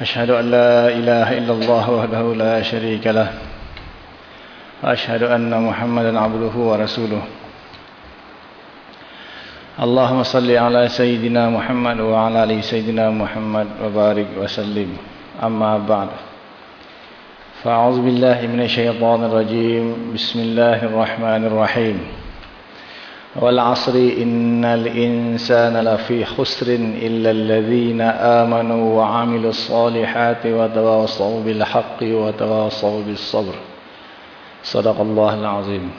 أشهد أن لا إله إلا الله وحده لا شريك له وأشهد أن محمدا عبده ورسوله اللهم صل على سيدنا محمد وعلى آله سيدنا محمد وبارك وسلم أما بعد فأعوذ بالله من الشيطان الرجيم بسم الله الرحمن الرحيم والعصر إن الإنسان لفي خسر إلا الذين آمنوا وعملوا الصالحات وتواصوا بالحق وتواصوا بالصبر. صدق الله العظيم.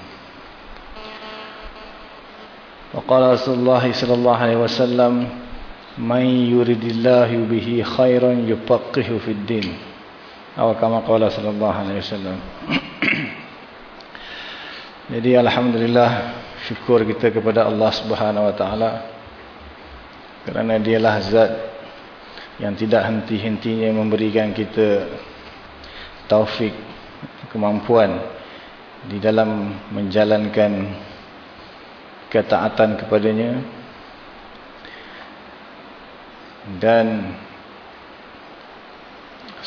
وقال رسول الله صلى الله عليه وسلم من يريد الله به خيرا يفقه في الدين. أو كما قال صلى الله عليه وسلم. Jadi Alhamdulillah syukur kita kepada Allah Subhanahu Wa Taala kerana dialah zat yang tidak henti-hentinya memberikan kita taufik kemampuan di dalam menjalankan ketaatan kepadanya. Dan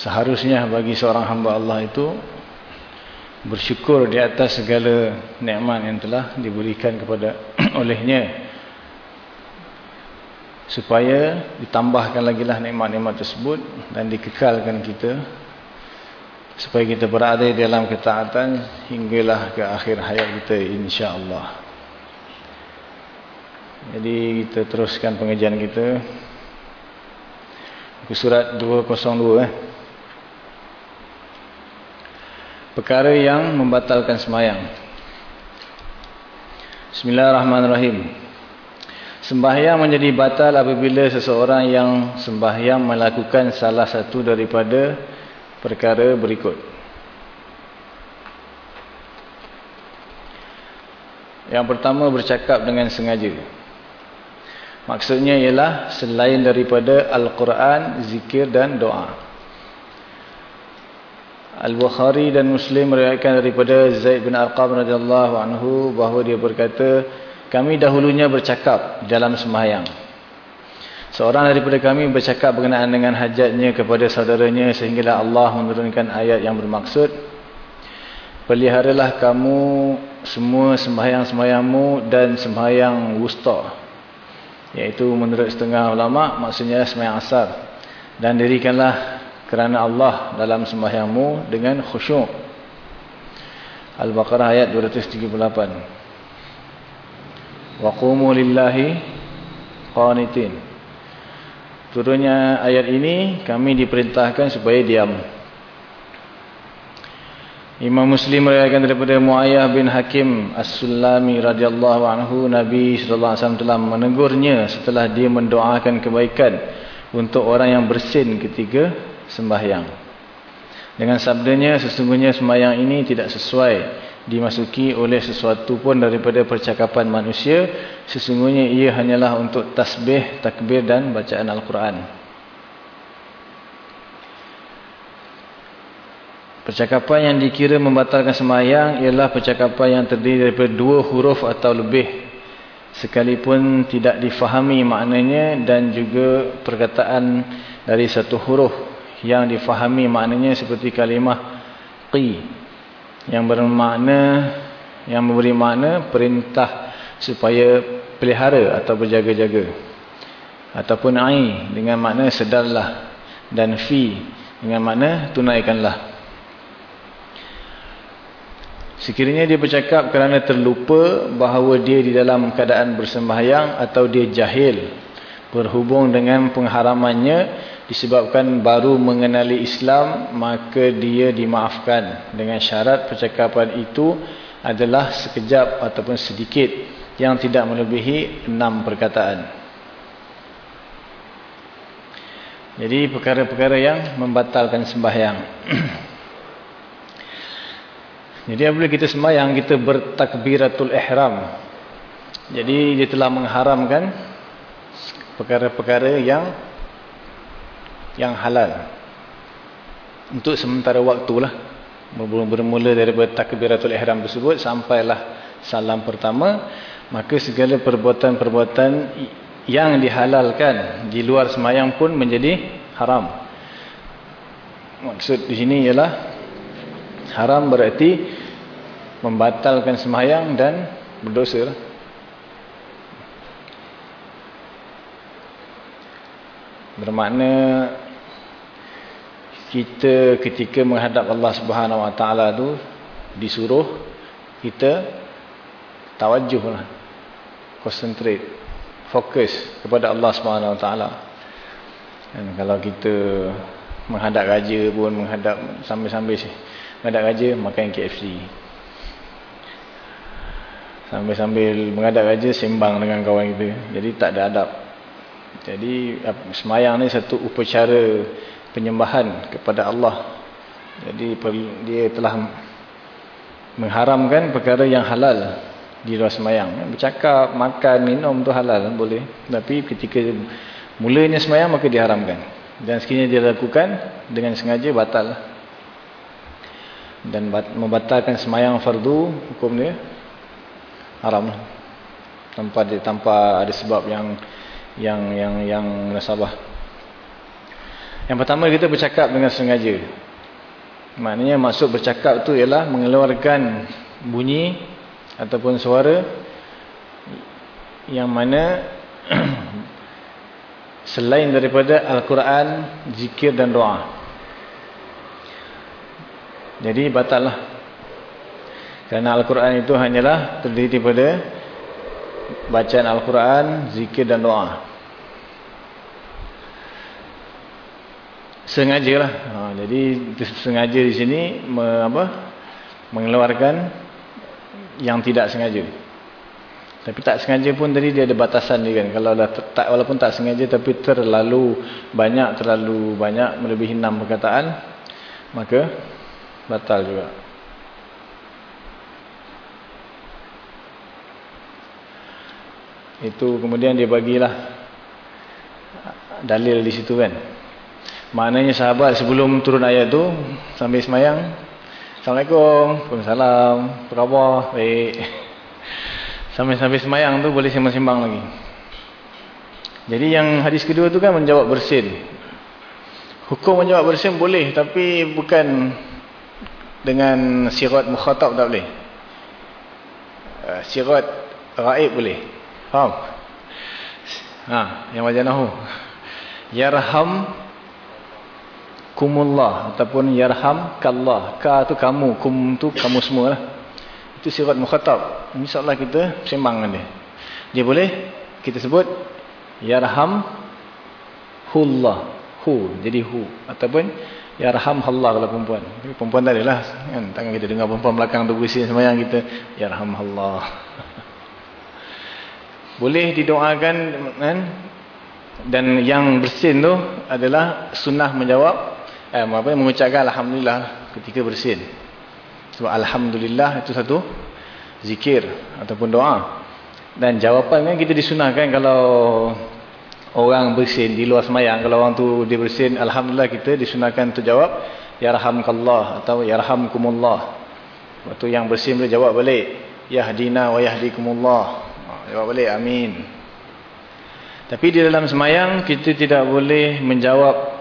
seharusnya bagi seorang hamba Allah itu bersyukur di atas segala nikmat yang telah diberikan kepada olehnya supaya ditambahkan lagi lah nikmat-nikmat tersebut dan dikekalkan kita supaya kita berada dalam ketaatan hinggalah ke akhir hayat kita insya-Allah. Jadi kita teruskan pengajian kita ke surat 202 eh. Perkara yang membatalkan semayang. Bismillahirrahmanirrahim. Sembahyang menjadi batal apabila seseorang yang sembahyang melakukan salah satu daripada perkara berikut. Yang pertama bercakap dengan sengaja. Maksudnya ialah selain daripada Al-Quran, zikir dan doa. Al-Bukhari dan Muslim meriwayatkan daripada Zaid bin Arqam radhiyallahu anhu bahawa dia berkata, kami dahulunya bercakap dalam sembahyang. Seorang daripada kami bercakap berkenaan dengan hajatnya kepada saudaranya sehinggalah Allah menurunkan ayat yang bermaksud Peliharalah kamu semua sembahyang-sembahyangmu dan sembahyang wusta iaitu menurut setengah ulama maksudnya sembahyang asar dan dirikanlah kerana Allah dalam sembahyangmu dengan khusyuk. Al-Baqarah ayat 238 Wa qumu lillahi qanitin. Turunnya ayat ini kami diperintahkan supaya diam. Imam Muslim meriwayatkan daripada Muayyah bin Hakim As-Sulami radhiyallahu anhu Nabi sallallahu alaihi wasallam telah menegurnya setelah dia mendoakan kebaikan untuk orang yang bersin ketika sembahyang. Dengan sabdanya sesungguhnya sembahyang ini tidak sesuai dimasuki oleh sesuatu pun daripada percakapan manusia. Sesungguhnya ia hanyalah untuk tasbih, takbir dan bacaan Al-Quran. Percakapan yang dikira membatalkan semayang ialah percakapan yang terdiri daripada dua huruf atau lebih. Sekalipun tidak difahami maknanya dan juga perkataan dari satu huruf yang difahami maknanya seperti kalimah qi yang bermakna yang memberi makna perintah supaya pelihara atau berjaga-jaga. Ataupun ai dengan makna sedarlah dan fi dengan makna tunaikanlah. Sekiranya dia bercakap kerana terlupa bahawa dia di dalam keadaan bersembahyang atau dia jahil berhubung dengan pengharamannya disebabkan baru mengenali Islam maka dia dimaafkan dengan syarat percakapan itu adalah sekejap ataupun sedikit yang tidak melebihi enam perkataan Jadi perkara-perkara yang membatalkan sembahyang. Jadi apabila kita sembahyang, kita bertakbiratul ihram. Jadi dia telah mengharamkan perkara-perkara yang yang halal. Untuk sementara waktulah. Bermula daripada takbiratul ihram tersebut sampailah salam pertama. Maka segala perbuatan-perbuatan yang dihalalkan di luar semayang pun menjadi haram. Maksud di sini ialah haram berarti membatalkan semayang dan berdosa. Bermakna kita ketika menghadap Allah Subhanahu Wa Taala tu disuruh kita tawajuhlah, concentrate fokus kepada Allah Subhanahu Wa Taala. Dan kalau kita menghadap raja pun menghadap sambil-sambil. Menghadap raja makan KFC. Sambil-sambil menghadap raja sembang dengan kawan kita. Jadi tak ada adab. Jadi semayang ni satu upacara penyembahan kepada Allah. Jadi dia telah mengharamkan perkara yang halal di luar semayang. Bercakap, makan, minum tu halal boleh. Tapi ketika mulanya semayang maka diharamkan. Dan sekiranya dia lakukan dengan sengaja batal. Dan membatalkan semayang fardu hukum dia haram. Tanpa tanpa ada sebab yang yang yang yang nasabah. Yang pertama kita bercakap dengan sengaja. Maknanya maksud bercakap tu ialah mengeluarkan bunyi ataupun suara yang mana selain daripada Al-Quran, zikir dan doa. Jadi batal lah. Kerana Al-Quran itu hanyalah terdiri daripada bacaan Al-Quran, zikir dan doa. Sengaja lah. Ha, jadi sengaja di sini me, apa, mengeluarkan yang tidak sengaja. Tapi tak sengaja pun tadi dia ada batasan dia kan. Kalau dah tak walaupun tak sengaja tapi terlalu banyak terlalu banyak melebihi enam perkataan maka batal juga. Itu kemudian dia bagilah dalil di situ kan. Maknanya sahabat sebelum turun ayat tu sambil semayang Assalamualaikum. Waalaikumsalam. Apa khabar? Baik. Sambil-sambil semayang tu boleh sembang-sembang lagi. Jadi yang hadis kedua tu kan menjawab bersin. Hukum menjawab bersin boleh tapi bukan dengan sirat mukhatab tak boleh. Uh, sirat raib boleh. Faham? Ha, yang wajanahu. Yarham kumullah ataupun yarham kallah ka tu kamu kum tu kamu semua lah itu sirat mukhatab. Insyaallah kita sembang dengan dia dia boleh kita sebut yarham hullah hu jadi hu. Ataupun yarham Allah kalau perempuan. Tapi perempuan tak adalah kan tangan kita dengar perempuan belakang tu bersin semayang kita. Yarham Allah boleh didoakan kan? Dan yang bersin tu adalah sunnah menjawab eh, apa mengucapkan alhamdulillah ketika bersin. Sebab alhamdulillah itu satu zikir ataupun doa. Dan jawapan kan kita disunahkan kalau orang bersin di luar semayang kalau orang tu dia bersin alhamdulillah kita disunahkan untuk jawab yarhamkallah atau yarhamkumullah. Waktu yang bersin boleh jawab balik yahdina wa yahdikumullah. Jawab balik amin. Tapi di dalam semayang kita tidak boleh menjawab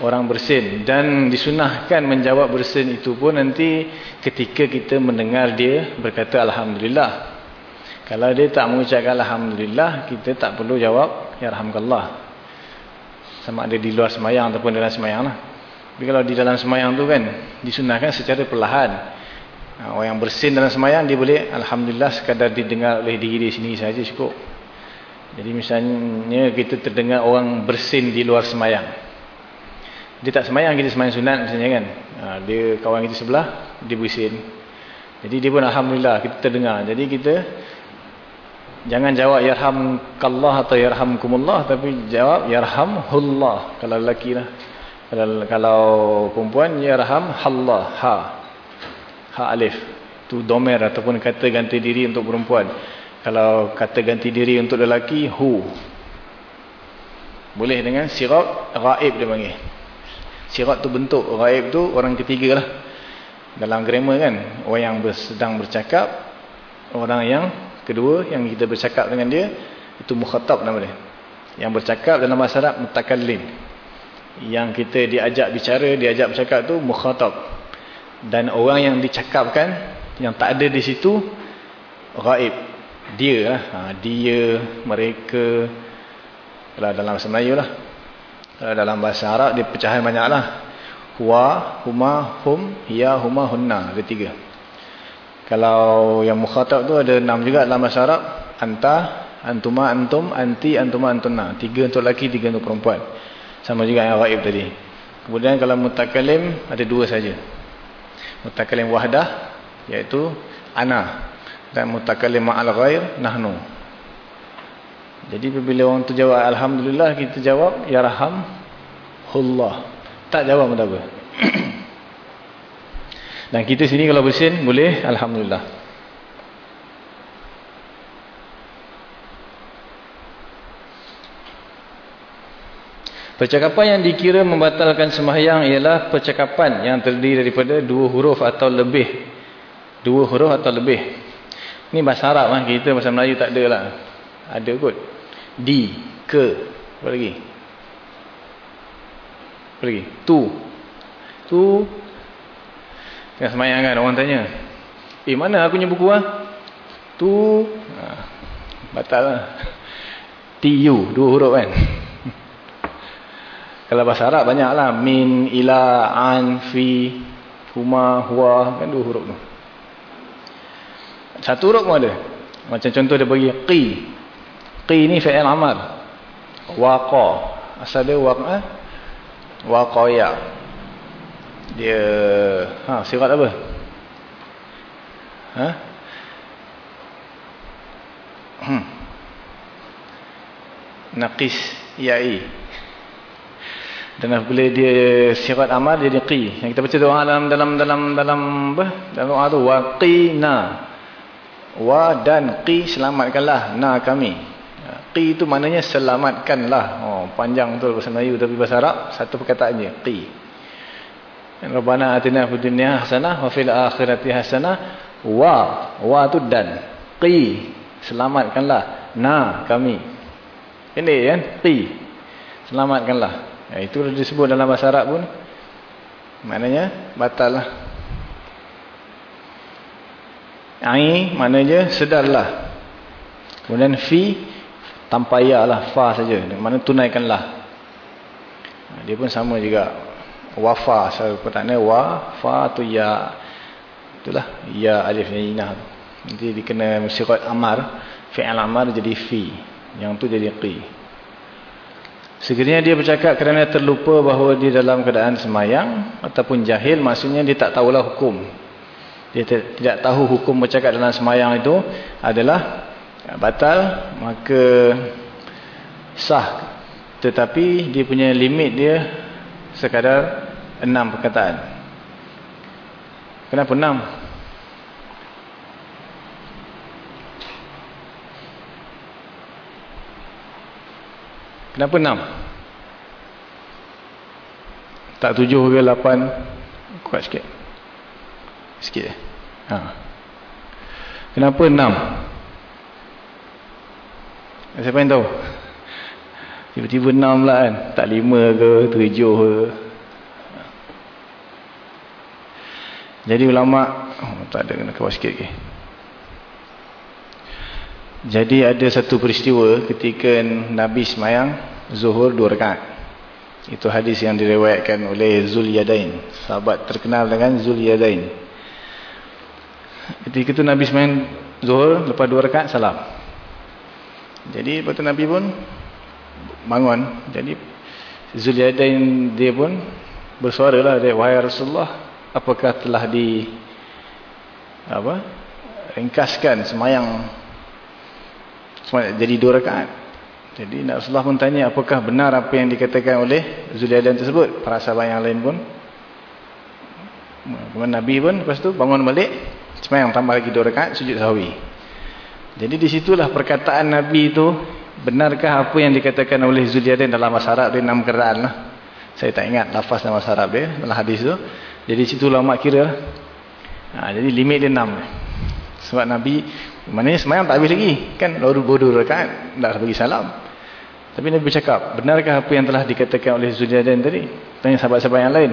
orang bersin. Dan disunahkan menjawab bersin itu pun nanti ketika kita mendengar dia berkata Alhamdulillah. Kalau dia tak mengucapkan Alhamdulillah kita tak perlu jawab Ya Alhamdulillah sama ada di luar semayang ataupun dalam semayang lah. tapi kalau di dalam semayang tu kan disunahkan secara perlahan. Ha, orang yang bersin dalam semayang dia boleh Alhamdulillah sekadar didengar oleh diri dia sendiri saja cukup. Jadi misalnya kita terdengar orang bersin di luar semayang dia tak semayang kita semayang sunat misalnya kan ha, dia kawan kita sebelah dia bersin jadi dia pun Alhamdulillah kita terdengar jadi kita Jangan jawab yarhamkallah atau yarhamkumullah tapi jawab yarhamhullah kalau lelaki lah. Kalau, kalau perempuan yarhamhallah ha. Ha alif. Tu domer ataupun kata ganti diri untuk perempuan. Kalau kata ganti diri untuk lelaki hu. Boleh dengan sirat ghaib dia panggil. Sirat tu bentuk ghaib tu orang ketiga lah. Dalam grammar kan orang yang sedang bercakap orang yang kedua yang kita bercakap dengan dia itu mukhatab nama dia. Yang bercakap dalam bahasa Arab mutakallim. Yang kita diajak bicara, diajak bercakap tu mukhatab. Dan orang yang dicakapkan yang tak ada di situ ghaib. Dia lah. Ha, dia, mereka kalau dalam bahasa Melayu lah. Kalau dalam bahasa Arab dia pecahan banyak lah. Huwa, huma, hum, hiya, huma, hunna. Ada tiga. Kalau yang mukhatab tu ada enam juga dalam bahasa Arab. Anta, antuma, antum, anti, antuma, antuna. Tiga untuk lelaki, tiga untuk perempuan. Sama juga yang raib tadi. Kemudian kalau mutakalim ada dua saja. Mutakalim wahdah iaitu ana dan mutakalim ma'al ghair nahnu. Jadi bila orang tu jawab Alhamdulillah kita jawab Ya Raham Allah Tak jawab pun apa Dan kita sini kalau bersin boleh Alhamdulillah Percakapan yang dikira membatalkan sembahyang ialah percakapan yang terdiri daripada dua huruf atau lebih. Dua huruf atau lebih. Ini bahasa Arab lah. Kita bahasa Melayu tak ada lah. Ada kot di ke. Apa lagi? Apa lagi? Tu. Tu. Tengah semayang kan orang tanya. Eh mana aku punya buku lah tu. Ha, batal lah. Tu dua huruf kan? Kalau bahasa Arab banyak lah. Min, ila, an, fi huma, huwa kan dua huruf tu. Satu huruf pun ada. Macam contoh dia bagi qi Qi ni fi'il amal. Waqa. Asal dia waqa. Waqaya. Dia ha sirat apa? Ha? Hmm. Naqis ya'i. Dan apabila dia sirat amal dia qi. Yang kita baca doa dalam dalam dalam dalam apa? Dalam doa tu waqina. Wa dan qi selamatkanlah na kami. Qi itu maknanya selamatkanlah. Oh, panjang betul bahasa Melayu tapi bahasa Arab satu perkataannya qi. Rabbana atina fid dunya hasanah wa fil akhirati hasanah wa wa tu dan qi selamatkanlah na kami. Ini kan qi selamatkanlah. Ya, itu disebut dalam bahasa Arab pun maknanya batal lah. Ai maknanya sedarlah. Kemudian fi tanpa ya lah fa saja. Mana tunaikanlah dia pun sama juga. Wafa saya pertanyaan wa fa tu ya. Itulah ya alif dan inah nanti dikena syirat amar. Fi'al amar jadi fi. Yang tu jadi qi. Sekiranya dia bercakap kerana terlupa bahawa dia dalam keadaan semayang ataupun jahil maksudnya dia tak tahulah hukum. Dia tidak tahu hukum bercakap dalam semayang itu adalah batal maka sah. Tetapi dia punya limit dia sekadar enam perkataan. Kenapa enam? Kenapa enam? Tak tujuh ke lapan? Kuat sikit. Sikit. Ha. kenapa enam Siapa yang tahu? Tiba-tiba enam pula kan. Tak lima ke, tujuh ke. Jadi ulama' oh, tak ada kena kawal sikit lagi. Jadi ada satu peristiwa ketika Nabi semayang Zuhur dua rekat. Itu hadis yang direwayatkan oleh Zul Yadain. Sahabat terkenal dengan Zul Yadain. Ketika itu Nabi semayang Zuhur lepas dua rekat salam. Jadi lepas tu Nabi pun bangun. Jadi Zuliadain dia pun bersuara lah. Dia, Wahai Rasulullah, apakah telah di apa ringkaskan semayang jadi dua rakaat. Jadi Rasulullah pun tanya apakah benar apa yang dikatakan oleh Zuliadan tersebut. Para sahabat yang lain pun. Kemudian Nabi pun lepas tu bangun balik. Semayang tambah lagi dua rakaat sujud sahwi. Jadi disitulah perkataan Nabi itu. Benarkah apa yang dikatakan oleh Zuliadan dalam Arab dia enam keraan lah. Saya tak ingat lafaz dalam Arab dia dalam hadis tu. Jadi situ lama kira. Ha, jadi limit dia enam. Sebab Nabi Maknanya semayang tak habis lagi. Kan baru bodoh rakaat. Dah bagi salam. Tapi Nabi bercakap. Benarkah apa yang telah dikatakan oleh Zuliadan tadi? Tanya sahabat-sahabat yang lain.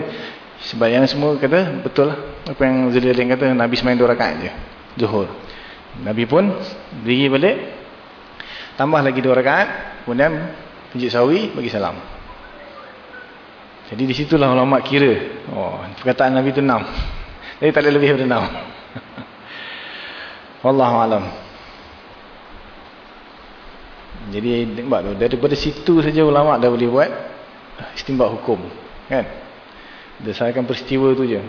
Sebab yang semua kata betul lah. Apa yang Zuliadan kata. Nabi semayang dua rakaat je. Zuhur. Nabi pun diri balik. Tambah lagi dua rakaat. Kemudian pijit sawi bagi salam. Jadi di situlah ulama kira. Oh, perkataan Nabi itu enam. Jadi tak ada lebih daripada enam. Wallahu alam. Jadi nampak tu daripada situ saja ulama dah boleh buat istinbat hukum, kan? Berdasarkan peristiwa tu je.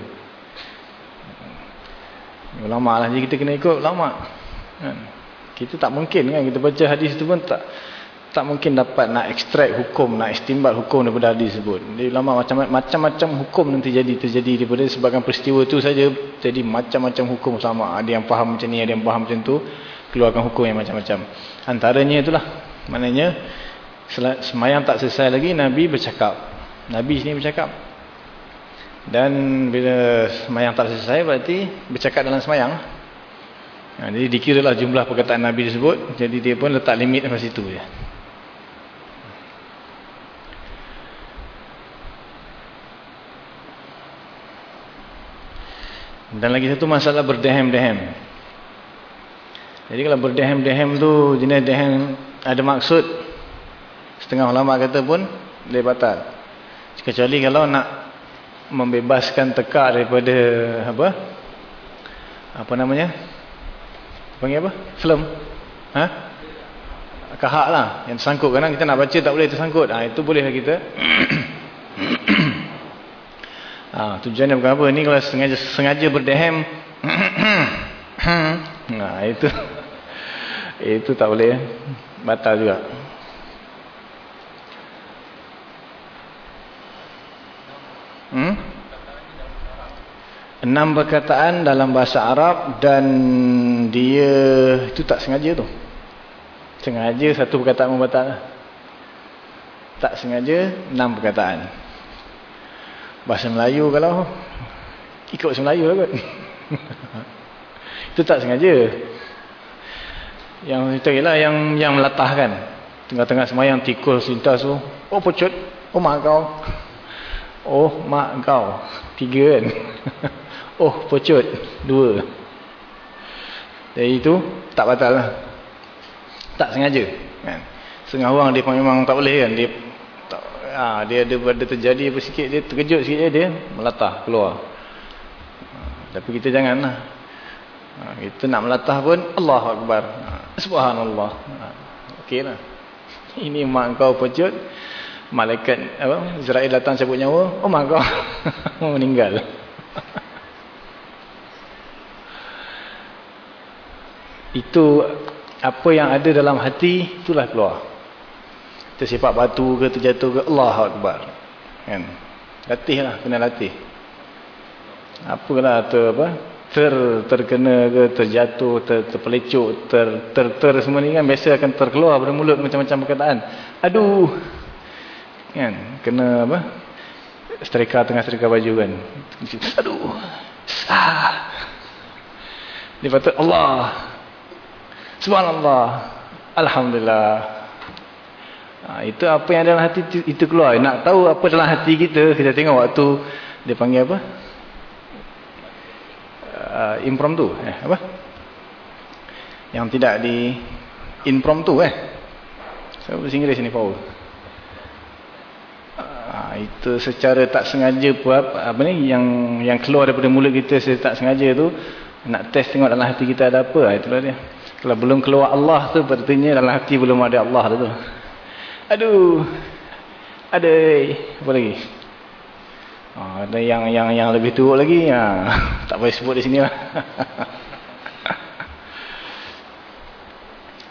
Ulama lah jadi kita kena ikut ulama. Kan? Kita tak mungkin kan kita baca hadis tu pun tak tak mungkin dapat nak ekstrak hukum, nak istimbat hukum daripada hadis tersebut. Jadi ulama macam-macam hukum nanti jadi terjadi daripada sebabkan peristiwa itu saja jadi macam-macam hukum sama. Ada yang faham macam ni, ada yang faham macam tu, keluarkan hukum yang macam-macam. Antaranya itulah, maknanya semayang tak selesai lagi Nabi bercakap. Nabi sini bercakap. Dan bila semayang tak selesai berarti bercakap dalam semayang. Ha, jadi dikiralah jumlah perkataan Nabi tersebut. Jadi dia pun letak limit sampai situ je. Dan lagi satu masalah berdehem-dehem. Jadi kalau berdehem-dehem tu jenis dehem ada maksud setengah ulama kata pun dia batal. Kecuali kalau nak membebaskan tekak daripada apa? Apa namanya? Panggil apa? Film. Ha? Kahak lah. Yang tersangkut. Kadang kita nak baca tak boleh tersangkut. Ha, itu bolehlah kita. Ha, tujuannya bukan apa. Ini kalau sengaja sengaja berdehem. nah, itu itu tak boleh. Batal juga. Hmm? Enam perkataan dalam bahasa Arab dan dia itu tak sengaja tu. Sengaja satu perkataan membatal. Tak sengaja enam perkataan. Bahasa Melayu kalau ikut bahasa Melayu lah kot. Itu tak sengaja. Yang itu ialah yang yang melatahkan. Tengah-tengah semayang tikus lintas tu. Oh pucut. Oh mak kau. Oh mak kau. Tiga kan. oh pucut. Dua. Jadi itu tak batal lah. Tak sengaja. Kan? Setengah orang dia memang tak boleh kan. Dia ha, dia ada ada terjadi apa sikit dia terkejut sikit dia, melatah keluar ha, tapi kita janganlah ha, kita nak melatah pun Allahu Akbar ha, subhanallah ha, okeylah ini mak kau pecut malaikat apa Israel datang cabut nyawa oh mak kau meninggal. Itu apa yang ada dalam hati itulah keluar. Tersepak batu ke terjatuh ke Allah Akbar. Kan? Latih lah kena latih. Apalah ter apa ter terkena ke terjatuh ter terpelecuk ter ter ter semua ni kan biasa akan terkeluar dari mulut macam-macam perkataan. Aduh kan kena apa setrika tengah setrika baju kan aduh ah dia patut Allah subhanallah alhamdulillah Ha, itu apa yang dalam hati itu, keluar. Nak tahu apa dalam hati kita, kita tengok waktu dia panggil apa? Uh, impromptu. Eh, apa? Yang tidak di impromptu eh. Saya bahasa Inggeris ni Paul. Uh, itu secara tak sengaja buat apa ni yang yang keluar daripada mulut kita secara tak sengaja tu nak test tengok dalam hati kita ada apa. Ha, itulah dia. Kalau belum keluar Allah tu berarti dalam hati belum ada Allah tu. Aduh. Ada apa lagi? Oh, ada yang yang yang lebih teruk lagi. Ha. Tak boleh sebut di sini lah.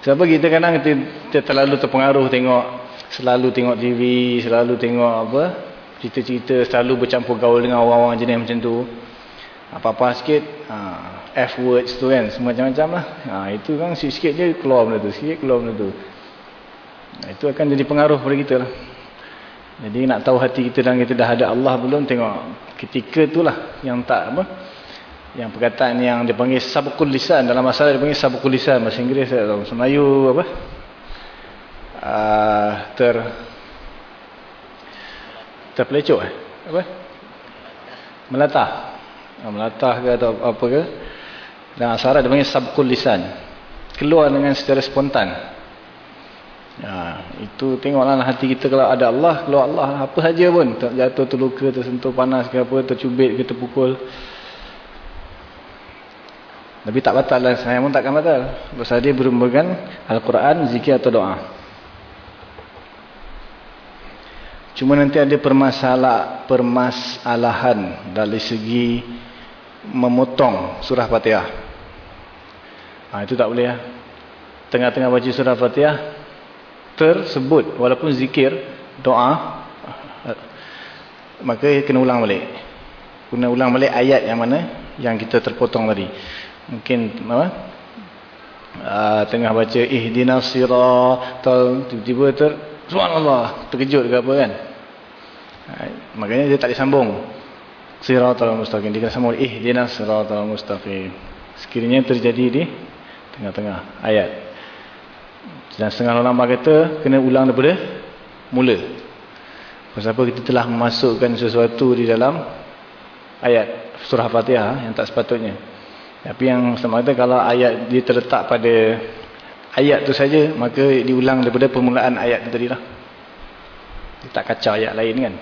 Sebab kita kadang kita, kita terlalu terpengaruh tengok selalu tengok TV, selalu tengok apa cerita-cerita, selalu bercampur gaul dengan orang-orang jenis macam tu. Apa-apa sikit, ha, F words tu kan, semacam-macam lah. Ha, itu kan sikit-sikit je keluar benda tu, sikit keluar benda tu. Ha, itu akan jadi pengaruh pada kita lah. Jadi nak tahu hati kita dan kita dah ada Allah belum, tengok ketika tu lah yang tak apa. Yang perkataan yang dipanggil sabukul lisan, dalam masalah dipanggil sabukul lisan, bahasa Inggeris saya tahu. Semayu apa? Uh, ter terpelecok eh? Apa? Melatah. Melatah ke atau apa ke? Dan asara dia panggil sabkul lisan. Keluar dengan secara spontan. Ya, itu tengoklah hati kita kalau ada Allah, keluar Allah apa saja pun. Jatuh terluka, tersentuh panas ke apa, tercubit ke terpukul. Tapi tak batal lah. Saya pun takkan batal. Sebab dia berumurkan Al-Quran, zikir atau doa. Cuma nanti ada permasalah, permasalahan dari segi memotong surah Fatihah. Ha, itu tak boleh ya. Tengah-tengah baca surah Fatihah tersebut walaupun zikir, doa maka kena ulang balik. Kena ulang balik ayat yang mana yang kita terpotong tadi. Mungkin apa? Uh, tengah baca ihdinas siratal tiba-tiba ter subhanallah. Terkejut ke apa kan? Makanya dia tak disambung. Siratal mustaqim. Dia kena sambung. Ihdinas siratal mustaqim. Sekiranya terjadi di tengah-tengah ayat. Dan setengah ulama kata kena ulang daripada mula. Apa? Kita telah memasukkan sesuatu di dalam ayat surah fatihah yang tak sepatutnya. Tapi yang sama kata kalau ayat dia terletak pada ayat tu saja maka diulang daripada permulaan ayat tu tadi lah dia tak kacau ayat lain kan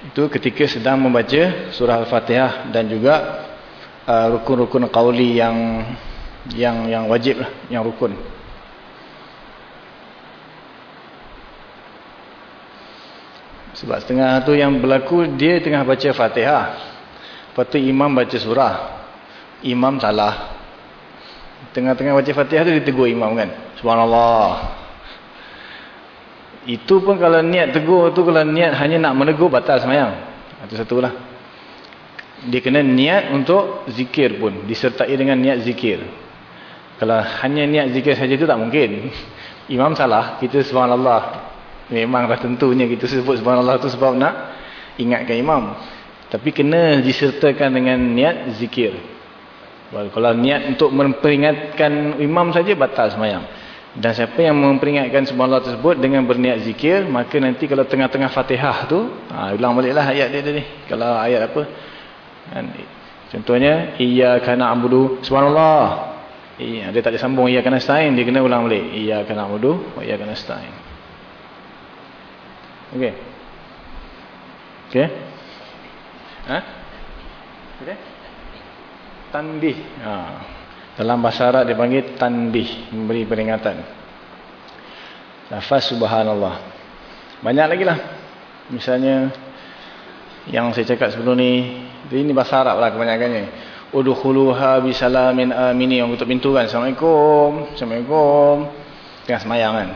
itu ketika sedang membaca surah al-fatihah dan juga Uh, rukun-rukun uh, qauli yang yang yang wajib lah, yang rukun. Sebab setengah tu yang berlaku dia tengah baca Fatihah. Lepas tu imam baca surah. Imam salah. Tengah-tengah baca Fatihah tu dia tegur imam kan. Subhanallah. Itu pun kalau niat tegur tu kalau niat hanya nak menegur batal semayang. Itu satu lah dia kena niat untuk zikir pun disertai dengan niat zikir kalau hanya niat zikir saja itu tak mungkin imam salah kita subhanallah memanglah tentunya kita sebut subhanallah itu sebab nak ingatkan imam tapi kena disertakan dengan niat zikir kalau niat untuk memperingatkan imam saja batal semayang dan siapa yang memperingatkan subhanallah tersebut dengan berniat zikir maka nanti kalau tengah-tengah fatihah tu ha, ulang baliklah ayat dia tadi kalau ayat apa Kan? Contohnya iyyaka na'budu subhanallah. Iya, dia tak disambung iyyaka nasta'in, dia kena ulang balik. Iyyaka na'budu wa iyyaka nasta'in. Okey. Okey. Ha? Okey. Tanbih. Ha. Dalam bahasa Arab dipanggil tanbih, memberi peringatan. Lafaz subhanallah. Banyak lagi lah. Misalnya yang saya cakap sebelum ni ini bahasa Arab lah kebanyakannya. Udkhuluha bisalamin amini. Yang tutup pintu kan. Assalamualaikum. Assalamualaikum. Tengah semayang kan.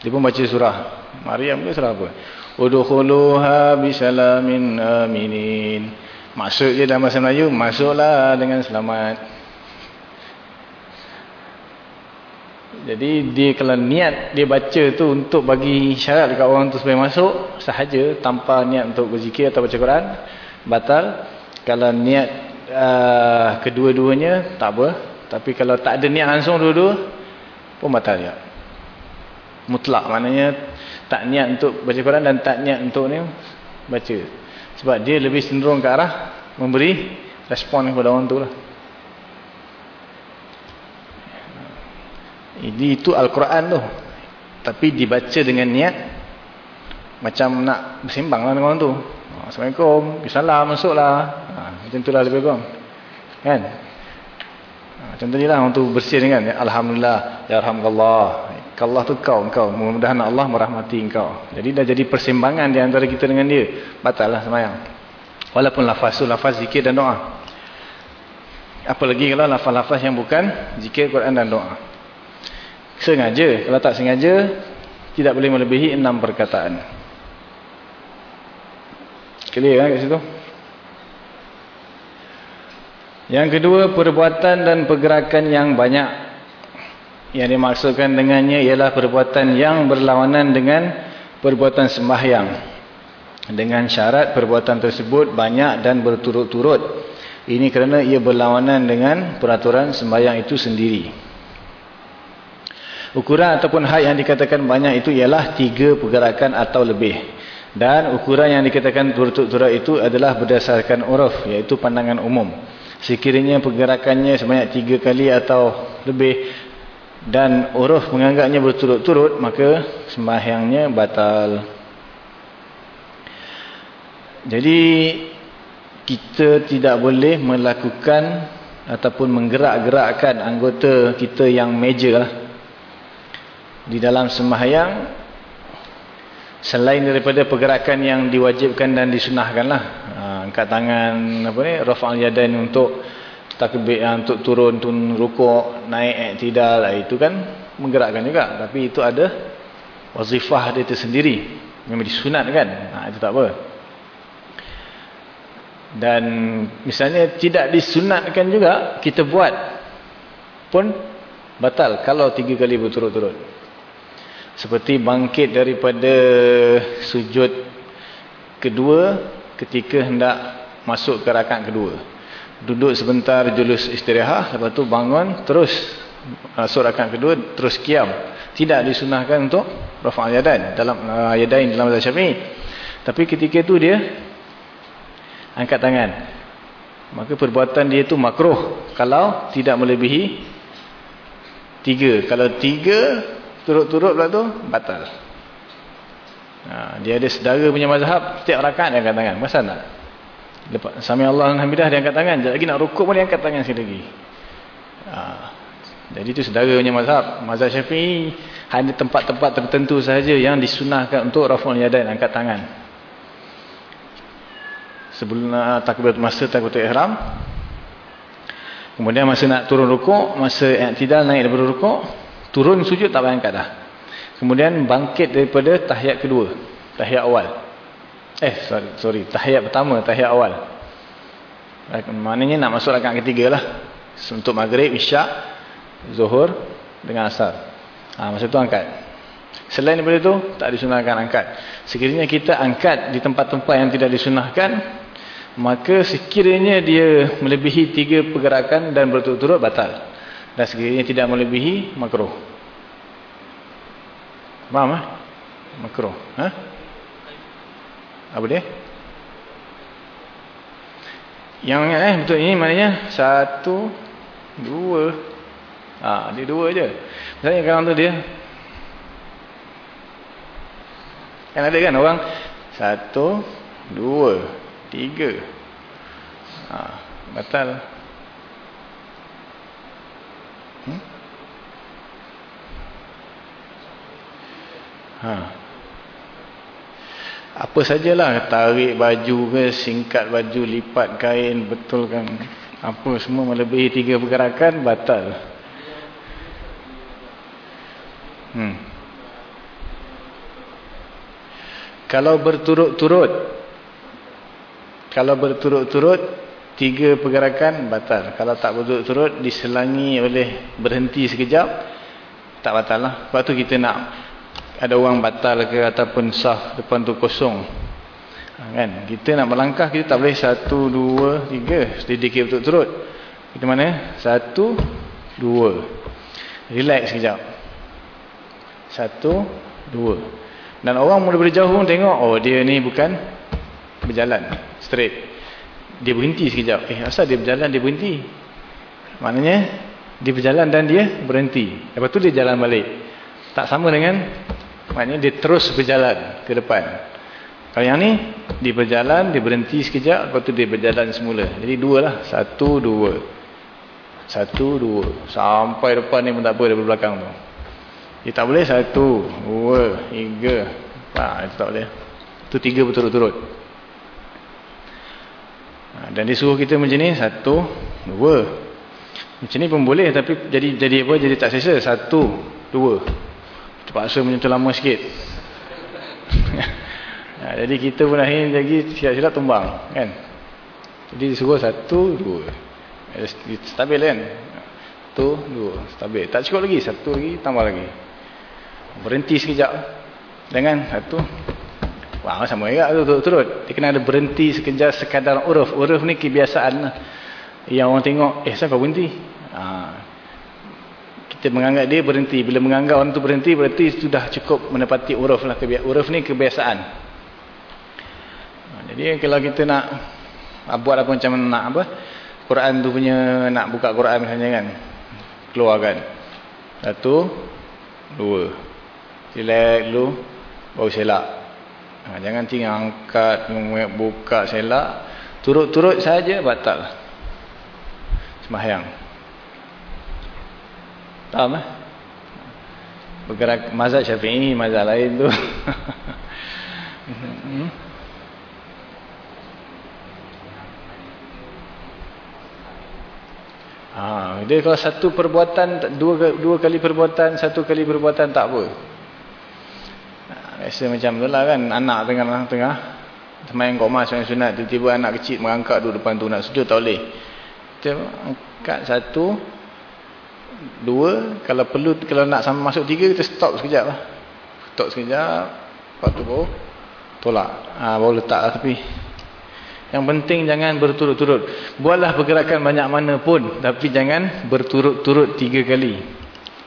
Dia pun baca surah. Maryam ke surah apa? Udkhuluha bisalamin aminin. Masuk je dalam bahasa Melayu. Masuklah dengan selamat. Jadi dia kalau niat dia baca tu untuk bagi syarat dekat orang tu supaya masuk sahaja tanpa niat untuk berzikir atau baca Quran batal kalau niat uh, kedua-duanya tak apa tapi kalau tak ada niat langsung dua-dua pun batal ya mutlak maknanya tak niat untuk baca Quran dan tak niat untuk ni baca sebab dia lebih cenderung ke arah memberi respon kepada orang tu lah ini itu Al-Quran tu tapi dibaca dengan niat macam nak bersimbang lah dengan orang tu Assalamualaikum Bisalah masuklah macam itulah lebih kurang. Kan? Ha, macam tadi lah untuk bersih kan. Alhamdulillah. Ya Alhamdulillah. Allah tu kau. kau. Mudah-mudahan Allah merahmati kau. Jadi dah jadi persimbangan di antara kita dengan dia. Batal lah semayang. Walaupun lafaz tu lafaz zikir dan doa. Apalagi kalau lafaz-lafaz yang bukan zikir Quran dan doa. Sengaja. Kalau tak sengaja, tidak boleh melebihi enam perkataan. Clear kan kat situ? Yang kedua, perbuatan dan pergerakan yang banyak. Yang dimaksudkan dengannya ialah perbuatan yang berlawanan dengan perbuatan sembahyang. Dengan syarat perbuatan tersebut banyak dan berturut-turut. Ini kerana ia berlawanan dengan peraturan sembahyang itu sendiri. Ukuran ataupun had yang dikatakan banyak itu ialah tiga pergerakan atau lebih. Dan ukuran yang dikatakan turut-turut itu adalah berdasarkan uruf, iaitu pandangan umum. Sekiranya pergerakannya sebanyak tiga kali atau lebih dan uruf menganggapnya berturut-turut, maka sembahyangnya batal. Jadi kita tidak boleh melakukan ataupun menggerak-gerakkan anggota kita yang major lah. di dalam sembahyang selain daripada pergerakan yang diwajibkan dan disunahkan lah ha, angkat tangan apa ni rafa'al yadain untuk takbir ha, untuk turun turun rukuk naik iktidal ha, itu kan menggerakkan juga. Tapi itu ada wazifah dia tersendiri memang disunatkan ha, itu tak apa. Dan misalnya tidak disunatkan juga kita buat pun batal kalau tiga kali berturut-turut. Seperti bangkit daripada sujud kedua ketika hendak masuk ke rakaat kedua duduk sebentar julus istirahat lepas tu bangun terus masuk rakaat kedua terus kiam tidak disunahkan untuk rafa'al yadain dalam uh, yadain dalam mazhab Syafi'i tapi ketika itu dia angkat tangan. Maka perbuatan dia itu makruh kalau tidak melebihi tiga. Kalau tiga turut-turut pula tu batal. Ha, dia ada sedara punya mazhab setiap rakaat dia angkat tangan. Masa tak? Lepas sami Allah alhamdulillah dia angkat tangan. Sekejap lagi nak rukuk pun dia angkat tangan sekali lagi. Ha, jadi itu sedara punya mazhab. Mazhab Syafi'i hanya tempat-tempat tertentu sahaja yang disunahkan untuk raful yadain angkat tangan sebelum uh, takbiratul masa takbiratul ihram kemudian masa nak turun rukuk masa i'tidal naik daripada rukuk turun sujud tak payah angkat dah kemudian bangkit daripada tahiyat kedua tahiyat awal eh sorry sorry. Tahiyat pertama tahiyat awal. Maknanya nak masuk rakaat ketiga lah. Untuk maghrib isyak zuhur dengan asar. Ha, masa tu angkat. Selain daripada itu, tak disunahkan angkat. Sekiranya kita angkat di tempat-tempat yang tidak disunahkan, maka sekiranya dia melebihi tiga pergerakan dan berturut-turut batal. Dan sekiranya tidak melebihi makruh. Faham eh? makruh ha? Apa dia yang ingat eh betul ini maknanya satu dua ha, dia dua je misalnya kalau tu dia kan ada kan orang satu dua Tiga. Ha, batal. Hmm? Ha. Apa sajalah tarik baju ke, singkat baju, lipat kain, betulkan apa semua melebihi tiga pergerakan batal. Hmm. Kalau berturut-turut kalau berturut-turut tiga pergerakan batal. Kalau tak berturut-turut diselangi oleh berhenti sekejap tak batal lah. Sebab tu kita nak ada orang batal ke ataupun sah depan tu kosong. Ha, kan? Kita nak melangkah kita tak boleh satu, dua, tiga. Sedikit berturut-turut. Kita mana? Satu, dua. Relax sekejap. Satu, dua. Dan orang mula dari jauh tengok, oh dia ni bukan berjalan straight dia berhenti sekejap eh asal dia berjalan dia berhenti maknanya dia berjalan dan dia berhenti lepas tu dia jalan balik tak sama dengan maknanya dia terus berjalan ke depan. Kalau yang ni dia berjalan dia berhenti sekejap lepas tu dia berjalan semula. Jadi dua lah. Satu dua. Satu dua. Sampai depan ni pun tak apa dari belakang tu. Dia tak boleh satu dua tiga. Ha, itu tak boleh. Itu tiga berturut-turut. Ha, dan disuruh kita macam ni, satu, dua. Macam ni pun boleh tapi jadi jadi apa? Jadi tak selesa. Satu, dua. Terpaksa menyentuh lama sikit. ha, jadi kita pun akhirnya lagi silap-silap tumbang. Kan? Jadi disuruh satu, dua. Stabil kan? Satu, dua. Stabil. Tak cukup lagi. Satu lagi, tambah lagi. Berhenti sekejap. Dengan satu. Wah, sama juga tu turut-turut. Dia kena ada berhenti sekejap sekadar uruf. Uruf ni kebiasaan lah. Yang orang tengok, eh saya kau berhenti? Ha. Kita menganggap dia berhenti. Bila menganggap orang tu berhenti, berarti sudah cukup menepati uruf lah. Uruf ni kebiasaan. Jadi kalau kita nak buat apa macam nak apa, Quran tu punya, nak buka Quran misalnya kan. Keluarkan. Satu, dua. Selek dulu, baru selak. Ha, jangan tinggal angkat, buka selak. Turut-turut saja batal. Semahyang. Tahu mah? Bergerak mazhab syafi'i, mazhab lain tu. hmm? Ha, dia kalau satu perbuatan, dua, dua kali perbuatan, satu kali perbuatan tak apa. Rasa macam tu lah kan Anak tengah-tengah Semayang kok mas Semayang sunat Tiba-tiba anak kecil Merangkak duduk depan tu Nak sujud tak boleh Kita angkat satu Dua Kalau perlu Kalau nak sama masuk tiga Kita stop sekejap lah. Stop sekejap Lepas tu baru Tolak. Ha, Baru letak lah tapi Yang penting jangan berturut-turut. Buatlah pergerakan banyak mana pun Tapi jangan berturut-turut tiga kali.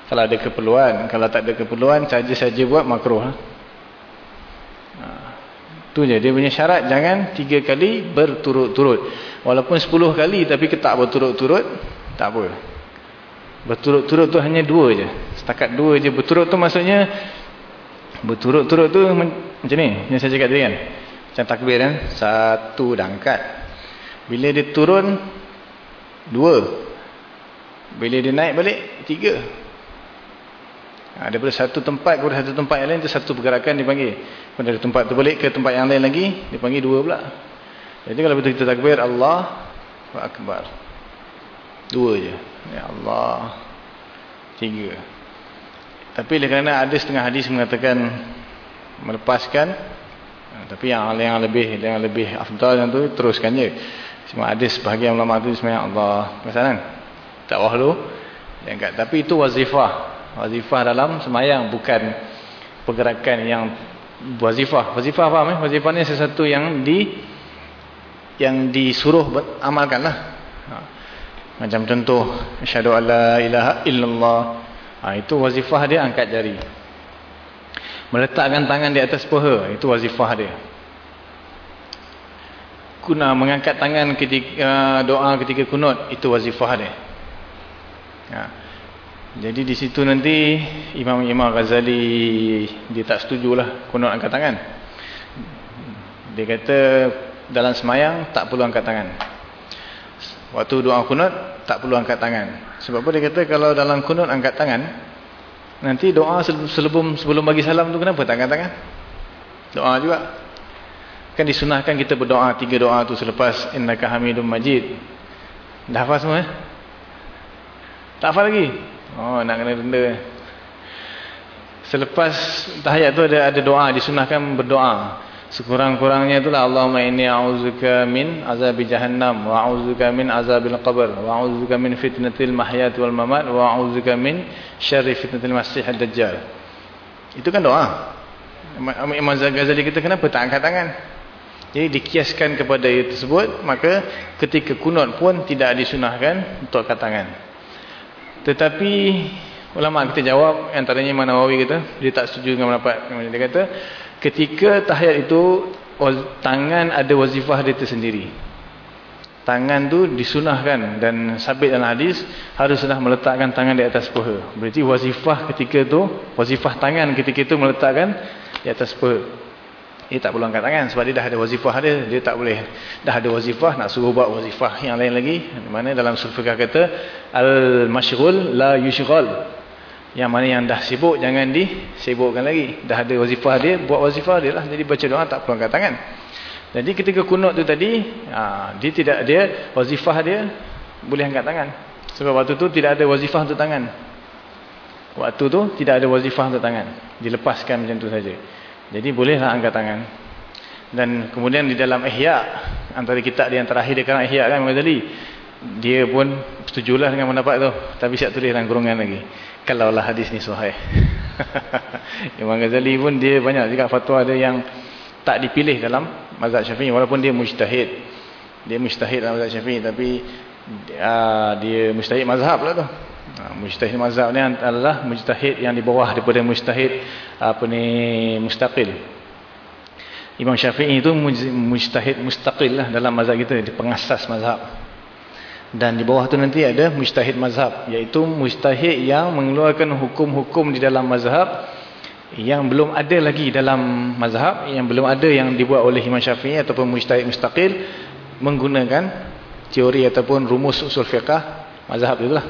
Kalau ada keperluan Kalau tak ada keperluan Saja-saja buat makruh lah. Tu je dia punya syarat. Jangan tiga kali berturut-turut. Walaupun sepuluh kali tapi ketak berturut-turut tak apa. Berturut-turut tu hanya dua je. Setakat dua je berturut tu maksudnya berturut-turut tu macam ni yang saya cakap tadi kan. Macam takbir kan. Satu dah angkat. Bila dia turun dua. Bila dia naik balik tiga. Ha, daripada satu tempat kepada satu tempat yang lain itu satu pergerakan dipanggil. Dari tempat tu balik ke tempat yang lain lagi dipanggil dua pula. Jadi kalau betul kita takbir Allah Akbar. Dua je. Ya Allah. Tiga. Tapi kerana ada setengah hadis mengatakan melepaskan ha, tapi yang yang lebih yang lebih afdal yang tu teruskan je. Cuma ada sebahagian ulama tu sebenarnya Allah. Pasalan. Takwah lu. Yang tapi itu wazifah wazifah dalam semayang bukan pergerakan yang wazifah wazifah faham eh wazifah ni sesuatu yang di yang disuruh amalkanlah ha. Macam contoh asyhadu alla ilaha illallah ha, itu wazifah dia angkat jari meletakkan tangan di atas paha itu wazifah dia kuna mengangkat tangan ketika doa ketika kunut itu wazifah dia ha. Jadi di situ nanti Imam-Imam Ghazali dia tak setujulah kunut angkat tangan. Dia kata dalam semayang tak perlu angkat tangan. Waktu doa kunut tak perlu angkat tangan. Sebab apa dia kata kalau dalam kunut angkat tangan nanti doa sebelum sebelum bagi salam tu kenapa tak angkat tangan? Doa juga. Kan disunahkan kita berdoa tiga doa tu selepas innaka hamidum majid. Dah hafal semua eh? Tak hafal lagi? Oh nak kena denda. Selepas tahiyat tu ada ada doa disunahkan berdoa. Sekurang-kurangnya itulah Allahumma inni a'udzubika min azabi jahannam wa a'udzubika min azabil qabr wa a'udzubika min fitnatil mahyat wal mamat wa a'udzubika min syarri fitnatil masiihid dajjal. Itu kan doa. Imam Ghazali kita kenapa tak angkat tangan? Jadi dikiaskan kepada itu tersebut maka ketika kunut pun tidak disunahkan untuk angkat tangan. Tetapi ulama kita jawab antaranya Imam Nawawi kata dia tak setuju dengan pendapat dia kata ketika tahiyat itu tangan ada wazifah dia tersendiri. Tangan tu disunahkan dan sabit dalam hadis harus sudah meletakkan tangan di atas paha. Berarti wazifah ketika tu wazifah tangan ketika itu meletakkan di atas paha. Dia tak perlu angkat tangan sebab dia dah ada wazifah dia. Dia tak boleh. Dah ada wazifah nak suruh buat wazifah yang lain lagi. Mana dalam sulfikah kata. Al-masyrul la yushghal. Yang mana yang dah sibuk jangan disibukkan lagi. Dah ada wazifah dia. Buat wazifah dia lah. Jadi baca doa tak perlu angkat tangan. Jadi ketika kunut tu tadi. Ha, dia tidak ada wazifah dia. Boleh angkat tangan. Sebab waktu tu tidak ada wazifah untuk tangan. Waktu tu tidak ada wazifah untuk tangan. Dilepaskan macam tu saja. Jadi bolehlah angkat tangan. Dan kemudian di dalam ihya antara kitab yang terakhir dia kan ihya kan Ghazali. Dia pun setujulah dengan pendapat tu. Tapi siap tulis dalam kurungan lagi. Kalaulah hadis ni sahih. Imam Ghazali pun dia banyak juga fatwa ada yang tak dipilih dalam mazhab Syafi'i walaupun dia mujtahid. Dia mujtahid dalam mazhab Syafi'i tapi uh, dia mujtahid mazhab lah tu. Uh, mujtahid mazhab ni adalah mujtahid yang di bawah daripada mujtahid apa ni mustaqil. Imam Syafi'i itu mujtahid mustaqil lah dalam mazhab kita, dia pengasas mazhab. Dan di bawah tu nanti ada mujtahid mazhab, iaitu mujtahid yang mengeluarkan hukum-hukum di dalam mazhab yang belum ada lagi dalam mazhab yang belum ada yang dibuat oleh Imam Syafi'i ataupun mujtahid mustaqil menggunakan teori ataupun rumus usul fiqah mazhab itulah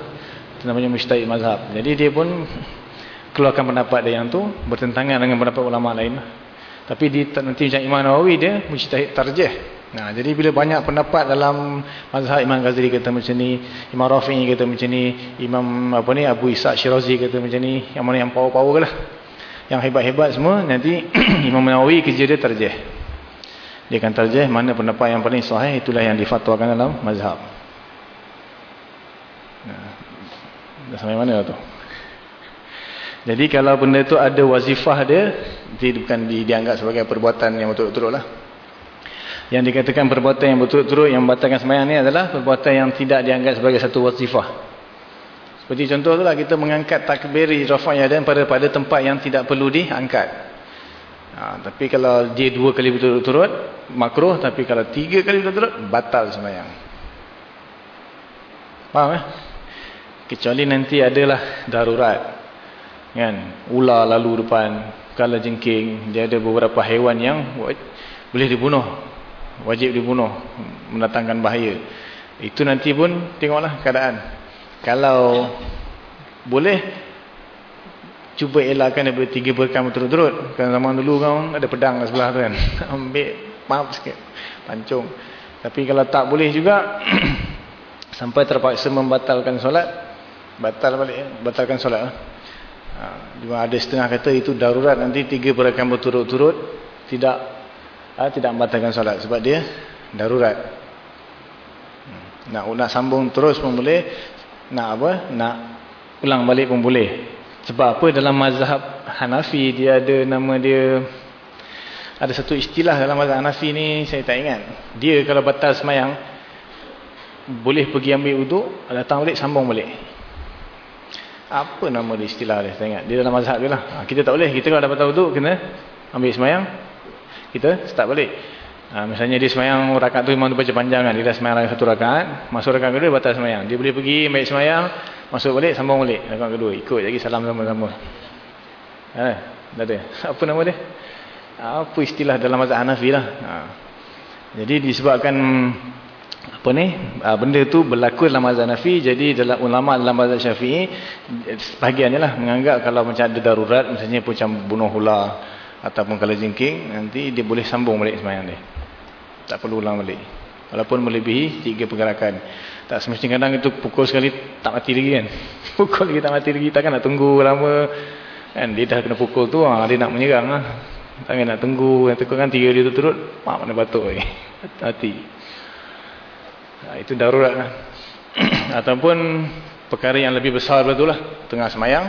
itu namanya mujtahid mazhab. Jadi dia pun keluarkan pendapat dia yang tu bertentangan dengan pendapat ulama lain tapi di nanti macam Imam Nawawi dia mujtahid tarjih Nah, jadi bila banyak pendapat dalam mazhab Imam Ghazali kata macam ni, Imam Rafi'i kata macam ni, Imam apa ni Abu Ishaq Shirazi kata macam ni, yang mana yang power-power lah. Yang hebat-hebat semua nanti Imam Nawawi kerja dia terjeh. Dia akan terjeh mana pendapat yang paling sahih itulah yang difatwakan dalam mazhab. Nah, dah sampai mana tu? Jadi kalau benda tu ada wazifah dia dia bukan dianggap sebagai perbuatan yang betul-betul lah yang dikatakan perbuatan yang betul-betul yang membatalkan semayang ni adalah perbuatan yang tidak dianggap sebagai satu wazifah seperti contoh tu lah kita mengangkat takbir rafa' yadan pada pada tempat yang tidak perlu diangkat. Ha, tapi kalau dia dua kali berturut-turut makruh tapi kalau tiga kali berturut-turut batal sembahyang. Faham eh? Kecuali nanti adalah darurat. Kan? Ular lalu depan, kala jengking, dia ada beberapa haiwan yang boleh dibunuh. Wajib dibunuh mendatangkan bahaya. Itu nanti pun tengoklah keadaan. Kalau boleh cuba elakkan daripada tiga pekan berturut-turut. Kan zaman dulu kan ada pedang kat sebelah tu kan. Ambil maaf sikit pancung. Tapi kalau tak boleh juga sampai terpaksa membatalkan solat batal balik batalkan solat lah. ha, juga ada setengah kata itu darurat. Nanti tiga pekan berturut-turut tidak ha, tidak membatalkan solat sebab dia darurat. Hmm. nak nak sambung terus pun boleh nak apa nak ulang balik pun boleh. Sebab apa dalam mazhab Hanafi dia ada nama dia ada satu istilah dalam mazhab Hanafi ni saya tak ingat. Dia kalau batal semayang boleh pergi ambil uduk datang balik sambung balik. Apa nama dia istilah dia saya ingat. Dia dalam mazhab dia lah. Ha, kita tak boleh. Kita kalau dah batal uduk kena ambil semayang kita start balik Ha, misalnya dia semayang rakaat tu memang baca panjang kan. Dia dah semayang satu rakaat. Masuk rakaat kedua batal semayang. Dia boleh pergi ambil semayang. Masuk balik sambung balik. Rakaat kedua. Ikut lagi salam sama-sama. Ha, dah ada. Apa nama dia? Apa istilah dalam mazhab Hanafi lah. Ha. Jadi disebabkan apa ni? Ha, benda tu berlaku dalam mazhab Hanafi. Jadi dalam ulama dalam mazhab Syafi'i. Sebahagiannya lah menganggap kalau macam ada darurat. Misalnya macam bunuh ular. Ataupun kalau jengking. Nanti dia boleh sambung balik semayang dia. Tak perlu ulang balik. Walaupun melebihi tiga pergerakan. Tak semestinya kadang itu pukul sekali tak mati lagi kan? Pukul lagi tak mati lagi. Takkan nak tunggu lama? Kan dia dah kena pukul tu ha, dia nak menyerang lah. takkan nak tunggu yang tekuk kan tiga dia tu turut mak mana batuk lagi. Hati ha, itu darurat lah. Ataupun perkara yang lebih besar betul lah tengah semayang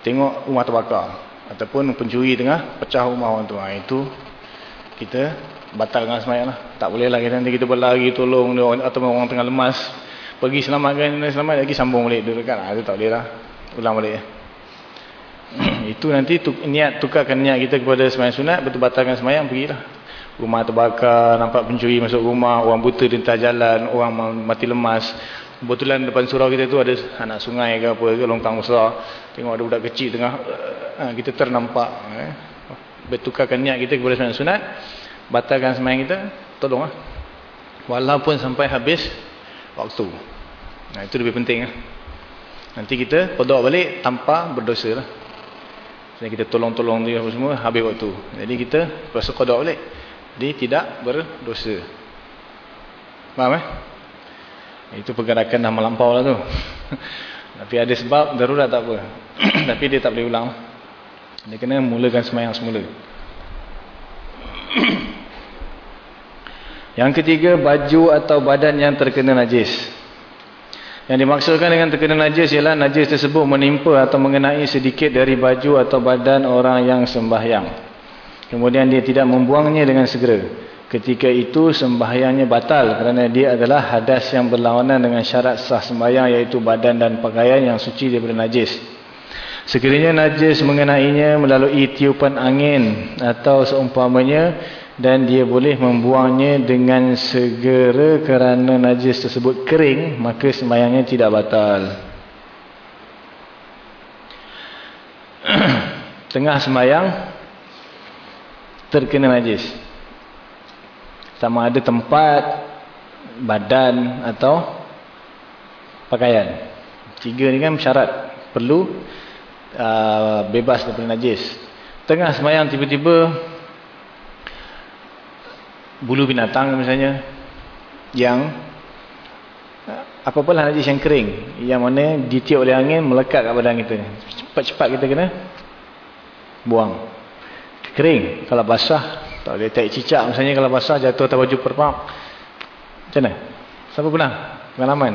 tengok rumah terbakar ataupun pencuri tengah pecah rumah orang tu ha, itu kita batal dengan semayang lah. Tak boleh lah nanti kita berlari tolong dia atau orang tengah lemas. Pergi selamatkan dan selamat lagi sambung balik dulu kan. Itu tak boleh lah. Ulang balik. Itu nanti tuk, niat tukarkan niat kita kepada semayang sunat. Betul batalkan semayang pergilah. Rumah terbakar, nampak pencuri masuk rumah, orang buta di entah jalan, orang mati lemas. Kebetulan depan surau kita tu ada anak sungai ke apa ke, longkang besar. Tengok ada budak kecil tengah, uh, kita ternampak. Eh. Bertukarkan niat kita kepada semayang sunat batalkan semayang kita, tolonglah. Walaupun sampai habis waktu. Nah, itu lebih penting lah. Nanti kita kodok balik tanpa berdosa lah. Jadi kita tolong-tolong dia semua habis waktu. Jadi kita kodok balik. Jadi tidak berdosa. Faham eh? Itu pergerakan dah melampau lah tu. Tapi ada sebab, darurat tak apa. Tapi dia tak boleh ulang. Dia kena mulakan semayang semula. Yang ketiga, baju atau badan yang terkena najis. Yang dimaksudkan dengan terkena najis ialah najis tersebut menimpa atau mengenai sedikit dari baju atau badan orang yang sembahyang. Kemudian dia tidak membuangnya dengan segera. Ketika itu sembahyangnya batal kerana dia adalah hadas yang berlawanan dengan syarat sah sembahyang iaitu badan dan pakaian yang suci daripada najis. Sekiranya najis mengenainya melalui tiupan angin atau seumpamanya dan dia boleh membuangnya dengan segera kerana najis tersebut kering maka sembahyangnya tidak batal. Tengah sembahyang terkena najis sama ada tempat badan atau pakaian. Tiga ni kan syarat perlu uh, bebas daripada najis. Tengah semayang tiba-tiba bulu binatang misalnya yang apa-apalah najis yang kering yang mana ditiup oleh angin melekat kat badan kita cepat-cepat kita kena buang. Kering kalau basah tak boleh tak cicak misalnya kalau basah jatuh atas baju perpak. Macam mana? Siapa pernah? Pengalaman.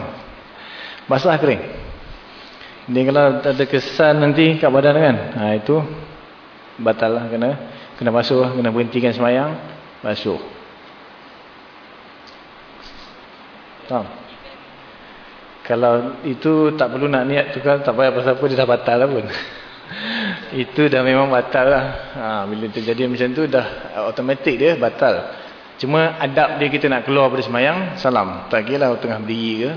Basah kering. Ini kalau ada kesan nanti kat badan kan. Ha, itu batal lah. Kena, kena basuh. Kena berhentikan semayang. Basuh. Faham? Kalau itu tak perlu nak niat tu kan. Tak payah pasal apa dia dah batal lah pun itu dah memang batal lah. Ha, bila terjadi macam tu dah automatik dia batal. Cuma adab dia kita nak keluar pada semayang, salam. Tak kira lah tengah berdiri ke,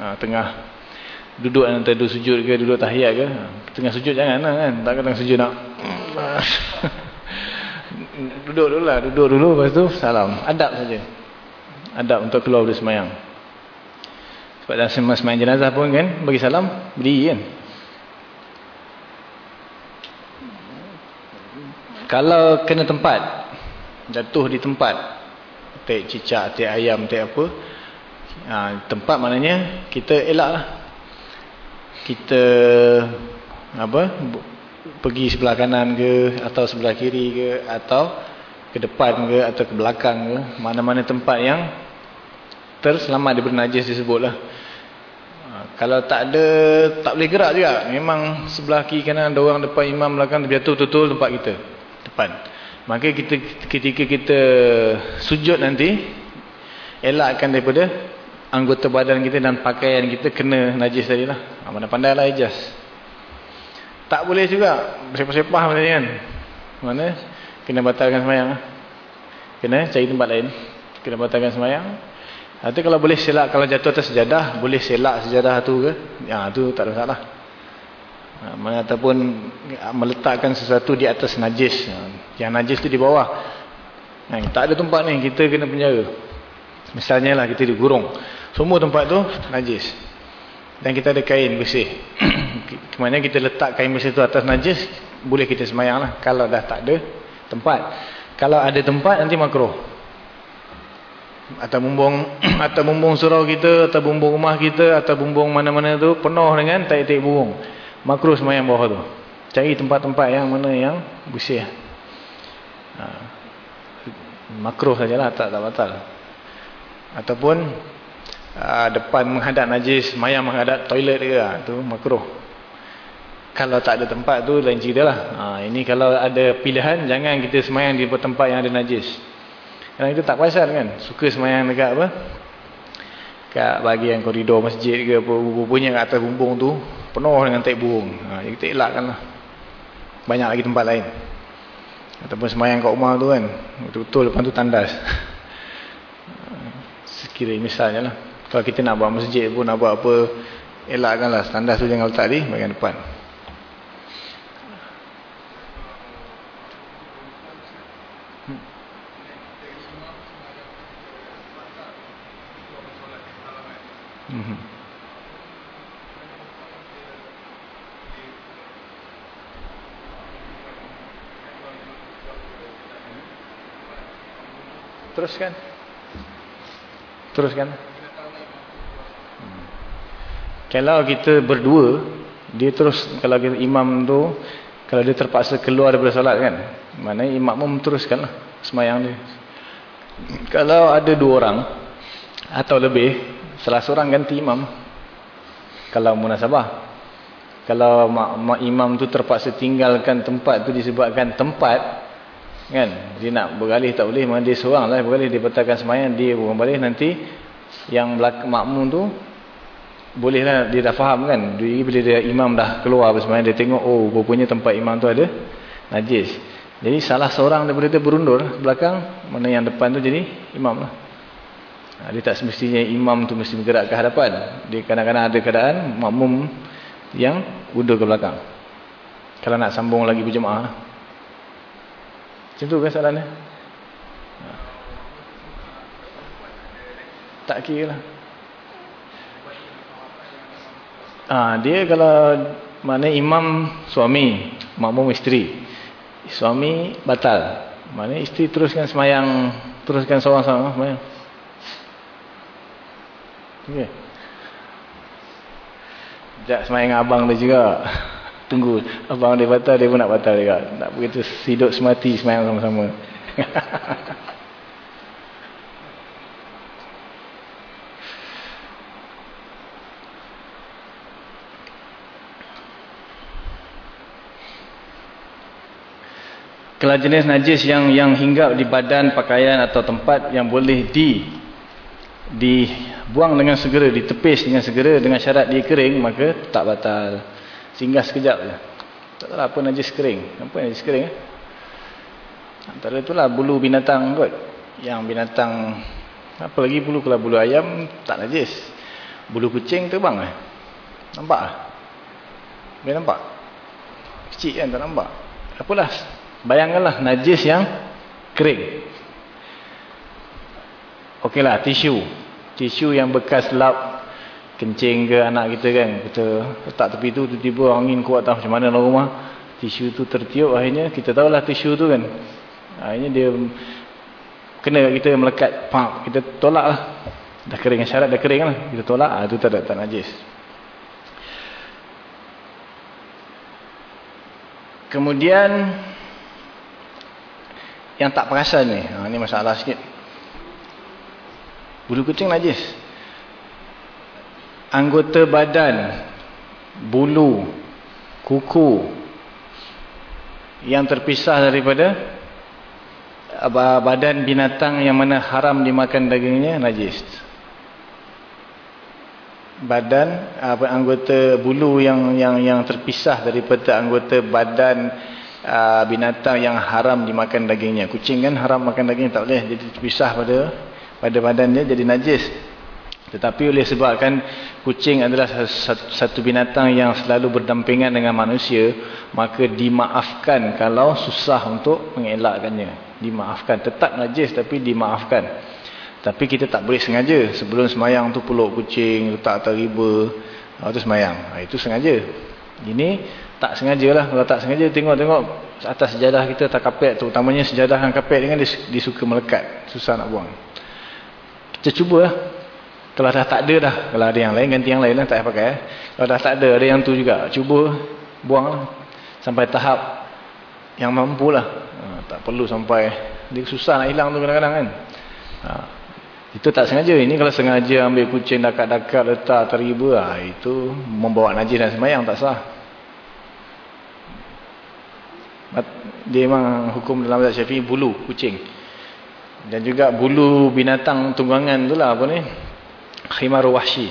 ha, tengah duduk antara duduk sujud ke, duduk tahiyat ke. Tengah sujud jangan lah kan. Tak tengah sujud nak. duduk dulu lah, duduk dulu lepas tu salam. Adab saja. Adab untuk keluar pada semayang. Sebab dalam semayang jenazah pun kan, bagi salam, berdiri kan. Kalau kena tempat, jatuh di tempat, tek cicak, tek ayam, tek apa, ha, tempat maknanya kita elak lah. Kita apa, pergi sebelah kanan ke, atau sebelah kiri ke, atau ke depan ke, atau ke belakang ke, mana-mana tempat yang terselamat daripada najis disebut lah. Ha, kalau tak ada, tak boleh gerak juga. Memang sebelah kiri kanan ada orang depan imam belakang, terjatuh betul tempat kita depan. Maka kita ketika kita sujud nanti elakkan daripada anggota badan kita dan pakaian kita kena najis tadi lah. Ha, mana pandailah ijaz. Tak boleh juga bersepah-sepah macam kan. Mana kena batalkan semayang. Lah. Kena cari tempat lain. Kena batalkan semayang. Nanti kalau boleh selak kalau jatuh atas sejadah, boleh selak sejadah tu ke? Ya, tu tak ada masalah. Ataupun meletakkan sesuatu di atas najis. Yang najis tu di bawah. Ha, tak ada tempat ni kita kena penjara. Misalnya lah kita di gurung. Semua tempat tu najis. Dan kita ada kain bersih. Kemana kita letak kain bersih tu atas najis boleh kita semayang lah. Kalau dah tak ada tempat. Kalau ada tempat nanti makroh atau bumbung atau bumbung surau kita atau bumbung rumah kita atau bumbung mana-mana tu penuh dengan taik-taik burung makruh semayang bawah tu. Cari tempat-tempat yang mana yang bersih. Ha. makruh sajalah tak tak batal. Ataupun ha, depan menghadap najis semayang menghadap toilet ke ha, tu makruh. Kalau tak ada tempat tu lain cerita lah. Ha, ini kalau ada pilihan jangan kita semayang di tempat yang ada najis. Kerana kita tak pasal kan? Suka semayang dekat apa kat bahagian koridor masjid ke apa punya kat atas bumbung tu penuh dengan tai burung. Ha, jadi kita elakkan lah. Banyak lagi tempat lain. Ataupun semayang kat rumah tu kan betul-betul lepas tu tandas. Sekiranya misalnya lah. Kalau kita nak buat masjid pun nak buat apa elakkan lah. Tandas tu jangan letak di bahagian depan Teruskan. Teruskan. Kalau kita berdua, dia terus, kalau kita, imam tu, kalau dia terpaksa keluar daripada solat kan, mana imam teruskan lah semayang dia. Kalau ada dua orang, atau lebih, salah seorang ganti imam. Kalau munasabah. Kalau mak, mak imam tu terpaksa tinggalkan tempat tu disebabkan tempat, kan, dia nak beralih tak boleh, mana dia seorang lah. Beralih, dia batalkan semayang, dia bukan balik, nanti yang makmum tu bolehlah dia dah faham kan? Dia, bila dia imam dah keluar sebenarnya dia tengok oh rupanya tempat imam tu ada najis. Jadi salah seorang daripada dia berundur belakang mana yang depan tu jadi imam lah. Ha, dia tak semestinya imam tu mesti bergerak ke hadapan. Dia kadang-kadang ada keadaan makmum yang undur ke belakang. Kalau nak sambung lagi berjemaah macam tu kan soalannya ha. tak kira lah Ha, dia kalau mana imam suami, makmum isteri. Suami batal. Mana isteri teruskan semayang, teruskan seorang-seorang semayang. Okey. Jak semayang abang dia juga. Tunggu abang dia batal dia pun nak batal juga. Tak begitu hidup semati semayang sama-sama. Kalau jenis najis yang yang hinggap di badan, pakaian atau tempat yang boleh di dibuang dengan segera, ditepis dengan segera dengan syarat dia kering, maka tak batal. Singgah sekejap je. Tak tahu apa najis kering. Apa najis kering? Eh? Antara itulah bulu binatang kot. Yang binatang, apa lagi bulu, kalau bulu ayam tak najis. Bulu kucing terbang eh? Nampak lah? Boleh nampak? Kecil kan tak nampak? Apalah Bayangkanlah najis yang kering. Okeylah tisu. Tisu yang bekas lap kencing ke anak kita kan. Kita letak tepi tu tiba-tiba angin kuat tak macam mana dalam rumah. Tisu tu tertiup akhirnya kita tahulah tisu tu kan. Akhirnya dia kena kita melekat. Pak, kita tolak lah. Dah kering syarat dah kering lah. Kita tolak. Ah, tu tak ada tak najis. Kemudian yang tak perasan ni. Ha, ni masalah sikit. Bulu kucing najis. Anggota badan, bulu, kuku yang terpisah daripada badan binatang yang mana haram dimakan dagingnya najis. Badan apa anggota bulu yang yang yang terpisah daripada anggota badan uh, binatang yang haram dimakan dagingnya. Kucing kan haram makan daging tak boleh jadi terpisah pada pada badannya jadi najis. Tetapi oleh sebabkan kucing adalah satu binatang yang selalu berdampingan dengan manusia, maka dimaafkan kalau susah untuk mengelakkannya. Dimaafkan. Tetap najis tapi dimaafkan. Tapi kita tak boleh sengaja. Sebelum semayang tu peluk kucing, letak atas riba. Itu semayang. Itu sengaja. Ini tak sengaja lah. Kalau tak sengaja tengok-tengok atas sejadah kita tak kapet tu. Utamanya sejadah yang kapet dengan dia, suka melekat. Susah nak buang. Kita cuba lah. Kalau dah tak ada dah. Kalau ada yang lain ganti yang lain lah. Tak payah pakai. Eh. Kalau dah tak ada ada yang tu juga. Cuba buang lah. Sampai tahap yang mampu lah. Ha, tak perlu sampai. Dia susah nak hilang tu kadang-kadang kan. Ha, itu tak sengaja. Ini kalau sengaja ambil kucing dekat-dekat letak teriba. Ha, itu membawa najis dan semayang tak sah. dia memang hukum dalam Syafi'i bulu kucing. Dan juga bulu binatang tunggangan itulah apa ni? Khimar wahsy.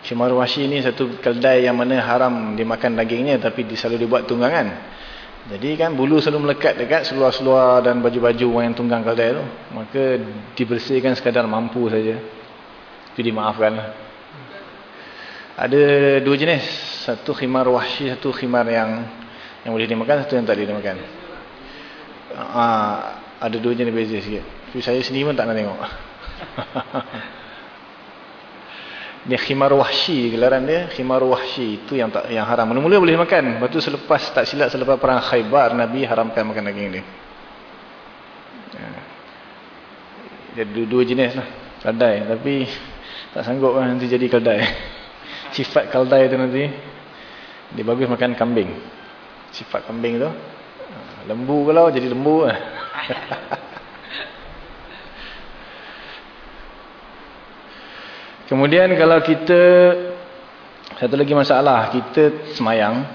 Khimar wahsy ni satu keldai yang mana haram dimakan dagingnya tapi selalu dibuat tunggangan. Jadi kan bulu selalu melekat dekat seluar-seluar dan baju-baju yang tunggang keldai tu. Maka dibersihkan sekadar mampu saja. Itu dimaafkan. Ada dua jenis. Satu khimar wahsy, satu khimar yang yang boleh dimakan, satu yang tak boleh dimakan. Ha, ada dua jenis beza sikit. Tapi saya sendiri pun tak nak tengok. Ni khimar wahsy gelaran dia, khimar wahsy itu yang tak yang haram. Mula-mula boleh makan. Lepas tu selepas tak silap selepas perang Khaybar Nabi haramkan makan daging dia. Ya. Dia dua, dua jenis lah. Keldai tapi tak sanggup lah nanti jadi keldai. sifat kaldai tu nanti dia bagus makan kambing sifat kambing tu lembu kalau jadi lembu kemudian kalau kita satu lagi masalah kita semayang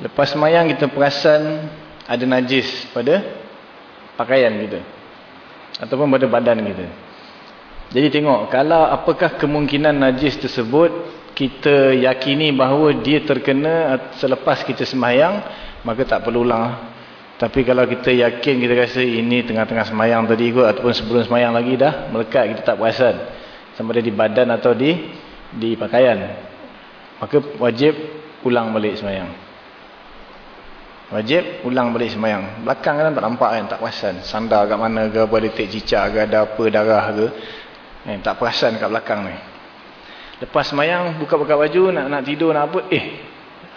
lepas semayang kita perasan ada najis pada pakaian kita ataupun pada badan kita jadi tengok, kalau apakah kemungkinan najis tersebut kita yakini bahawa dia terkena selepas kita semayang, maka tak perlu ulang. Tapi kalau kita yakin, kita rasa ini tengah-tengah semayang tadi kot, ataupun sebelum semayang lagi dah melekat, kita tak perasan. Sama ada di badan atau di di pakaian. Maka wajib ulang balik semayang. Wajib ulang balik semayang. Belakang kan tak nampak kan, tak perasan. Sandar kat mana ke, apa ada tek cicak ke, ada apa darah ke. Eh, tak perasan kat belakang ni. Lepas semayang, buka-buka baju, nak nak tidur, nak apa, eh,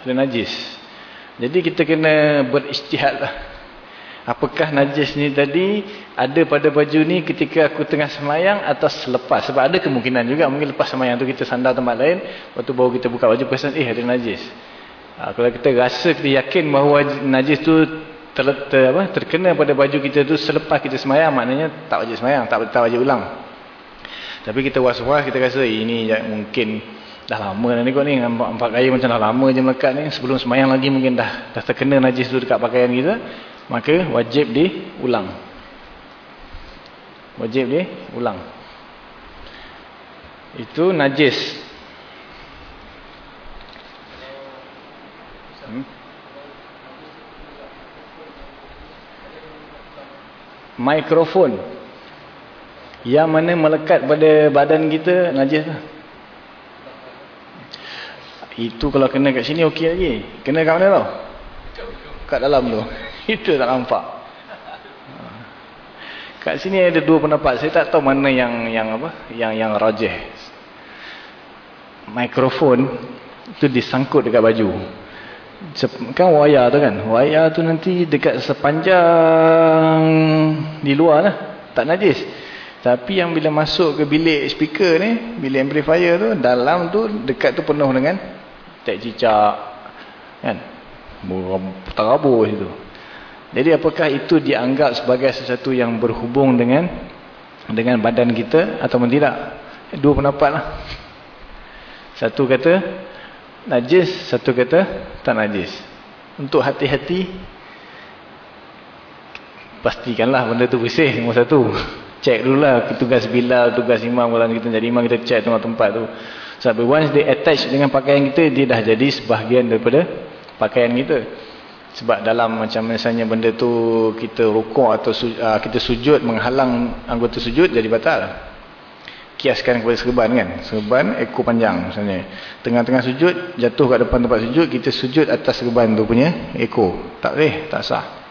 ada najis. Jadi kita kena beristihad lah. Apakah najis ni tadi ada pada baju ni ketika aku tengah semayang atau selepas. Sebab ada kemungkinan juga, mungkin lepas semayang tu kita sandar tempat lain, waktu baru kita buka baju, perasan, eh ada najis. Ha, kalau kita rasa, kita yakin bahawa najis tu ter, ter, apa, terkena pada baju kita tu selepas kita semayang, maknanya tak wajib semayang, tak, tak wajib ulang. Tapi kita was-was, kita rasa ini mungkin dah lama dah ni kot ni. Empat kaya macam dah lama je melekat ni. Sebelum semayang lagi mungkin dah dah terkena najis tu dekat pakaian kita. Maka wajib diulang. Wajib diulang. Itu najis. Hmm? Mikrofon yang mana melekat pada badan kita najis lah. Itu kalau kena kat sini okey lagi. Kena kat mana tau? Kat dalam tu. Itu tak nampak. Kat sini ada dua pendapat. Saya tak tahu mana yang yang apa? Yang yang rajih. Mikrofon itu disangkut dekat baju. Kan wayar tu kan? Wayar tu nanti dekat sepanjang di luar lah. Tak najis. Tapi yang bila masuk ke bilik speaker ni, bilik amplifier tu, dalam tu, dekat tu penuh dengan tek cicak. Kan? Terabur situ. Jadi apakah itu dianggap sebagai sesuatu yang berhubung dengan dengan badan kita atau tidak? Dua pendapat lah. Satu kata najis, satu kata tak najis. Untuk hati-hati, pastikanlah benda tu bersih nombor satu check dulu lah tugas bila tugas imam kalau kita jadi imam kita check tempat-tempat tu sebab once they attach dengan pakaian kita dia dah jadi sebahagian daripada pakaian kita sebab dalam macam misalnya benda tu kita rukuk atau su, uh, kita sujud menghalang anggota sujud jadi batal kiaskan kepada serban kan serban ekor panjang misalnya tengah-tengah sujud jatuh kat depan tempat sujud kita sujud atas serban tu punya ekor tak boleh tak sah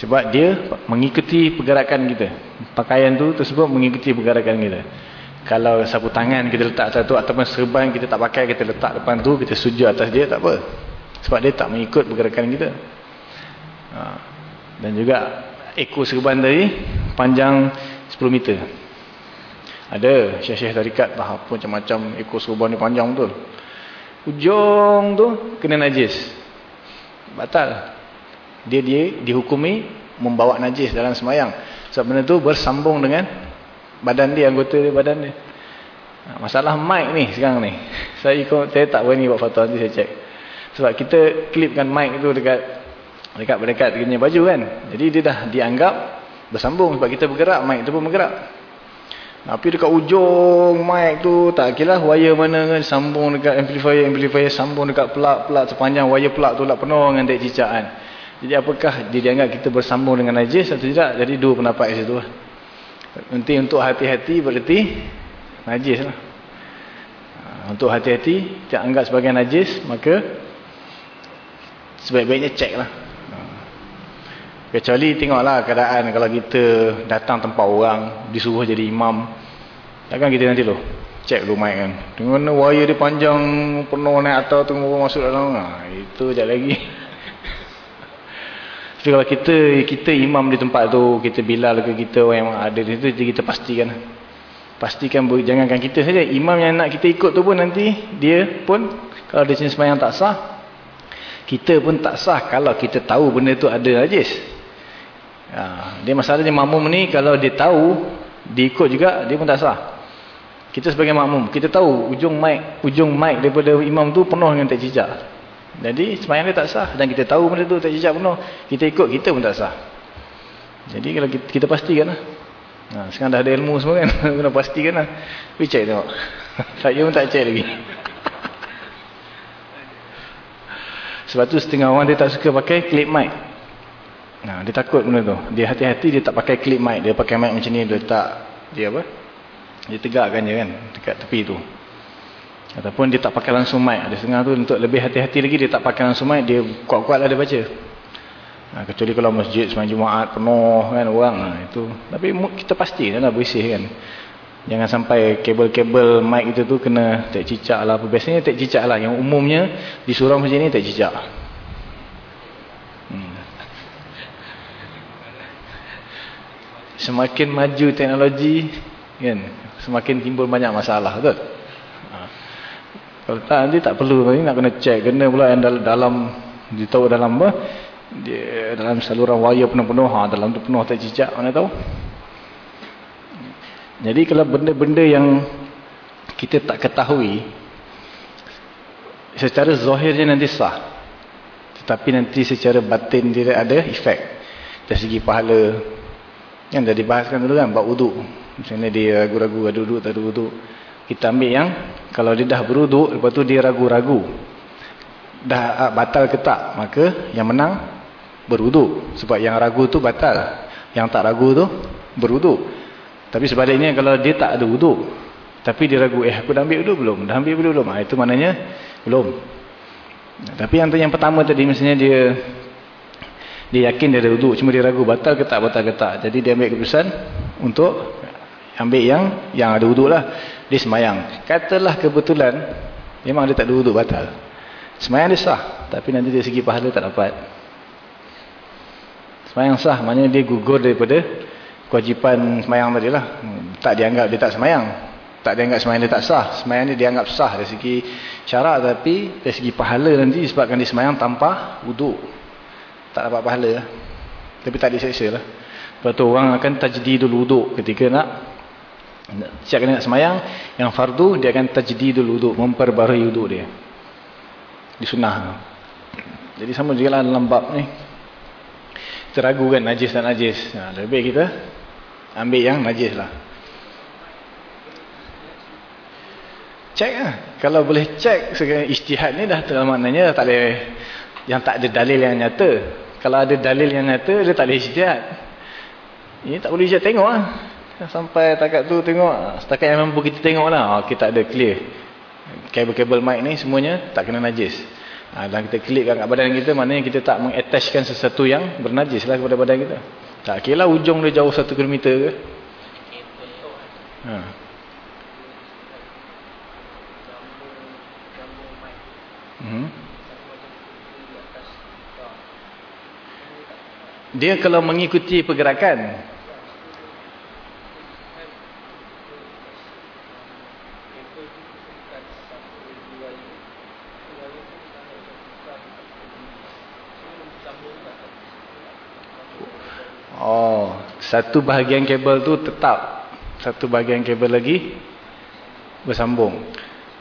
sebab dia mengikuti pergerakan kita. Pakaian tu tersebut mengikuti pergerakan kita. Kalau sapu tangan kita letak atas tu ataupun serban kita tak pakai kita letak depan tu kita sujud atas dia tak apa. Sebab dia tak mengikut pergerakan kita. Ha. Dan juga ekor serban tadi panjang 10 meter. Ada syekh-syekh tarikat bah apa macam-macam ekor serban ni panjang betul. Ujung tu kena najis. Batal dia dia dihukumi membawa najis dalam semayang sebab benda tu bersambung dengan badan dia anggota dia badan dia ha, masalah mic ni sekarang ni saya ikut saya tak berani buat fatwa nanti saya cek sebab kita klipkan mic tu dekat dekat dekat punya baju kan jadi dia dah dianggap bersambung sebab kita bergerak mic tu pun bergerak tapi dekat ujung mic tu tak kira wire mana kan sambung dekat amplifier amplifier sambung dekat plug plug sepanjang wire plug tu lah penuh dengan dek cicak kan jadi apakah dia dianggap kita bersambung dengan najis atau tidak? Jadi dua pendapat di situ. Nanti untuk hati-hati berarti najis lah. Ha, untuk hati-hati, kita anggap sebagai najis, maka sebaik-baiknya cek lah. Kecuali tengoklah keadaan kalau kita datang tempat orang, disuruh jadi imam. Takkan kita nanti loh, cek dulu mic kan. Tengok mana wire dia panjang, penuh naik atau tunggu masuk dalam. Ha, itu sekejap lagi. Tapi kalau kita kita imam di tempat tu, kita bilal ke kita orang yang ada di situ, kita pastikan. pastikan jangankan kita saja imam yang nak kita ikut tu pun nanti dia pun kalau dia sembahyang tak sah kita pun tak sah kalau kita tahu benda tu ada najis ha, dia masalahnya makmum ni kalau dia tahu diikut juga dia pun tak sah kita sebagai makmum kita tahu ujung mic ujung mic daripada imam tu penuh dengan tak cicak jadi sembahyang dia tak sah dan kita tahu benda tu tak cicak penuh kita ikut kita pun tak sah jadi kalau kita, kita pastikan lah Ha, sekarang dah ada ilmu semua kan. Kena pastikan lah. Pergi check tengok. Saya pun tak check lagi. Sebab tu setengah orang dia tak suka pakai clip mic. Nah, dia takut benda tu. Dia hati-hati dia tak pakai clip mic. Dia pakai mic macam ni. Dia tak, dia apa? Dia tegakkan je kan. Dekat tepi tu. Ataupun dia tak pakai langsung mic. Ada setengah tu untuk lebih hati-hati lagi. Dia tak pakai langsung mic. Dia kuat-kuat lah dia baca. Ha, kecuali kalau masjid sembahyang Jumaat penuh kan orang ha, itu. Tapi kita pasti lah bersih kan. Jangan sampai kabel-kabel mic itu tu kena tak cicak lah. Biasanya tak cicak lah. Yang umumnya di surau macam ni tak cicak. Hmm. Semakin maju teknologi kan, semakin timbul banyak masalah betul? Ha. Kalau tak nanti tak perlu ni nak kena check. Kena pula yang dalam, ditahu dalam apa? dia dalam saluran wayar penuh-penuh ha, dalam tu penuh tak cicak mana tahu jadi kalau benda-benda yang kita tak ketahui secara zahirnya nanti sah. Tetapi nanti secara batin dia ada efek dari segi pahala. Yang dah dibahaskan dulu kan bab wuduk. Misalnya dia ragu-ragu ada wuduk tak ada wuduk kita ambil yang kalau dia dah berwuduk lepas tu dia ragu-ragu. Dah ah, batal ke tak maka yang menang berwuduk. Sebab yang ragu tu batal. Yang tak ragu tu berwuduk tapi sebaliknya kalau dia tak ada wuduk tapi dia ragu eh aku dah ambil wuduk belum? Dah ambil wuduk belum? Ha, itu maknanya belum. Tapi yang yang pertama tadi misalnya dia dia yakin dia ada wuduk cuma dia ragu batal ke tak batal ke tak. Jadi dia ambil keputusan untuk ambil yang yang ada wuduk lah. Dia semayang. Katalah kebetulan memang dia tak ada wuduk batal. Semayang dia sah tapi nanti dari segi pahala tak dapat. Semayang sah, maknanya dia gugur daripada kewajipan semayang tadi lah. Tak dianggap dia tak semayang. Tak dianggap semayang dia tak sah. Semayang dia dianggap sah dari segi syarat tapi dari segi pahala nanti sebabkan dia semayang tanpa wuduk. Tak dapat pahala. Tapi tak diseksa lah. Lepas tu orang akan tajdidul wuduk ketika nak siap kena nak semayang. Yang fardu dia akan tajdidul wuduk. Memperbarui wuduk dia. Disunah. Jadi sama juga lah dalam bab ni teragu kan najis dan najis. Ha, lebih kita ambil yang najis lah. Cek lah. Kalau boleh cek istihad ni dah maknanya tak boleh yang tak ada dalil yang nyata. Kalau ada dalil yang nyata dia tak boleh istihad. Ini tak boleh istihad tengok lah. Sampai takat tu tengok. Setakat yang mampu kita tengok lah. Oh, kita ada clear. Kabel-kabel mic ni semuanya tak kena najis. Ha, dan kita klikkan kat badan kita, maknanya kita tak mengattachkan sesuatu yang bernajis lah kepada badan kita. Tak kira lah ujung dia jauh satu kilometer ke. Ha. Hmm. Dia kalau mengikuti pergerakan, Oh, satu bahagian kabel tu tetap. Satu bahagian kabel lagi bersambung.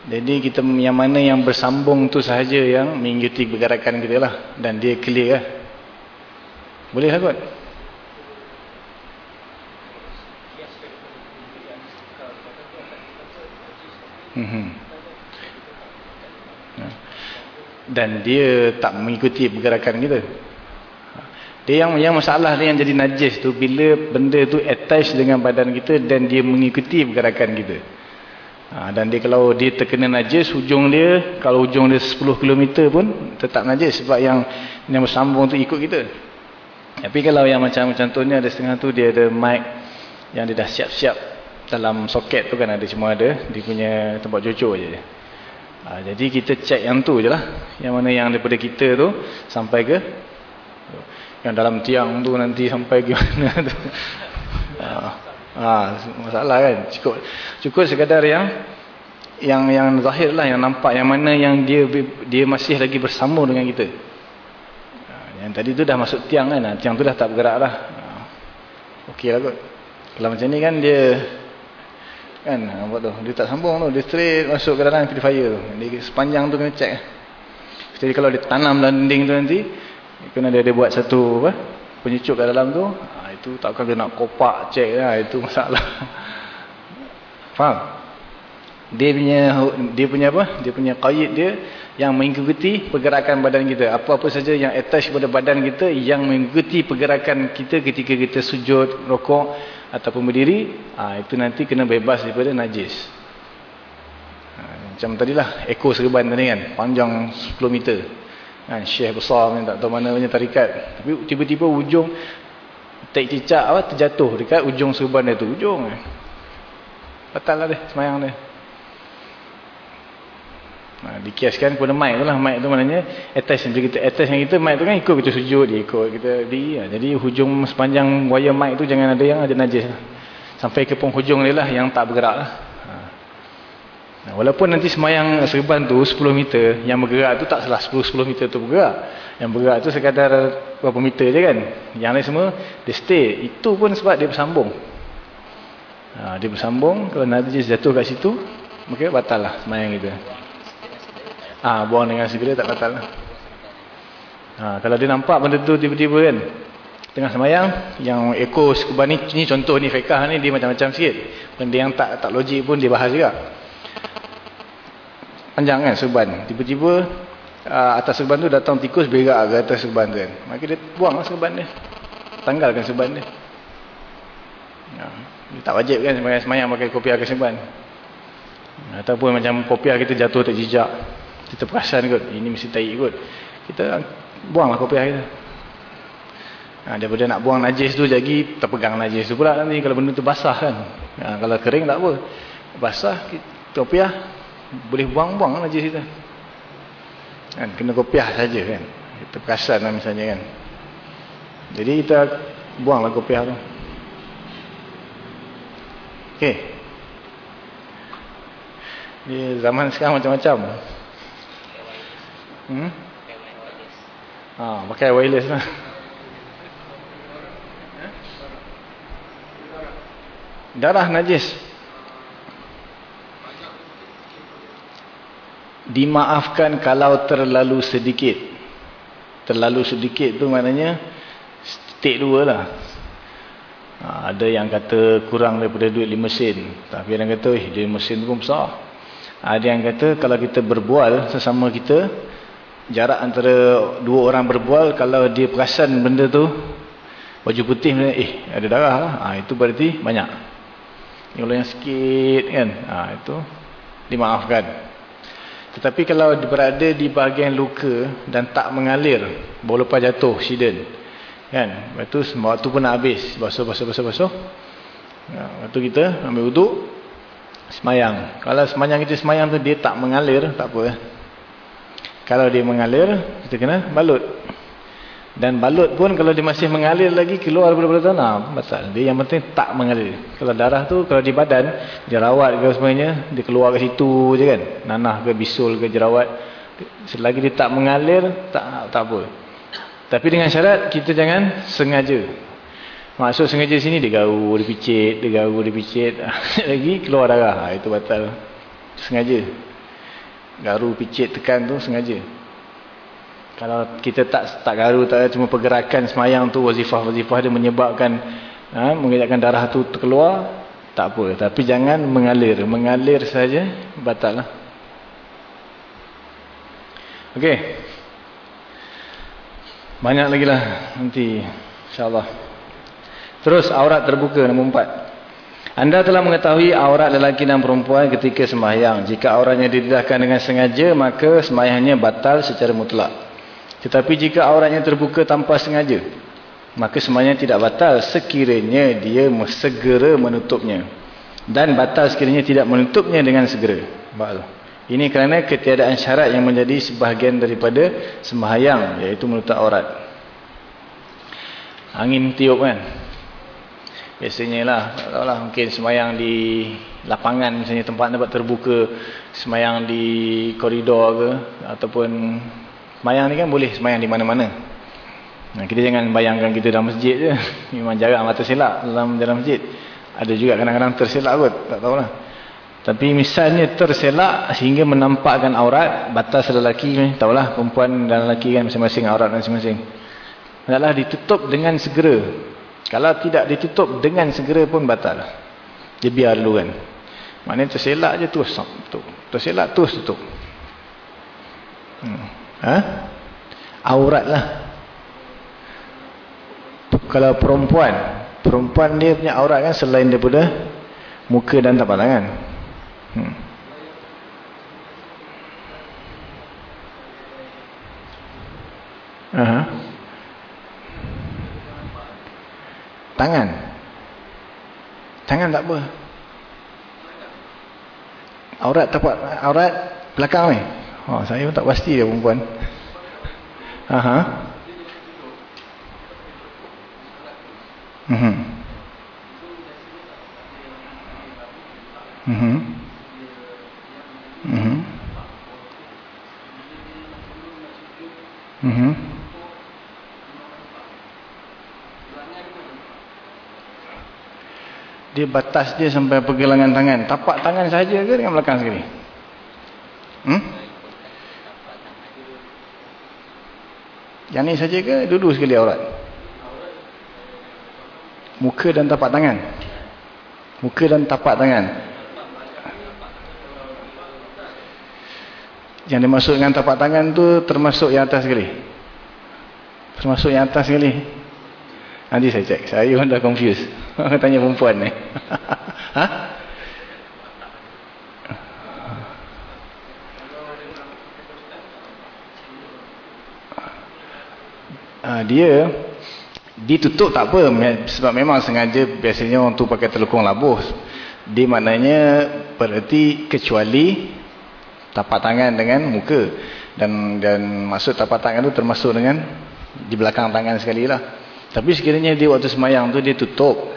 Jadi kita yang mana yang bersambung tu sahaja yang mengikuti pergerakan kita lah. Dan dia clear lah. Boleh lah kot. Mhm. Dan dia tak mengikuti pergerakan kita. Dia yang yang masalah dia yang jadi najis tu bila benda tu attach dengan badan kita dan dia mengikuti pergerakan kita. Ha, dan dia kalau dia terkena najis hujung dia kalau hujung dia 10 km pun tetap najis sebab yang yang bersambung tu ikut kita. Tapi kalau yang macam contohnya ada setengah tu dia ada mic yang dia dah siap-siap dalam soket tu kan ada cuma ada dia punya tempat jocok je. Ha, jadi kita check yang tu je lah. Yang mana yang daripada kita tu sampai ke yang dalam tiang tu nanti sampai gimana tu. Ha, masalah kan. Cukup cukup sekadar yang yang yang zahir lah yang nampak yang mana yang dia dia masih lagi bersama dengan kita. Ha, yang tadi tu dah masuk tiang kan. Tiang tu dah tak bergerak lah. Okey lah kot. Kalau macam ni kan dia kan apa tu dia tak sambung tu dia straight masuk ke dalam purifier tu dia sepanjang tu kena check jadi kalau dia tanam dalam dinding tu nanti kena dia, dia buat satu apa penyecup kat dalam tu. Ha, itu takkan nak kopak check lah itu masalah. Faham? Dia punya dia punya apa? Dia punya qaid dia yang mengikuti pergerakan badan kita. Apa-apa saja yang attach pada badan kita yang mengikuti pergerakan kita ketika kita sujud rokok ataupun berdiri ha, itu nanti kena bebas daripada najis. Ha, macam tadilah ekor serban tadi kan panjang 10 meter kan syekh besar ni tak tahu mana punya tarikat tapi tiba-tiba ujung tak cicak apa terjatuh dekat ujung serban dia tu ujung batal lah dia semayang dia Ha, dikiaskan kepada mic tu lah. Mic tu maknanya attach. Bila kita attach yang kita, mic tu kan ikut kita sujud, dia ikut kita diri. Ha, jadi hujung sepanjang wire mic tu jangan ada yang ada najis. Lah. Sampai ke penghujung dia lah yang tak bergerak lah. Nah, walaupun nanti semayang serban tu 10 meter, yang bergerak tu tak salah 10-10 meter tu bergerak. Yang bergerak tu sekadar berapa meter je kan. Yang lain semua dia stay. Itu pun sebab dia bersambung. Ha, dia bersambung, kalau najis jatuh kat situ, maka batal lah semayang kita. Ah, ha, buang dengan segera tak batal lah. Ha, kalau dia nampak benda tu tiba-tiba kan. Tengah semayang. Yang ekor sekuban ni, ni contoh ni fekah ni dia macam-macam sikit. Benda yang tak tak logik pun dia bahas juga. Panjang kan serban. Tiba-tiba uh, atas serban tu datang tikus berak ke atas serban tu kan. Maka dia buang lah serban dia. Tanggalkan serban dia. Ha, dia tak wajib kan semayang-semayang pakai kopiah ke serban. Ataupun macam kopiah kita jatuh tak jejak. Kita perasan kot, ini mesti taik kot. Kita buanglah kopiah kita. Ha, daripada nak buang najis tu jadi terpegang najis tu pula nanti kalau benda tu basah kan. Ha, kalau kering tak apa. Basah kopiah boleh buang-buang najis kita. Kan kena kopiah saja kan. Kita perasan lah misalnya kan. Jadi kita buanglah kopiah tu. Okey. Ni zaman sekarang macam-macam. Hmm? Ha, pakai wireless lah. Darah najis. Dimaafkan kalau terlalu sedikit. Terlalu sedikit tu maknanya stik dua lah. Ha, ada yang kata kurang daripada duit lima sen. Tapi ada yang kata eh, duit lima sen pun besar. Ada yang kata kalau kita berbual sesama kita jarak antara dua orang berbual kalau dia perasan benda tu baju putih eh ada darah lah ha, itu berarti banyak kalau yang sikit kan ha, itu dimaafkan tetapi kalau berada di bahagian luka dan tak mengalir baru lepas jatuh siden kan? Waktu waktu pun nak habis basuh basuh basuh basuh. Ha, waktu kita ambil uduk semayang. Kalau semayang kita semayang tu dia tak mengalir tak apa. Kalau dia mengalir, kita kena balut. Dan balut pun kalau dia masih mengalir lagi keluar daripada tanah, batal. Dia yang penting tak mengalir. Kalau darah tu kalau di badan, jerawat ke semuanya, dia keluar ke situ je kan. Nanah ke bisul ke jerawat. Selagi dia tak mengalir, tak tak apa. Tapi dengan syarat kita jangan sengaja. Maksud sengaja sini dia gaul, dia picit, dia gaul, dia picit. lagi keluar darah. Ha, itu batal. Sengaja garu picit tekan tu sengaja kalau kita tak tak garu tak cuma pergerakan semayang tu wazifah-wazifah dia menyebabkan ha, mengejakkan darah tu terkeluar tak apa. Tapi jangan mengalir. Mengalir saja batal lah. Ok banyak lagi lah. Nanti insyaAllah. Terus aurat terbuka nombor empat. Anda telah mengetahui aurat lelaki dan perempuan ketika sembahyang. Jika auratnya didedahkan dengan sengaja, maka sembahyangnya batal secara mutlak. Tetapi jika auratnya terbuka tanpa sengaja, maka sembahyangnya tidak batal sekiranya dia segera menutupnya. Dan batal sekiranya tidak menutupnya dengan segera. Ini kerana ketiadaan syarat yang menjadi sebahagian daripada sembahyang, iaitu menutup aurat. Angin tiup kan? Biasanya lah, tahulah, mungkin semayang di lapangan misalnya tempat tempat terbuka, semayang di koridor ke, ataupun semayang ni kan boleh semayang di mana-mana. Nah, kita jangan bayangkan kita dalam masjid je. Memang jarang mata selak dalam dalam masjid. Ada juga kadang-kadang terselak kot, tak tahulah. Tapi misalnya terselak sehingga menampakkan aurat, batas lelaki, tahulah perempuan dan lelaki kan masing-masing aurat masing-masing. Adalah ditutup dengan segera. Kalau tidak ditutup dengan segera pun batal. Dia biar dulu kan. Maknanya terselak je terus tutup. Terselak terus tutup. Hmm. Ha? Aurat lah. Kalau perempuan, perempuan dia punya aurat kan selain daripada muka dan tapak tangan. Hmm. Aha. Tangan. Tangan tak apa. Aurat tapak aurat belakang ni. Oh, saya pun tak pasti dia perempuan. Aha. Mhm. Mhm. Mhm. Mhm. Dia batas dia sampai pergelangan tangan. Tapak tangan saja ke dengan belakang sekali? Hmm? Yang ni saja ke duduk sekali aurat? Muka dan tapak tangan. Muka dan tapak tangan. Yang dimasuk dengan tapak tangan tu termasuk yang atas sekali. Termasuk yang atas sekali. Nanti saya cek. Saya pun dah confused. Tanya perempuan ni. ha? Uh, dia ditutup tak apa. Sebab memang sengaja biasanya orang tu pakai telekong labuh. Dia maknanya berarti kecuali tapak tangan dengan muka. Dan dan maksud tapak tangan tu termasuk dengan di belakang tangan sekali lah. Tapi sekiranya dia waktu semayang tu dia tutup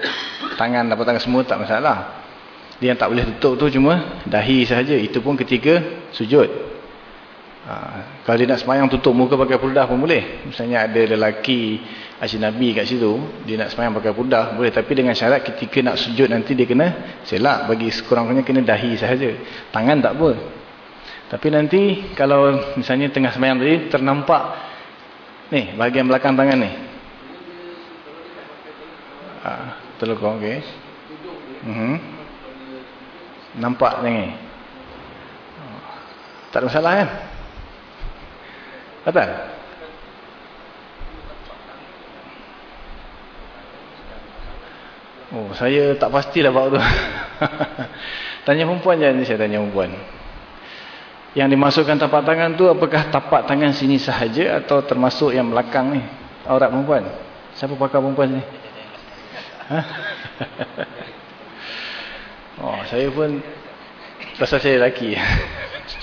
tangan tapak tangan semua tak masalah. Dia yang tak boleh tutup tu cuma dahi sahaja. Itu pun ketika sujud Ha, kalau dia nak semayang tutup muka pakai purdah pun boleh. Misalnya ada lelaki Nabi kat situ, dia nak semayang pakai purdah, boleh. Tapi dengan syarat ketika nak sujud nanti dia kena selak. Bagi sekurang-kurangnya kena dahi sahaja. Tangan tak apa. Tapi nanti kalau misalnya tengah semayang tadi, ternampak ni bahagian belakang tangan ni. Ha, telukong, okey. Uh mhm. -huh. Nampak ni. Tak ada masalah kan? Betul? Oh, saya tak pastilah bab tu. tanya perempuan je ni saya tanya perempuan. Yang dimasukkan tapak tangan tu apakah tapak tangan sini sahaja atau termasuk yang belakang ni? Aurat perempuan. Siapa pakar perempuan ni? Ha? oh, saya pun rasa saya lelaki.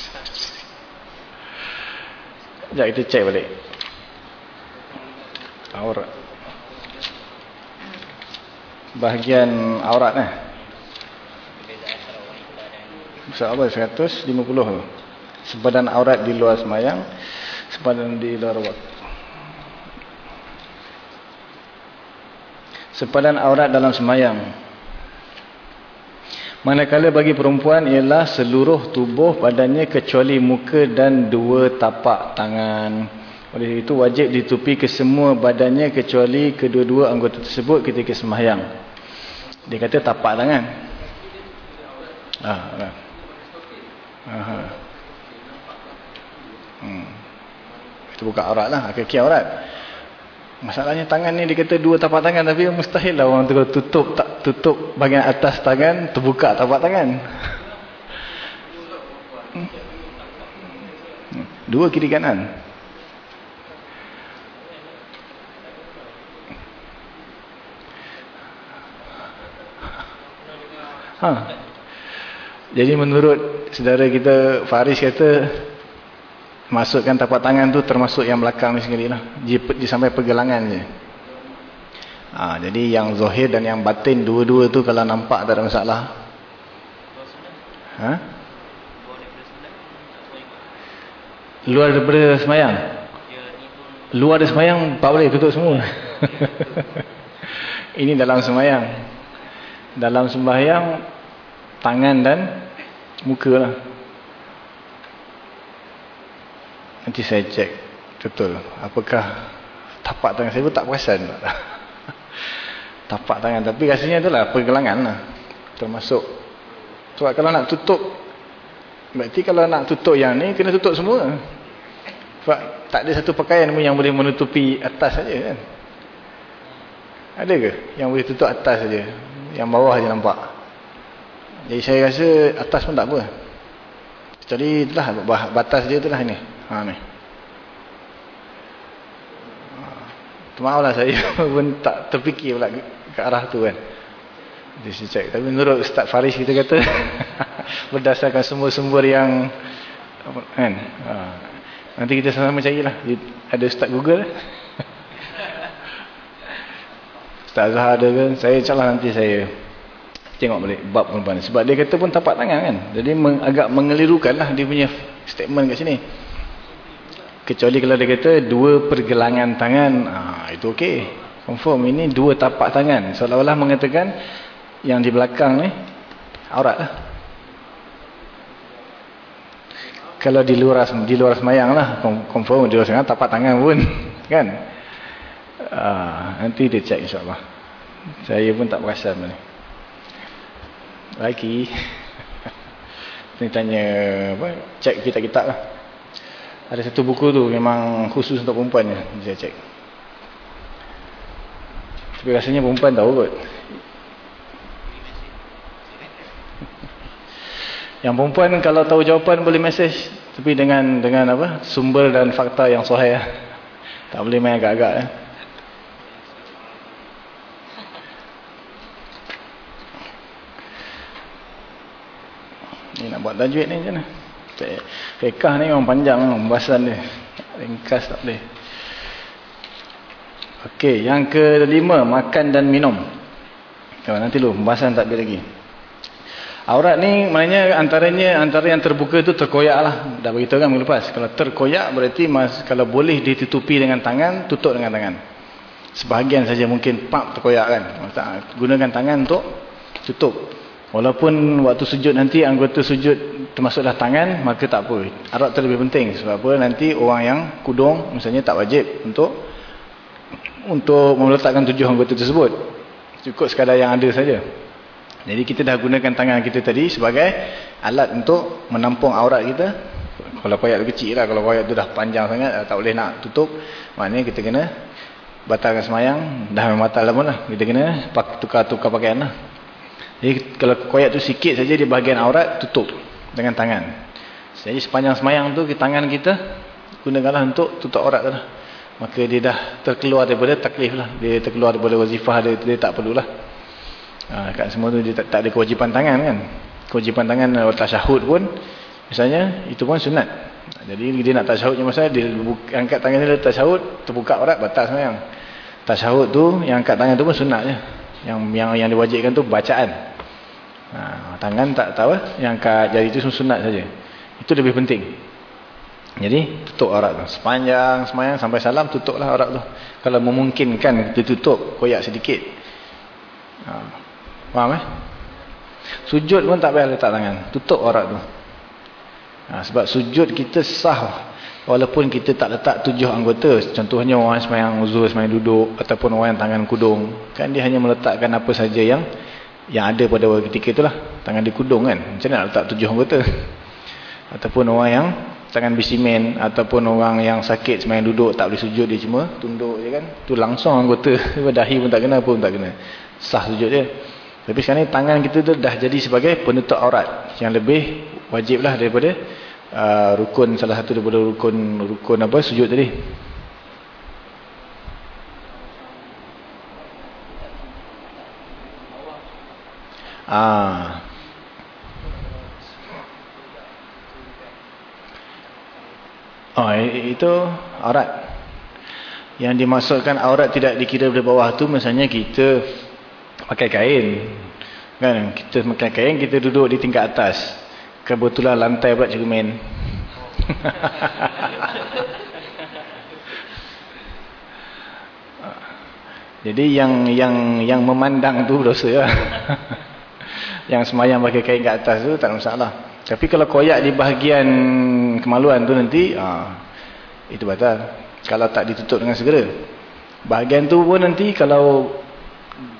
Sekejap kita cek balik. Aurat. Bahagian aurat. Besar apa? 150 tu. Sepadan aurat di luar semayang. Sepadan di luar waktu. Sepadan aurat dalam semayang. Manakala bagi perempuan ialah seluruh tubuh badannya kecuali muka dan dua tapak tangan. Oleh itu wajib ditutupi ke semua badannya kecuali kedua-dua anggota tersebut ketika sembahyang. Dia kata tapak tangan. Ah, ah. Hmm. Itu buka aurat lah. Kaki aurat. Masalahnya tangan ni dia kata dua tapak tangan tapi mustahil lah orang tu tutup tak tutup bahagian atas tangan terbuka tapak tangan. Dua kiri kanan. Ha. Jadi menurut saudara kita Faris kata Masukkan tapak tangan tu termasuk yang belakang ni sendiri lah. Dia sampai pergelangan je. Ha, jadi yang zahir dan yang batin dua-dua tu kalau nampak tak ada masalah. Ha? Luar daripada semayang? Luar daripada semayang tak boleh tutup semua. Ini dalam semayang. Dalam sembahyang tangan dan muka lah. Nanti saya cek betul. Apakah tapak tangan? Saya pun tak perasan. tapak tangan. Tapi rasanya itulah pergelangan lah. Termasuk. Sebab kalau nak tutup berarti kalau nak tutup yang ni kena tutup semua. Sebab tak ada satu pakaian pun yang boleh menutupi atas saja kan? Ada ke yang boleh tutup atas saja? Yang bawah saja nampak. Jadi saya rasa atas pun tak apa. Kecuali itulah batas dia itulah ni ha ni maaflah saya pun tak terfikir pula ke arah tu kan. Cek. Tapi menurut Ustaz Faris kita kata berdasarkan semua sumber yang kan. Ha. Nanti kita sama-sama carilah. Ada Ustaz Google. Ustaz Zahar ada kan. Saya insyaAllah nanti saya tengok balik bab perempuan Sebab dia kata pun tapak tangan kan. Jadi agak mengelirukan lah dia punya statement kat sini. Kecuali kalau dia kata dua pergelangan tangan. Ha, itu okey. Confirm ini dua tapak tangan. Seolah-olah mengatakan yang di belakang ni aurat lah. Kalau di luar di luar semayang lah confirm di luar semayang tapak tangan pun kan? Uh, nanti dia cek insyaAllah. Saya pun tak perasan ni. Lagi. Ni tanya apa? Cek kitab-kitab lah ada satu buku tu memang khusus untuk perempuan ni saya cek tapi rasanya perempuan tahu kot. Yang perempuan kalau tahu jawapan boleh mesej. Tapi dengan dengan apa sumber dan fakta yang sahih. Tak boleh main agak-agak. Eh. Ni nak buat tajwid ni macam mana? Fekah ni memang panjang pembahasan dia. Ringkas tak boleh. Okey, yang kelima, makan dan minum. Oh, nanti dulu, pembahasan tak lagi. Aurat ni maknanya antaranya antara yang terbuka itu terkoyak lah. Dah beritahu kan minggu lepas. Kalau terkoyak berarti mas, kalau boleh ditutupi dengan tangan, tutup dengan tangan. Sebahagian saja mungkin pak terkoyak kan. Gunakan tangan untuk tutup. Walaupun waktu sujud nanti anggota sujud termasuklah tangan, maka tak apa. Aurat tu lebih penting. Sebab apa nanti orang yang kudung misalnya tak wajib untuk untuk meletakkan tujuh anggota tersebut. Cukup sekadar yang ada saja. Jadi kita dah gunakan tangan kita tadi sebagai alat untuk menampung aurat kita. Kalau koyak kecil lah. Kalau koyak tu dah panjang sangat, tak boleh nak tutup. Maknanya kita kena batalkan semayang. Dah memang batal lah pun lah. Kita kena tukar-tukar pakaian lah. Jadi kalau koyak tu sikit saja di bahagian aurat, tutup dengan tangan. Jadi sepanjang semayang tu, tangan kita gunakanlah untuk tutup aurat tu lah. Maka dia dah terkeluar daripada taklif lah. Dia terkeluar daripada wazifah dia, dia tak perlulah. Ha, kat semua tu dia tak, tak ada kewajipan tangan kan. Kewajipan tangan atau tasyahud pun. Misalnya itu pun sunat. Jadi dia nak tasyahud masa dia angkat tangan dia tasyahud terbuka aurat batas semayang. Tasyahud tu yang angkat tangan tu pun sunat je yang yang yang diwajibkan tu bacaan ha, tangan tak tahu yang angkat jari tu sunat saja itu lebih penting jadi tutup aurat tu. Sepanjang semayang sampai salam tutuplah aurat tu. Kalau memungkinkan ditutup, koyak sedikit. Ha. Faham eh? Sujud pun tak payah letak tangan. Tutup aurat tu. Ha, sebab sujud kita sah. Walaupun kita tak letak tujuh anggota. Contohnya orang semayang uzur, semayang duduk. Ataupun orang yang tangan kudung. Kan dia hanya meletakkan apa saja yang yang ada pada ketika itulah. Tangan di kudung kan. Macam mana nak letak tujuh anggota? Ataupun orang yang tangan bisimen ataupun orang yang sakit semain duduk tak boleh sujud dia cuma tunduk je kan tu langsung anggota dahi pun tak kena pun tak kena sah sujud dia tapi sekarang ni tangan kita tu dah jadi sebagai penutup aurat yang lebih wajib lah daripada uh, rukun salah satu daripada rukun rukun apa sujud tadi? Ah. Oh, itu aurat. yang dimaksudkan aurat tidak dikira dari bawah tu misalnya kita pakai kain. Kan kita pakai kain kita duduk di tingkat atas kebetulan lantai pula cermin jadi yang yang yang memandang tu berdosa lah. yang semayang pakai kain kat atas tu tak ada masalah. Tapi kalau koyak di bahagian kemaluan tu nanti ah, itu batal. Kalau tak ditutup dengan segera. Bahagian tu pun nanti kalau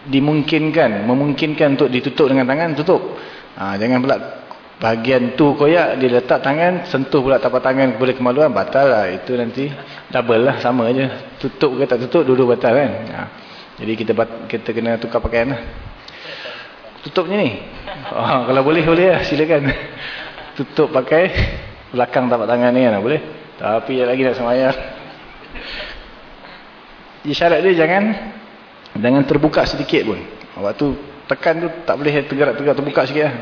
dimungkinkan memungkinkan untuk ditutup dengan tangan tutup. Ha, jangan pula bahagian tu koyak dia letak tangan sentuh pula tapak tangan boleh kemaluan batal lah itu nanti double lah sama aja tutup ke tak tutup dua-dua batal kan? Ha, jadi kita kita kena tukar pakaian lah. Tutupnya ni? Oh, kalau boleh boleh lah silakan. Tutup pakai belakang tapak tangan ni kan boleh? Tapi lagi nak semayang. Isyarat dia jangan jangan terbuka sedikit pun. Waktu tekan tu tak boleh tergerak-tergerak terbuka sikit lah.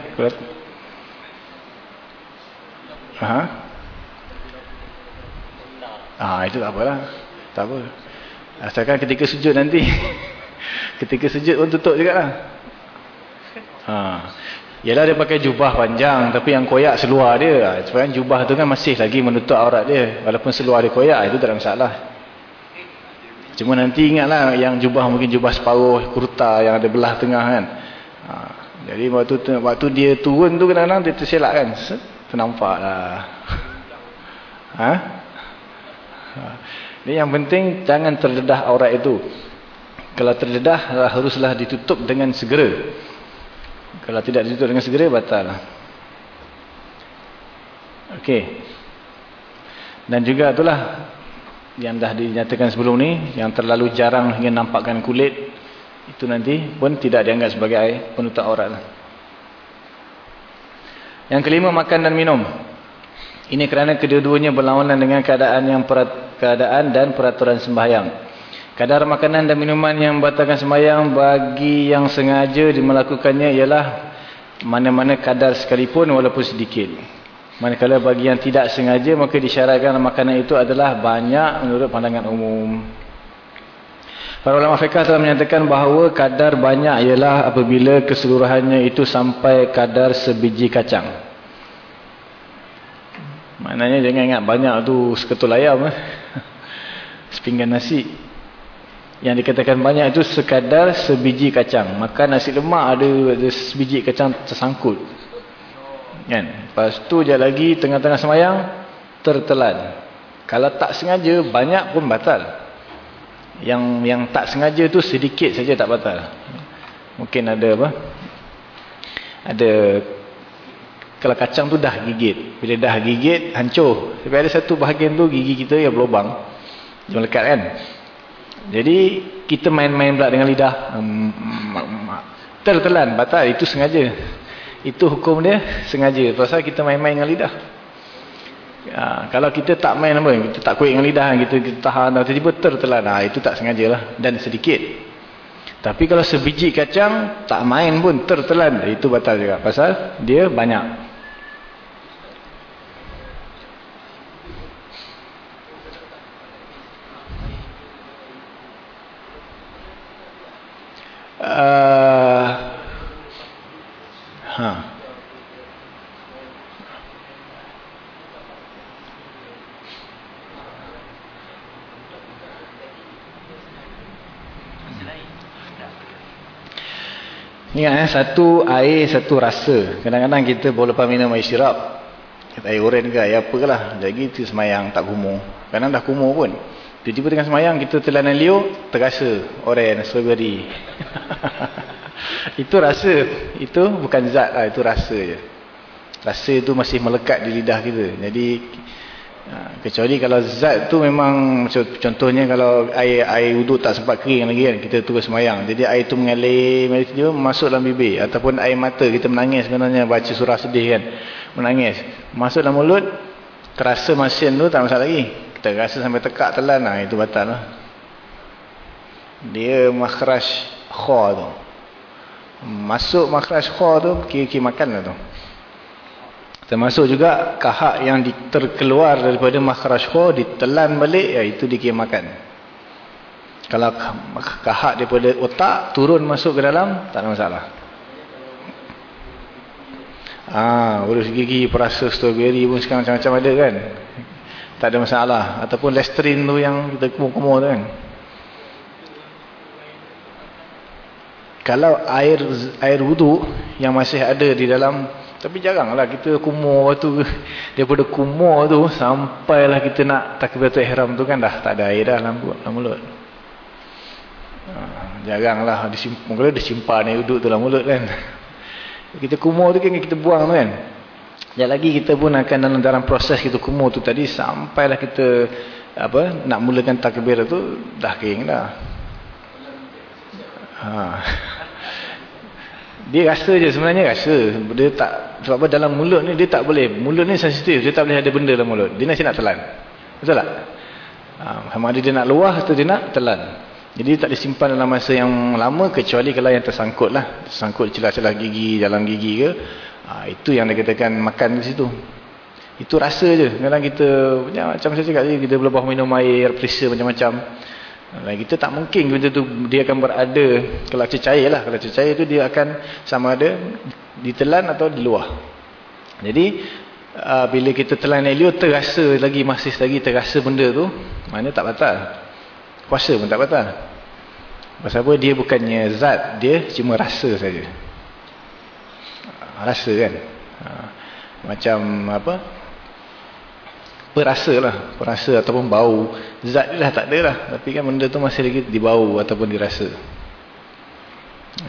Ha? Ah itu tak apalah. Tak apa. Asalkan ketika sujud nanti. ketika sujud pun tutup juga lah. Ha. Yalah dia pakai jubah panjang tapi yang koyak seluar dia. Sebab jubah tu kan masih lagi menutup aurat dia. Walaupun seluar dia koyak itu tak ada masalah. Cuma nanti ingatlah yang jubah mungkin jubah separuh kurta yang ada belah tengah kan. Ha. Jadi waktu waktu dia turun tu kadang-kadang dia terselak kan. Ternampak lah. Ha? Ini yang penting jangan terdedah aurat itu. Kalau terdedah haruslah ditutup dengan segera. Kalau tidak ditutup dengan segera batal. Okey. Dan juga itulah yang dah dinyatakan sebelum ni yang terlalu jarang hingga nampakkan kulit itu nanti pun tidak dianggap sebagai penutup aurat lah. Yang kelima makan dan minum. Ini kerana kedua-duanya berlawanan dengan keadaan yang keadaan dan peraturan sembahyang. Kadar makanan dan minuman yang membatalkan sembahyang bagi yang sengaja melakukannya ialah mana-mana kadar sekalipun walaupun sedikit. Manakala bagi yang tidak sengaja maka disyaratkan makanan itu adalah banyak menurut pandangan umum. Para ulama fiqah telah menyatakan bahawa kadar banyak ialah apabila keseluruhannya itu sampai kadar sebiji kacang. Maknanya jangan ingat banyak tu seketul ayam. Eh. Sepinggan nasi. Yang dikatakan banyak itu sekadar sebiji kacang. Maka nasi lemak ada, ada sebiji kacang tersangkut. Kan? Lepas tu je lagi tengah-tengah semayang tertelan. Kalau tak sengaja banyak pun batal. Yang yang tak sengaja tu sedikit saja tak batal. Mungkin ada apa? Ada kalau kacang tu dah gigit. Bila dah gigit hancur. Tapi ada satu bahagian tu gigi kita yang berlubang. Dia melekat kan? Jadi kita main-main pula dengan lidah. Hmm, tertelan batal itu sengaja. Itu hukum dia sengaja. Pasal kita main-main dengan lidah. Ya, kalau kita tak main apa, kita tak kuih dengan lidah, kita, kita tahan, tiba-tiba tertelan. Nah, itu tak sengaja lah. Dan sedikit. Tapi kalau sebiji kacang, tak main pun tertelan. Itu batal juga. Pasal dia banyak. Uh, Ha. Ingat eh, satu air, satu rasa. Kadang-kadang kita boleh lepas minum air sirap. Kata air oren ke, air apa lah. Jadi kita semayang tak kumuh. Kadang dah kumuh pun. Tiba-tiba dengan semayang kita telan liu, terasa oren, strawberry. itu rasa itu bukan zat lah itu rasa je rasa itu masih melekat di lidah kita jadi ha, kecuali kalau zat tu memang contohnya kalau air air uduk tak sempat kering lagi kan kita terus semayang. Jadi air tu mengalir masuk dalam bibir. Ataupun air mata kita menangis sebenarnya baca surah sedih kan menangis. Masuk dalam mulut terasa masin tu tak masalah lagi. Kita rasa sampai tekak telan lah itu batal lah. Dia makhraj kha tu. Masuk makhraj kha tu kira-kira makan lah tu termasuk juga kahak yang terkeluar daripada makhraj kha ditelan balik ya itu dikira makan Kalau kahak daripada otak turun masuk ke dalam, tak ada masalah. Ah, urus gigi, perasa strawberry pun sekarang macam-macam ada kan. Tak ada masalah. Ataupun Listerine tu yang kita kumur-kumur tu kan. Kalau air air wudu yang masih ada di dalam tapi jaranglah kita kumur tu daripada kumur tu sampailah kita nak takbiratul ihram tu kan dah tak ada air dah dalam mulut. Ha, jaranglah disimpan kalau disimpan air wudu tu dalam mulut kan. Kita kumur tu kan kita buang tu kan. Sekejap lagi kita pun akan dalam dalam proses kita kumur tu tadi sampailah kita apa nak mulakan takbir tu dah kering dah. Ha dia rasa je sebenarnya rasa. Dia tak sebab apa dalam mulut ni dia tak boleh mulut ni sensitif dia tak boleh ada benda dalam mulut. Dia nak telan. Betul tak? Ha, sama ada dia nak luah atau dia nak telan. Jadi tak disimpan dalam masa yang lama kecuali kalau yang tersangkut lah. Tersangkut celah-celah gigi dalam gigi ke. Ha, itu yang dia katakan makan di situ. Itu rasa je. Kadang kita ya, macam saya cakap tadi kita boleh minum air perisa macam-macam Nah, kita tak mungkin benda tu dia akan berada kalau cecair lah. Kalau cecair tu dia akan sama ada ditelan atau di luar. Jadi uh, bila kita telan elio terasa lagi masih lagi terasa benda tu, mana tak batal. Puasa pun tak batal. Pasal apa dia bukannya zat, dia cuma rasa saja. Rasa kan. Uh, macam apa? Perasa lah. Perasa ataupun bau. Zat dia dah tak ada lah. Tapi kan benda tu masih lagi dibau ataupun dirasa.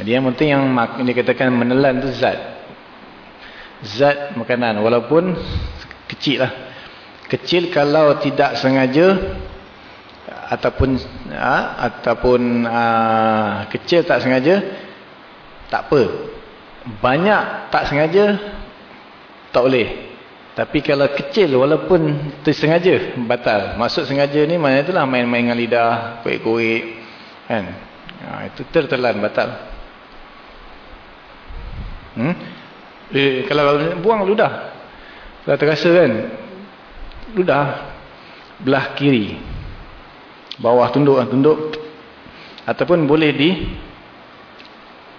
Jadi yang penting yang ini katakan menelan tu zat. Zat makanan. Walaupun kecil lah. Kecil kalau tidak sengaja ataupun ha, ataupun ha, kecil tak sengaja tak apa. Banyak tak sengaja tak boleh tapi kalau kecil walaupun tersengaja batal. Maksud sengaja ni mana itulah main-main dengan lidah, kuik-kuik kan. Ha, itu tertelan batal. Hmm? Eh, kalau buang ludah. Kalau terasa kan ludah belah kiri. Bawah tunduk ah, tunduk ataupun boleh di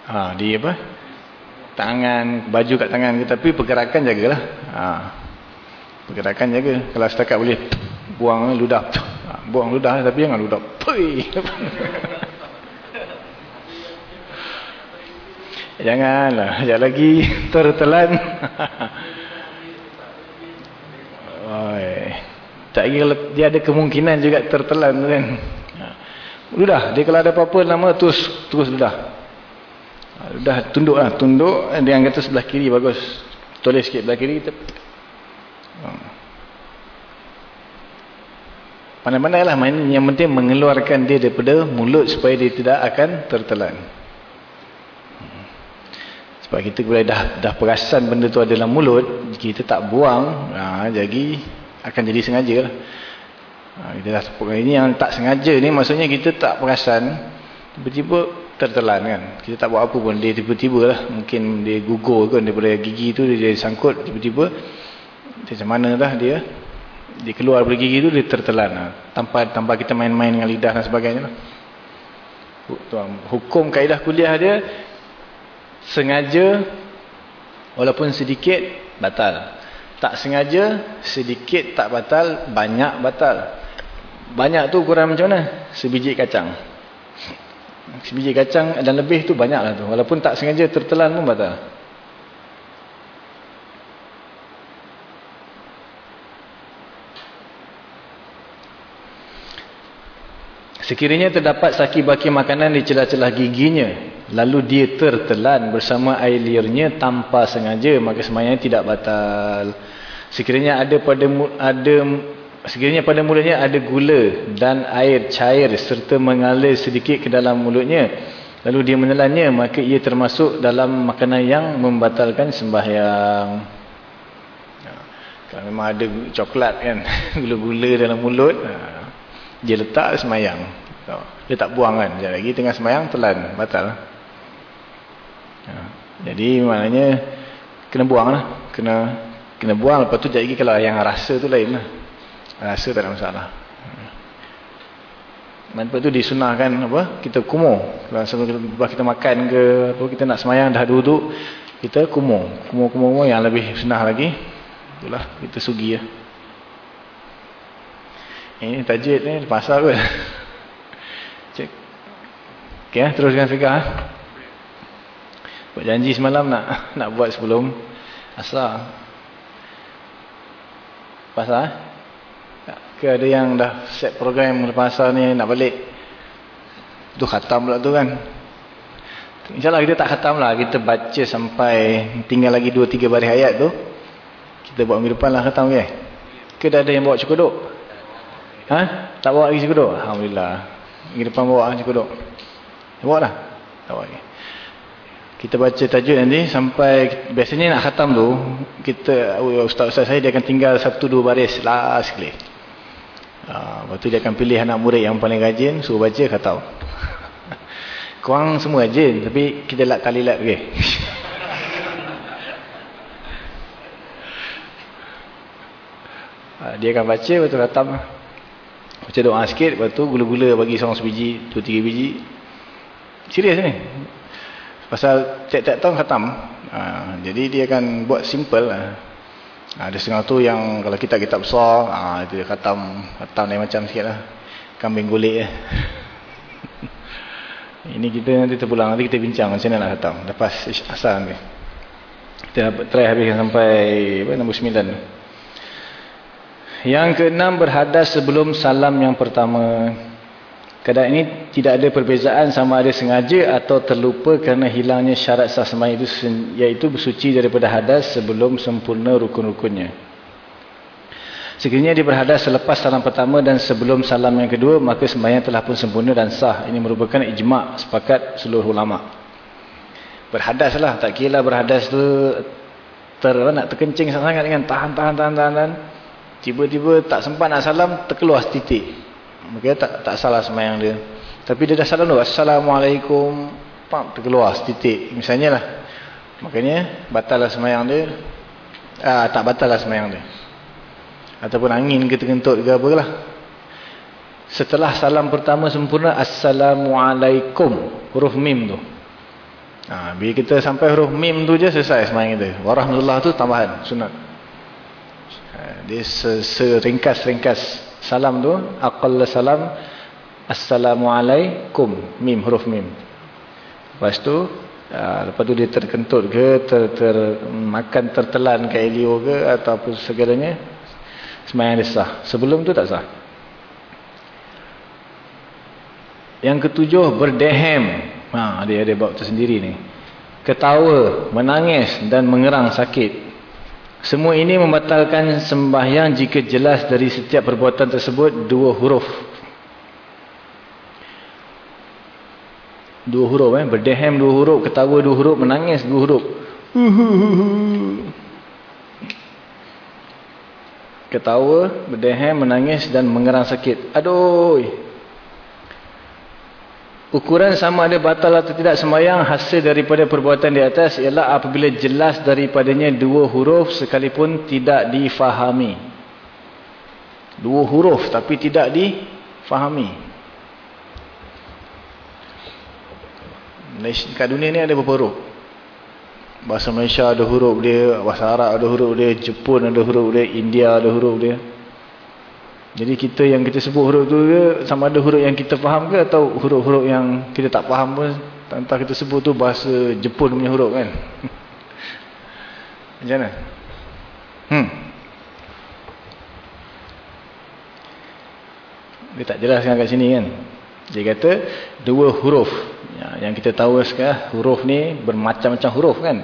ha, di apa? Tangan, baju kat tangan tapi pergerakan jagalah. Ha pergerakan jaga. Kalau setakat boleh buang ludah. Ha, buang ludah tapi jangan ludah. Pui. janganlah sekejap lagi. Tertelan. Tak kalau dia ada kemungkinan juga tertelan kan? Ha. ludah. Dia kalau ada apa-apa nama terus terus ludah. Ha, ludah tunduk lah tunduk dia kata sebelah kiri bagus. Tulis sikit sebelah kiri kita Pandai-pandai lah main yang penting mengeluarkan dia daripada mulut supaya dia tidak akan tertelan. Sebab kita boleh dah dah perasan benda tu ada dalam mulut, kita tak buang, ha, jadi akan jadi sengaja lah. Ha, kita dah ini yang tak sengaja ni maksudnya kita tak perasan, tiba-tiba tertelan kan. Kita tak buat apa pun, dia tiba-tiba lah. Mungkin dia gugur kan daripada gigi tu, dia sangkut tiba-tiba. Macam mana dah dia. Dia keluar dari gigi tu dia tertelan. Lah. tanpa tanpa kita main-main dengan lidah dan sebagainya lah. hukum kaedah kuliah dia sengaja walaupun sedikit batal. Tak sengaja sedikit tak batal banyak batal. Banyak tu kurang macam mana? Sebiji kacang. Sebiji kacang dan lebih tu banyak lah tu. Walaupun tak sengaja tertelan pun batal Sekiranya terdapat saki baki makanan di celah-celah giginya, lalu dia tertelan bersama air liurnya tanpa sengaja, maka semayanya tidak batal. Sekiranya ada pada ada sekiranya pada mulanya ada gula dan air cair serta mengalir sedikit ke dalam mulutnya, lalu dia menelannya, maka ia termasuk dalam makanan yang membatalkan sembahyang. Kalau memang ada coklat kan, gula-gula dalam mulut, ha dia letak semayang dia tak buang kan sekejap lagi tengah semayang telan batal ha. jadi maknanya kena buang lah kena kena buang lepas tu sekejap lagi kalau yang rasa tu lain lah rasa tak ada masalah Lepas tu disunahkan apa? Kita kumur. Kalau sebab kita makan ke apa kita nak semayang dah duduk, kita kumur. Kumur-kumur yang lebih sunah lagi. Itulah kita sugi ya. Ini tajid ni pasal ke? Cek. Okey, eh? teruskan fikah. Eh? Buat janji semalam nak nak buat sebelum asar. Pasal eh? ke ada yang dah set program lepas asal ni nak balik tu khatam pula tu kan insyaAllah kita tak khatam lah kita baca sampai tinggal lagi 2-3 baris ayat tu kita buat minggu depan lah khatam ke ke dah ada yang bawa cukup ha? tak bawa lagi cukup Alhamdulillah. Minggu depan bawa cukup bawa lah tak bawa lagi. Kita baca tajuk nanti sampai biasanya nak khatam tu kita ustaz-ustaz saya dia akan tinggal satu dua baris last sekali. Ha, lepas tu dia akan pilih anak murid yang paling rajin, suruh baca, kata Korang semua rajin, tapi kita lat tali lat, okay? ha, dia akan baca, tu khatam. Baca doa sikit, lepas tu gula-gula bagi seorang sebiji, dua tiga biji. Serius ni. Pasal tiap-tiap tahun khatam. Ha, jadi dia akan buat simple lah. Ada setengah tu yang kalau kita kitab besar, itu dia khatam, khatam lain macam sikitlah. Kambing gulik eh. Ini kita nanti terpulang nanti kita bincang macam mana nak khatam lepas asal ni. Kita try habiskan sampai apa nombor 9. Yang keenam berhadas sebelum salam yang pertama. Keadaan ini tidak ada perbezaan sama ada sengaja atau terlupa kerana hilangnya syarat sembahyang itu iaitu bersuci daripada hadas sebelum sempurna rukun-rukunnya. Sekiranya dia berhadas selepas salam pertama dan sebelum salam yang kedua, maka sembahyang telah pun sempurna dan sah. Ini merupakan ijma' sepakat seluruh ulama. Berhadaslah, tak kira berhadas tu ter, nak terkencing sangat dengan tahan, tahan, tahan, tahan. Tiba-tiba tak sempat nak salam, terkeluar setitik. Maka tak tak salah semayang dia. Tapi dia dah salam dulu. Assalamualaikum. Pam, terkeluar setitik. Misalnya lah. Makanya, batal lah semayang dia. Ah, tak batal lah semayang dia. Ataupun angin ke terkentut ke apa lah. Setelah salam pertama sempurna. Assalamualaikum. Huruf mim tu. Ha, bila kita sampai huruf mim tu je selesai semayang kita. Warahmatullah tu tambahan. Sunat. Dia seringkas-ringkas salam tu aqall salam assalamualaikum mim huruf mim. Lepas tu uh, lepas tu dia terkentut ke ter, ter makan tertelan ke elio ke ataupun segalanya sembahyang dia sah. Sebelum tu tak sah. Yang ketujuh berdehem. Ha dia ada bab tersendiri ni. Ketawa menangis dan mengerang sakit semua ini membatalkan sembahyang jika jelas dari setiap perbuatan tersebut dua huruf. Dua huruf eh. Berdehem dua huruf, ketawa dua huruf, menangis dua huruf. Ketawa, berdehem, menangis dan mengerang sakit. Aduh. Ukuran sama ada batal atau tidak sembahyang hasil daripada perbuatan di atas ialah apabila jelas daripadanya dua huruf sekalipun tidak difahami. Dua huruf tapi tidak difahami. Kat dunia ni ada beberapa huruf. Bahasa Malaysia ada huruf dia, bahasa Arab ada huruf dia, Jepun ada huruf dia, India ada huruf dia. Jadi kita yang kita sebut huruf tu ke sama ada huruf yang kita faham ke atau huruf-huruf yang kita tak faham pun entah kita sebut tu bahasa Jepun punya huruf kan. Macam mana? Hmm. Dia tak jelaskan kat sini kan. Dia kata dua huruf. Ya, yang kita tahu sekarang huruf ni bermacam-macam huruf kan.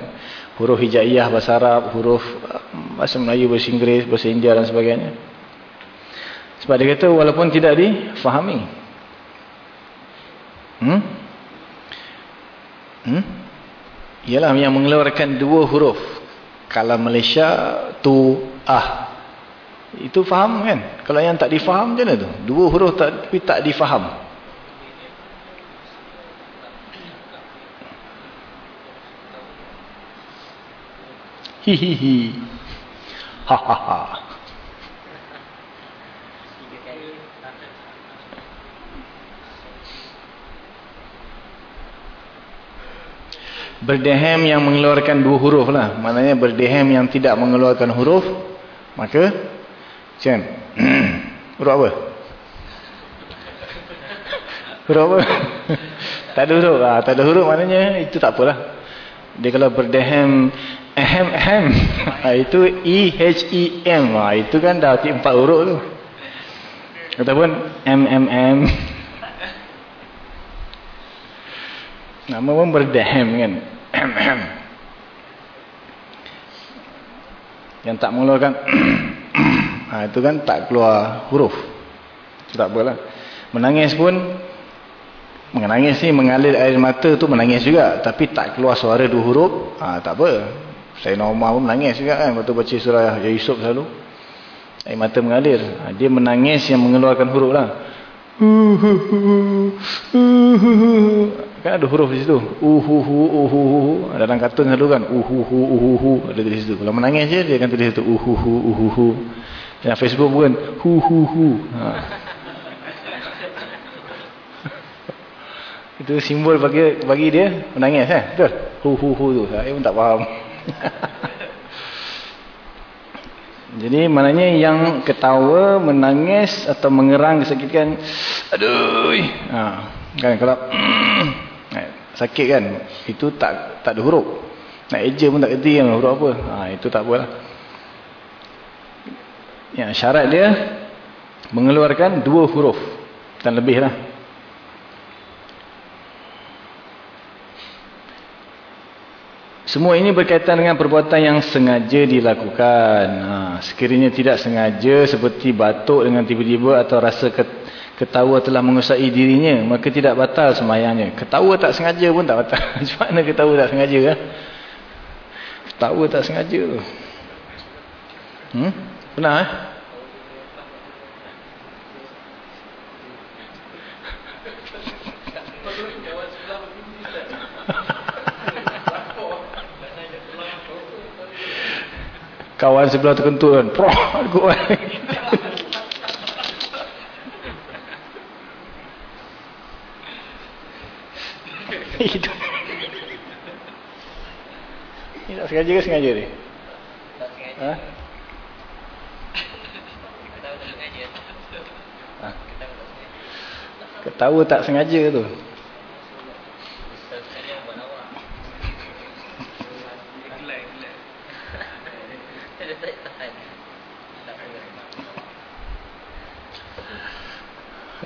Huruf hijaiyah bahasa Arab, huruf uh, bahasa Melayu, bahasa Inggeris, bahasa India dan sebagainya. Sebab dia kata walaupun tidak difahami. Hmm? Hmm? Ialah yang mengeluarkan dua huruf. Kalau Malaysia tu ah. Itu faham kan? Kalau yang tak difaham macam mana tu? Dua huruf tak, tapi tak difaham. Hihihi. Ha ha ha. Berdehem yang mengeluarkan dua huruf lah. Maknanya berdehem yang tidak mengeluarkan huruf. Maka, macam huruf apa? Huruf apa? tak ada huruf. Ah, tak ada huruf maknanya itu tak apalah. Dia kalau berdehem Ahem, ahem. Ha, itu E-H-E-M. Ha, itu kan dah empat huruf tu. Ataupun M-M-M. Nama pun berdehem kan. Yang tak mengeluarkan. ha, itu kan tak keluar huruf. Tak apalah. Menangis pun. Menangis ni mengalir air mata tu menangis juga. Tapi tak keluar suara dua huruf. Ha, tak apa. Saya normal pun menangis juga kan waktu baca surah Yusuf selalu. Air mata mengalir. Ha, dia menangis yang mengeluarkan huruf lah. Kan ada huruf di situ. Uhuhu, uhuhu. Dalam kartun selalu kan. Uhuhu, uhuhu. Ada di situ. Kalau menangis je, dia akan tulis situ. Uhuhu, uhuhu. Dalam Facebook pun. Huhuhu. Ha. Itu simbol bagi bagi dia menangis eh. Betul? Huhuhu tu. Saya pun tak faham. Jadi maknanya yang ketawa, menangis atau mengerang kesakitan, aduh, ha, kan kalau sakit kan, itu tak tak ada huruf. Nak eja pun tak kerti kan huruf apa. Ha, itu tak apalah. Yang syarat dia mengeluarkan dua huruf dan lebih lah. Semua ini berkaitan dengan perbuatan yang sengaja dilakukan. Ha, sekiranya tidak sengaja seperti batuk dengan tiba-tiba atau rasa ketawa telah mengusai dirinya. Maka tidak batal semayangnya. Ketawa tak sengaja pun tak batal. Macam mana ketawa tak sengaja? Ha? Ketawa tak sengaja tu. Hmm? Pernah eh? kawan sebelah terkentut kan proh kuat itu ini tak sengaja ke sengaja ni? Tak sengaja. Ha? ketawa tak sengaja. Tu.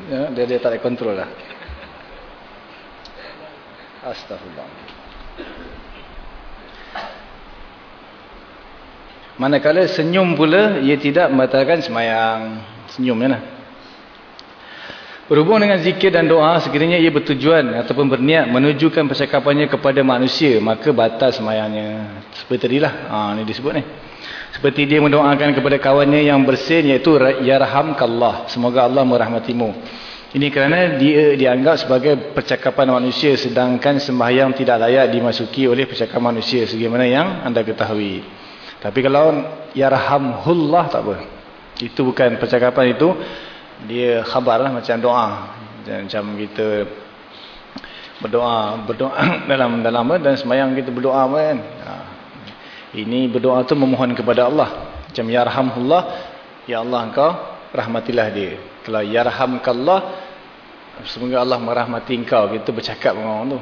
Ya, dia dia tak ada kontrol lah astagfirullah manakala senyum pula ia tidak membatalkan semayang senyum ya lah Berhubung dengan zikir dan doa, sekiranya ia bertujuan ataupun berniat menunjukkan percakapannya kepada manusia, maka batal semayangnya. Seperti tadilah. Ha, ini disebut ni. Seperti dia mendoakan kepada kawannya yang bersin, iaitu Yarhamkallah. Semoga Allah merahmatimu. Ini kerana dia dianggap sebagai percakapan manusia, sedangkan sembahyang tidak layak dimasuki oleh percakapan manusia. Sebagaimana yang anda ketahui. Tapi kalau Yarhamhullah, tak apa. Itu bukan percakapan itu dia khabar lah macam doa macam kita berdoa berdoa dalam dalam dan semayang kita berdoa kan ha. ini berdoa tu memohon kepada Allah macam yarhamullah ya Allah engkau rahmatilah dia kalau yarhamkallah semoga Allah merahmati engkau kita bercakap dengan orang tu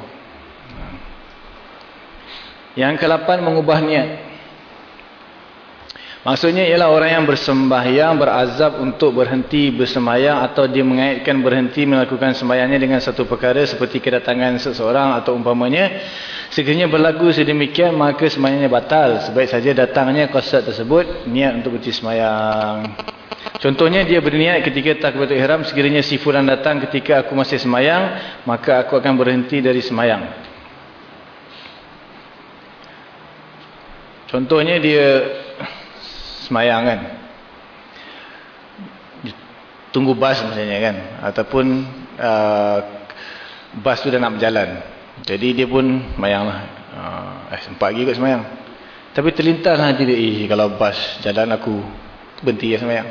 yang ke-8 mengubah niat Maksudnya ialah orang yang bersembahyang berazab untuk berhenti bersembahyang atau dia mengaitkan berhenti melakukan sembahyangnya dengan satu perkara seperti kedatangan seseorang atau umpamanya. Sekiranya berlaku sedemikian maka sembahyangnya batal. Sebaik saja datangnya kosat tersebut niat untuk berhenti sembahyang. Contohnya dia berniat ketika takbiratul ihram sekiranya si fulan datang ketika aku masih sembahyang maka aku akan berhenti dari sembahyang. Contohnya dia semayang kan? Tunggu bas misalnya kan? Ataupun uh, bas tu dah nak berjalan. Jadi dia pun semayang lah. Uh, eh sempat lagi kot semayang. Tapi terlintas lah dia eh kalau bas jalan aku berhenti ya semayang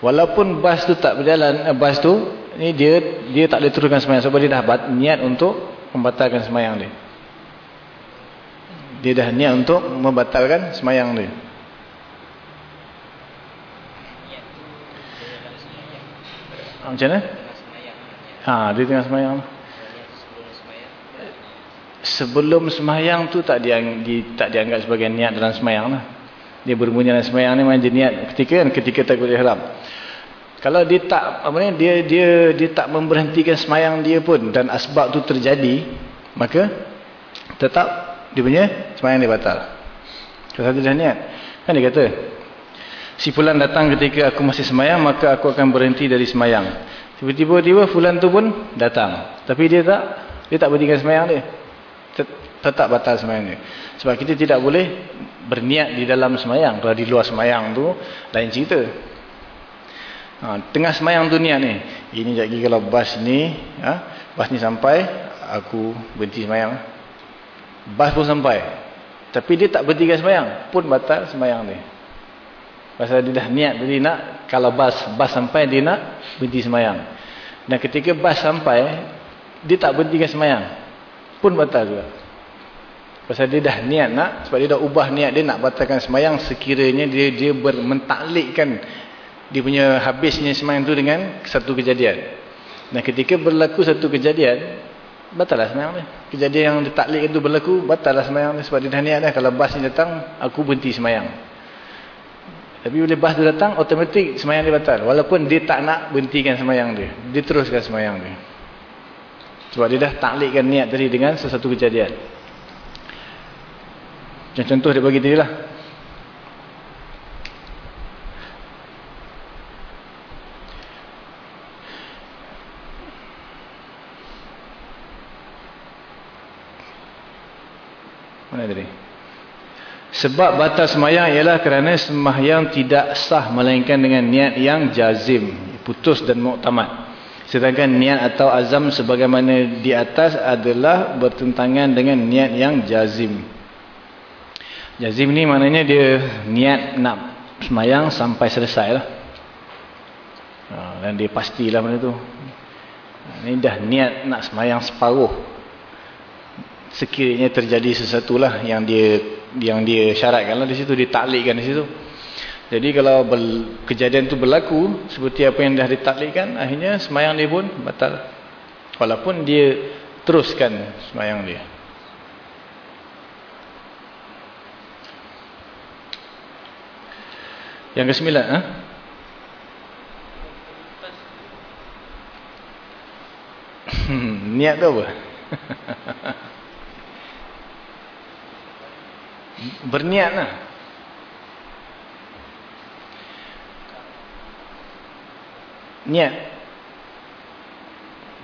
walaupun bas tu tak berjalan uh, bas tu ni dia dia tak boleh turunkan semayang sebab dia dah niat untuk membatalkan semayang dia Dia dah niat untuk membatalkan semayang dia. Ha, macam mana? Ha, dia tengah semayang. Sebelum semayang tu tak, diang, di, tak dianggap sebagai niat dalam semayang lah. Dia berbunyi dalam semayang ni macam niat ketika ketika takbir ihram. Kalau dia tak apa ni dia dia dia tak memberhentikan semayang dia pun dan asbab tu terjadi, maka tetap dia punya semayang dia batal. Kalau dia dah niat. Kan dia kata, si fulan datang ketika aku masih semayang, maka aku akan berhenti dari semayang. Tiba-tiba fulan tu pun datang. Tapi dia tak dia tak berhentikan semayang dia tetap batal semayang dia. Sebab kita tidak boleh berniat di dalam semayang. Kalau di luar semayang tu, lain cerita. Ha, tengah semayang tu niat ni. Ini lagi kalau bas ni, ha, bas ni sampai, aku berhenti semayang. Bas pun sampai. Tapi dia tak berhenti semayang. Pun batal semayang dia. Pasal dia dah niat tadi nak, kalau bas bas sampai, dia nak berhenti semayang. Dan ketika bas sampai, dia tak berhenti semayang. Pun batal juga. Pasal dia dah niat nak, sebab dia dah ubah niat dia nak batalkan semayang sekiranya dia dia bermentaklikkan dia punya habisnya semayang tu dengan satu kejadian. Dan ketika berlaku satu kejadian, batallah semayang dia. Kejadian yang ditaklikkan tu berlaku, batallah semayang dia. Sebab dia dah niat dah, kalau bas ni datang, aku berhenti semayang. Tapi bila bas tu datang, otomatik semayang dia batal. Walaupun dia tak nak berhentikan semayang dia. Dia teruskan semayang dia. Sebab dia dah taklikkan niat tadi dengan sesuatu kejadian. Macam contoh dia bagi tadi lah. Mana tadi? Sebab batas semayang ialah kerana semayang tidak sah melainkan dengan niat yang jazim, putus dan muktamad. Sedangkan niat atau azam sebagaimana di atas adalah bertentangan dengan niat yang jazim. Jazim ni maknanya dia niat nak semayang sampai selesai lah. Ha, dan dia pastilah benda tu. Ini dah niat nak semayang separuh. Sekiranya terjadi sesuatu lah yang dia yang dia syaratkan lah di situ, ditaklikkan di situ. Jadi kalau kejadian tu berlaku, seperti apa yang dah ditaklikkan, akhirnya semayang dia pun batal. Walaupun dia teruskan semayang dia. Yang kesembilan, ha? Hmm, niat tu apa? Berniat lah. Niat.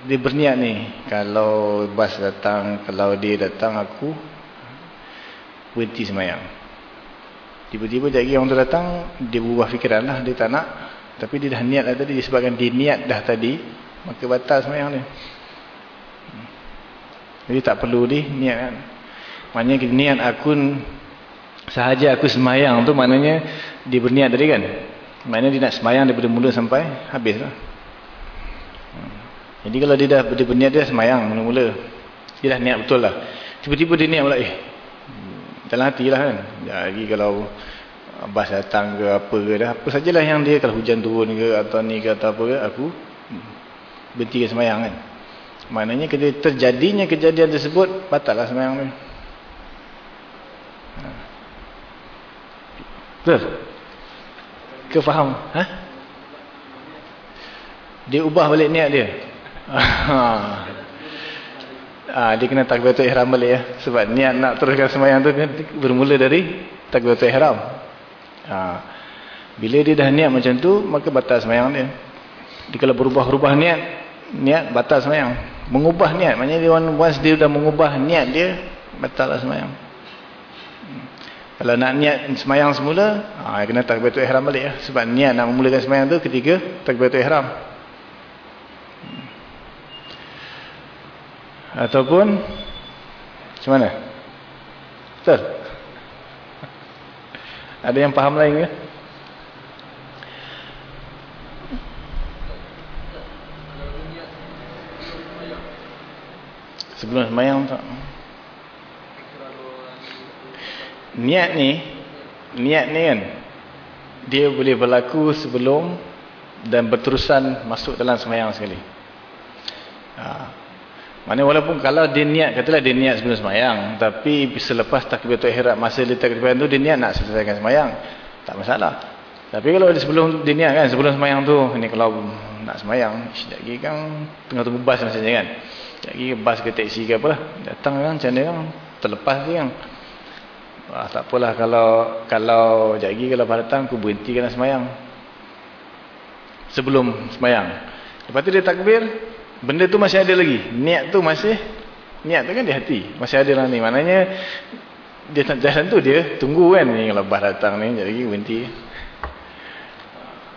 Dia berniat ni. Kalau bas datang, kalau dia datang aku, berhenti semayang. Tiba-tiba lagi orang tu datang, dia berubah fikiran lah, dia tak nak. Tapi dia dah niat lah tadi, disebabkan dia niat dah tadi, maka batal semayang dia. Jadi tak perlu dia niat kan. Maknanya niat aku, sahaja aku semayang tu maknanya dia berniat tadi kan. Maknanya dia nak semayang daripada mula sampai habis lah. Jadi kalau dia dah dia berniat dia semayang mula-mula. Dia dah niat betul lah. Tiba-tiba dia niat pula eh dalam hati lah kan. Jadi kalau bas datang ke apa ke dah apa sajalah yang dia kalau hujan turun ke atau ni ke atau apa ke aku berhenti ke semayang kan. Maknanya ketika terjadinya kejadian tersebut batal lah semayang ni. Ha. betul? Ke faham? Ha? dia ubah balik niat dia? Ha ha, dia kena takbiratul ihram balik ya. Sebab niat nak teruskan sembahyang tu bermula dari takbiratul ihram. Ha, bila dia dah niat macam tu maka batal sembahyang dia. Dia kalau berubah-ubah niat niat batal sembahyang. Mengubah niat maknanya dia once dia dah mengubah niat dia batal lah sembahyang. Hmm. kalau nak niat sembahyang semula ha, kena takbiratul ihram balik ya. Sebab niat nak memulakan sembahyang tu ketika takbiratul ihram ataupun macam mana? Betul? Ada yang faham lain ke? Sebelum semayang tak? Niat ni niat ni kan dia boleh berlaku sebelum dan berterusan masuk dalam semayang sekali. Ha. Mana walaupun kalau dia niat katalah dia niat sebelum semayang tapi selepas takbiratul ihram masa dia takbiratul tu dia niat nak selesaikan semayang tak masalah tapi kalau dia sebelum dia niat kan sebelum semayang tu ni kalau nak semayang sekejap lagi kan tengah tunggu bas macam kan sekejap lagi bas ke taksi ke apalah datang kan macam mana kan terlepas dia kan Wah, tak apalah kalau kalau jagi kalau pada datang aku berhenti kena semayang. Sebelum semayang. Lepas tu dia takbir, benda tu masih ada lagi. Niat tu masih niat tu kan di hati, masih ada lah ni. Maknanya dia tak jalan tu dia tunggu kan ni kalau bah datang ni jadi berhenti.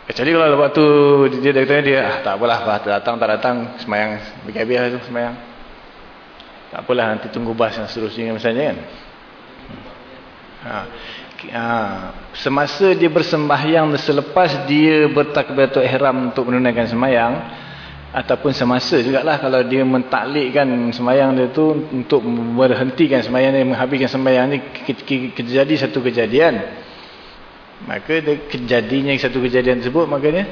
Kecuali kalau lepas tu dia dia kata dia ah, tak apalah bah datang tak datang semayang biar-biar tu semayang. Tak apalah nanti tunggu bas yang seterusnya misalnya kan. Ha. Ha. Semasa dia bersembahyang selepas dia bertakbiratul ihram untuk menunaikan sembahyang ataupun semasa jugalah kalau dia mentaklikkan sembahyang dia tu untuk berhentikan sembahyang dia menghabiskan sembahyang ni terjadi satu kejadian. Maka dia kejadinya satu kejadian tersebut makanya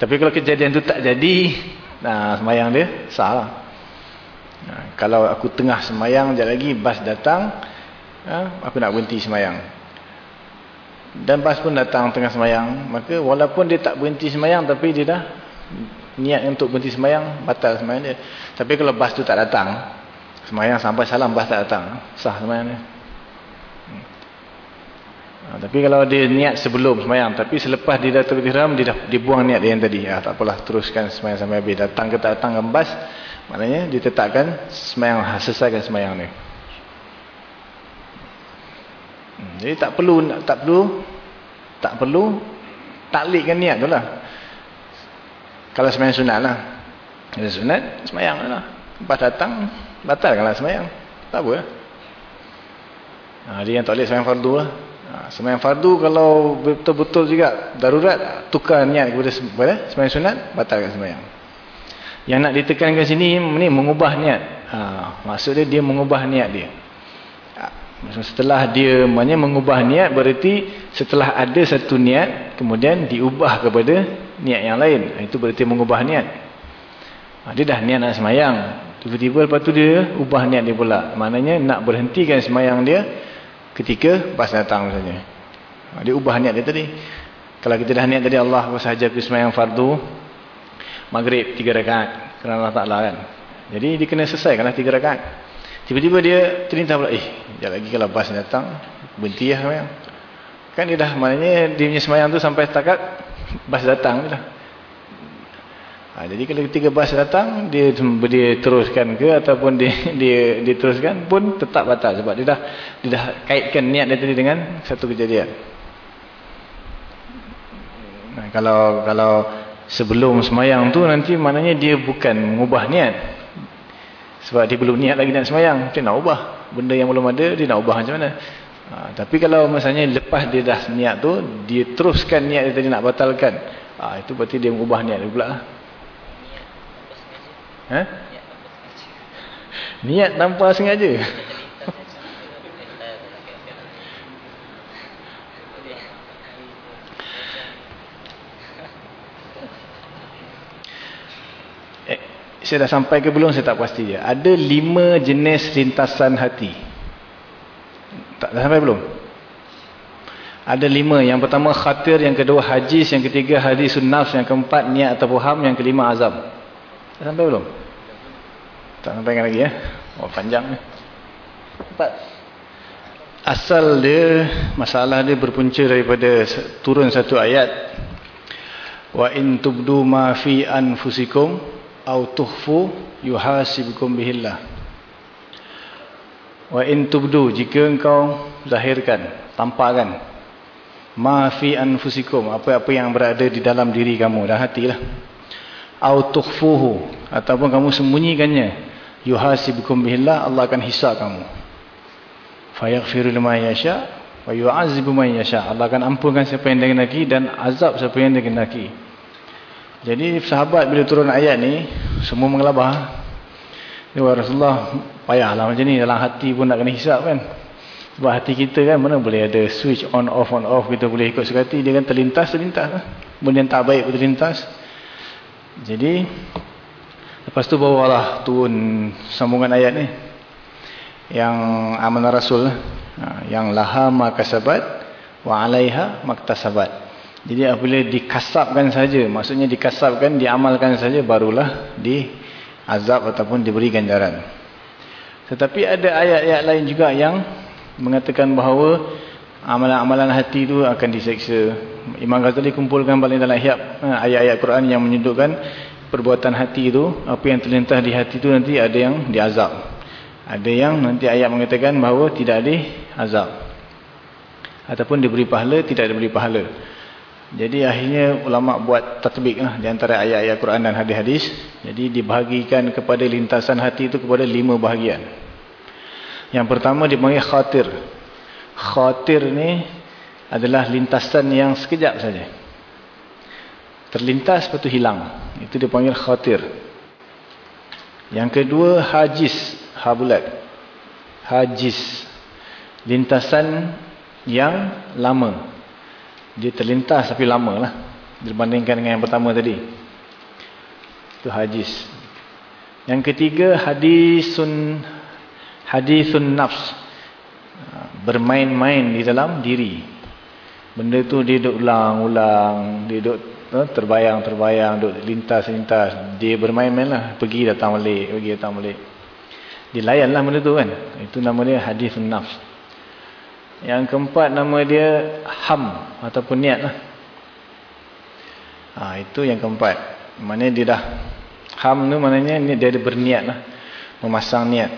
tapi kalau kejadian tu tak jadi nah sembahyang dia salah. Nah, kalau aku tengah sembahyang sekejap lagi bas datang aku nak berhenti semayang dan bas pun datang tengah semayang maka walaupun dia tak berhenti semayang tapi dia dah niat untuk berhenti semayang batal semayang dia. Tapi kalau bas tu tak datang semayang sampai salam bas tak datang sah semayang dia. Ha, tapi kalau dia niat sebelum semayang tapi selepas dia dah terhiram dia dah dibuang niat dia yang tadi. Ha, tak apalah teruskan semayang sampai habis. Datang ke tak datang ke bas maknanya ditetapkan semayang selesaikan semayang ni. Hmm, jadi tak perlu tak perlu tak perlu taklikkan niat tu lah. Kalau sembahyang sunat lah. Kalau sunat sembahyang lah. Lepas datang batalkanlah sembahyang. Tak apa. Ha, dia yang tak boleh sembahyang fardu lah. Ha, sembahyang fardu kalau betul-betul juga darurat tukar niat kepada sembahyang sunat batalkan sembahyang. Yang nak ditekankan sini ni mengubah niat. Ha, maksud dia dia mengubah niat dia. Setelah dia maknanya mengubah niat berarti setelah ada satu niat kemudian diubah kepada niat yang lain. Itu berarti mengubah niat. Ha, dia dah niat nak semayang. Tiba-tiba lepas tu dia ubah niat dia pula. Maknanya nak berhentikan semayang dia ketika pas datang misalnya. Ha, dia ubah niat dia tadi. Kalau kita dah niat tadi Allah sahaja aku semayang fardu maghrib tiga rakaat kerana Allah Ta'ala kan. Jadi dia kena selesaikanlah tiga rakaat. Tiba-tiba dia terlintas pula, eh, sekejap lagi kalau bas datang, berhenti lah semayang. Kan dia dah, maknanya dia punya semayang tu sampai setakat bas datang dah. Ha, jadi kalau ketika bas datang, dia dia teruskan ke ataupun dia dia dia teruskan pun tetap batal sebab dia dah dia dah kaitkan niat dia tadi dengan satu kejadian. Nah, kalau kalau sebelum semayang tu nanti maknanya dia bukan mengubah niat. Sebab dia belum niat lagi nak semayang. Dia nak ubah. Benda yang belum ada, dia nak ubah macam mana. Ha, tapi kalau misalnya lepas dia dah niat tu, dia teruskan niat dia tadi nak batalkan. Ha, itu berarti dia mengubah niat dia pula. Ha? Niat tanpa sengaja. saya dah sampai ke belum saya tak pasti dia. Ada lima jenis rintasan hati. Dah sampai belum? Ada lima. Yang pertama khatir, yang kedua hajis, yang ketiga hadis sunnaf, yang keempat niat atau buham, yang kelima azam. Dah sampai belum? Tak sampai lagi ya. Oh panjang ni. Empat. Asal dia, masalah dia berpunca daripada turun satu ayat. Wa in tubdu ma fi anfusikum au tuhfu yuhasibukum bihillah wa in tubdu jika engkau zahirkan tampakkan ma fi anfusikum apa-apa yang berada di dalam diri kamu dan hatilah. Au tukhfuhu ataupun kamu sembunyikannya yuhasibukum bihillah Allah akan hisab kamu. Fayaghfiru liman yasha wa yu'azibu man yasha Allah akan ampunkan siapa yang dia kehendaki dan azab siapa yang dia kehendaki jadi sahabat bila turun ayat ni semua mengelabah. Ya Rasulullah payahlah macam ni dalam hati pun nak kena hisap kan. Sebab hati kita kan mana boleh ada switch on off on off kita boleh ikut sekati dia kan terlintas terlintas lah. Benda yang tak baik pun terlintas. Jadi lepas tu bawalah turun sambungan ayat ni. Yang amanah rasul ha, yang laha makasabat wa 'alaiha maktasabat. Jadi apabila dikasapkan saja, maksudnya dikasapkan, diamalkan saja barulah di azab ataupun diberi ganjaran. Tetapi ada ayat-ayat lain juga yang mengatakan bahawa amalan-amalan hati itu akan diseksa. Imam Ghazali kumpulkan balik dalam hiap ha, ayat-ayat Quran yang menyebutkan perbuatan hati itu, apa yang terlintas di hati itu nanti ada yang diazab. Ada yang nanti ayat mengatakan bahawa tidak ada azab. Ataupun diberi pahala, tidak diberi pahala. Jadi akhirnya ulama buat tatbik lah, di antara ayat-ayat Quran dan hadis-hadis. Jadi dibahagikan kepada lintasan hati itu kepada lima bahagian. Yang pertama dipanggil khatir. Khatir ni adalah lintasan yang sekejap saja. Terlintas lepas hilang. Itu dipanggil khatir. Yang kedua hajis, habulat. Hajis. Lintasan yang lama dia terlintas tapi lama lah dibandingkan dengan yang pertama tadi. Itu hadis. Yang ketiga hadisun hadisun nafs. Bermain-main di dalam diri. Benda tu dia duduk ulang-ulang dia duduk eh, terbayang-terbayang duduk lintas-lintas. Dia bermain-main lah. Pergi datang balik pergi datang balik. Dilayan lah benda tu kan. Itu nama dia hadisun nafs yang keempat nama dia ham ataupun niat lah. Ha, itu yang keempat. Mana dia dah ham tu maknanya dia ada berniat lah. Memasang niat.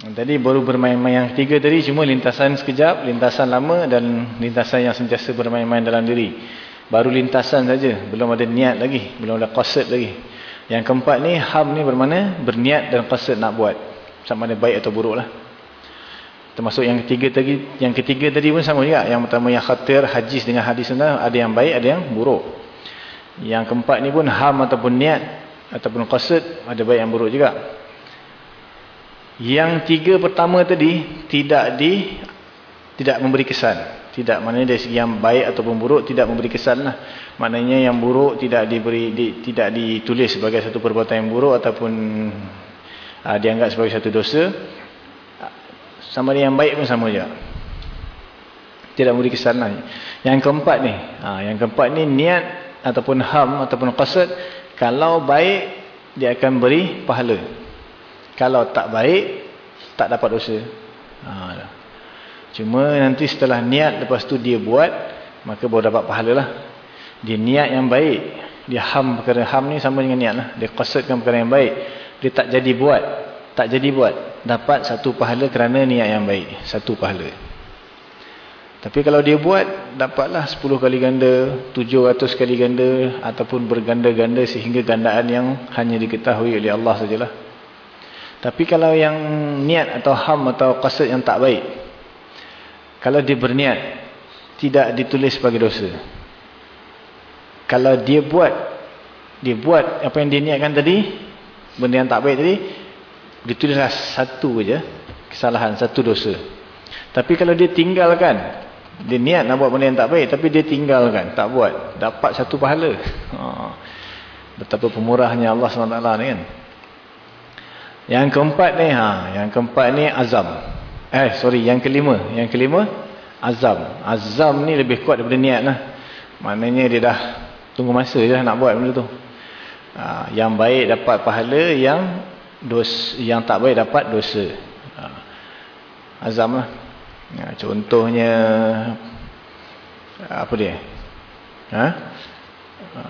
Tadi baru bermain-main yang ketiga tadi cuma lintasan sekejap, lintasan lama dan lintasan yang sentiasa bermain-main dalam diri. Baru lintasan saja, belum ada niat lagi, belum ada qasad lagi. Yang keempat ni ham ni bermakna berniat dan qasad nak buat. Sama ada baik atau buruk lah. Termasuk yang ketiga tadi, yang ketiga tadi pun sama juga. Yang pertama yang khatir, hajis dengan hadis sana ada yang baik, ada yang buruk. Yang keempat ni pun ham ataupun niat ataupun qasad ada baik yang buruk juga. Yang tiga pertama tadi tidak di tidak memberi kesan. Tidak maknanya dari segi yang baik ataupun buruk tidak memberi kesan lah. Maknanya yang buruk tidak diberi di, tidak ditulis sebagai satu perbuatan yang buruk ataupun uh, dianggap sebagai satu dosa sama dengan yang baik pun sama je tidak memberi kesanan yang keempat ni ha, yang keempat ni niat ataupun ham ataupun qasad kalau baik dia akan beri pahala. Kalau tak baik tak dapat dosa. Ha, cuma nanti setelah niat lepas tu dia buat maka baru dapat pahala lah. Dia niat yang baik. Dia ham perkara ham ni sama dengan niat lah. Dia qasadkan perkara yang baik. Dia tak jadi buat. Tak jadi buat dapat satu pahala kerana niat yang baik. Satu pahala. Tapi kalau dia buat dapatlah 10 kali ganda 700 kali ganda ataupun berganda-ganda sehingga gandaan yang hanya diketahui oleh Allah sajalah. Tapi kalau yang niat atau ham atau qasad yang tak baik kalau dia berniat tidak ditulis sebagai dosa. Kalau dia buat dia buat apa yang dia niatkan tadi benda yang tak baik tadi ditulislah satu je kesalahan, satu dosa. Tapi kalau dia tinggalkan, dia niat nak buat benda yang tak baik, tapi dia tinggalkan, tak buat, dapat satu pahala. Ha. Betapa pemurahnya Allah SWT ni kan. Yang keempat ni, ha, yang keempat ni azam. Eh, sorry, yang kelima. Yang kelima, azam. Azam ni lebih kuat daripada niat lah. Maknanya dia dah tunggu masa je nak buat benda tu. Ha, yang baik dapat pahala, yang dos yang tak baik dapat dosa. Ha. Azam lah. Ya, contohnya apa dia? Ha? ha?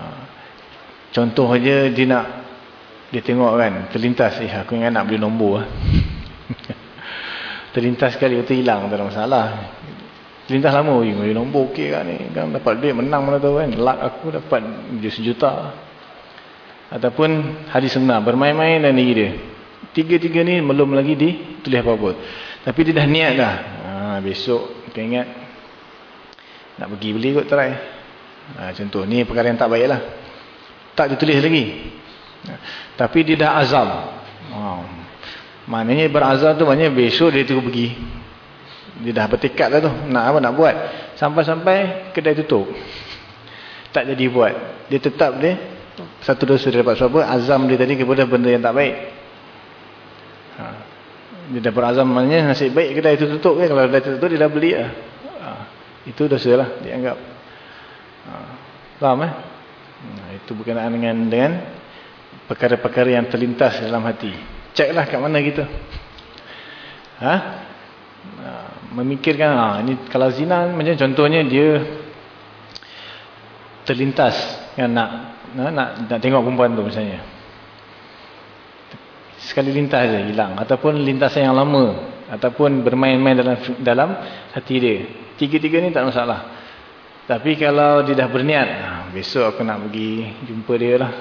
Contoh aja dia nak dia tengok kan terlintas eh aku ingat nak beli nombor terlintas sekali itu hilang tak ada masalah terlintas lama beli nombor okey kan ni kan dapat duit menang mana tahu kan luck aku dapat sejuta ataupun hadis sunnah bermain-main dan diri dia tiga-tiga ni belum lagi ditulis apa-apa tapi dia dah niat dah ha, besok kita ingat nak pergi beli kot try ha, contoh ni perkara yang tak baik lah tak ditulis lagi ha, tapi dia dah azam ha, Maknanya berazam tu maknanya besok dia terus pergi. Dia dah bertekad lah tu. Nak apa nak buat. Sampai-sampai kedai tutup. Tak jadi buat. Dia tetap dia. Satu dosa dia dapat sebab apa. Azam dia tadi kepada benda yang tak baik. Ha. Dia dah berazam maknanya nasib baik kedai itu tutup kan. Kalau kedai tutup dia dah beli lah. Ha. Itu dosa lah dianggap. Ha. Faham eh? Ha. Itu berkenaan dengan dengan perkara-perkara yang terlintas dalam hati. Ceklah kat mana kita. Ha? ha? Memikirkan, ha, ini kalau zina macam contohnya dia terlintas kan nak, nak, nak, nak tengok perempuan tu misalnya. Sekali lintas je hilang. Ataupun lintasan yang lama. Ataupun bermain-main dalam dalam hati dia. Tiga-tiga ni tak masalah. Tapi kalau dia dah berniat, besok aku nak pergi jumpa dia lah.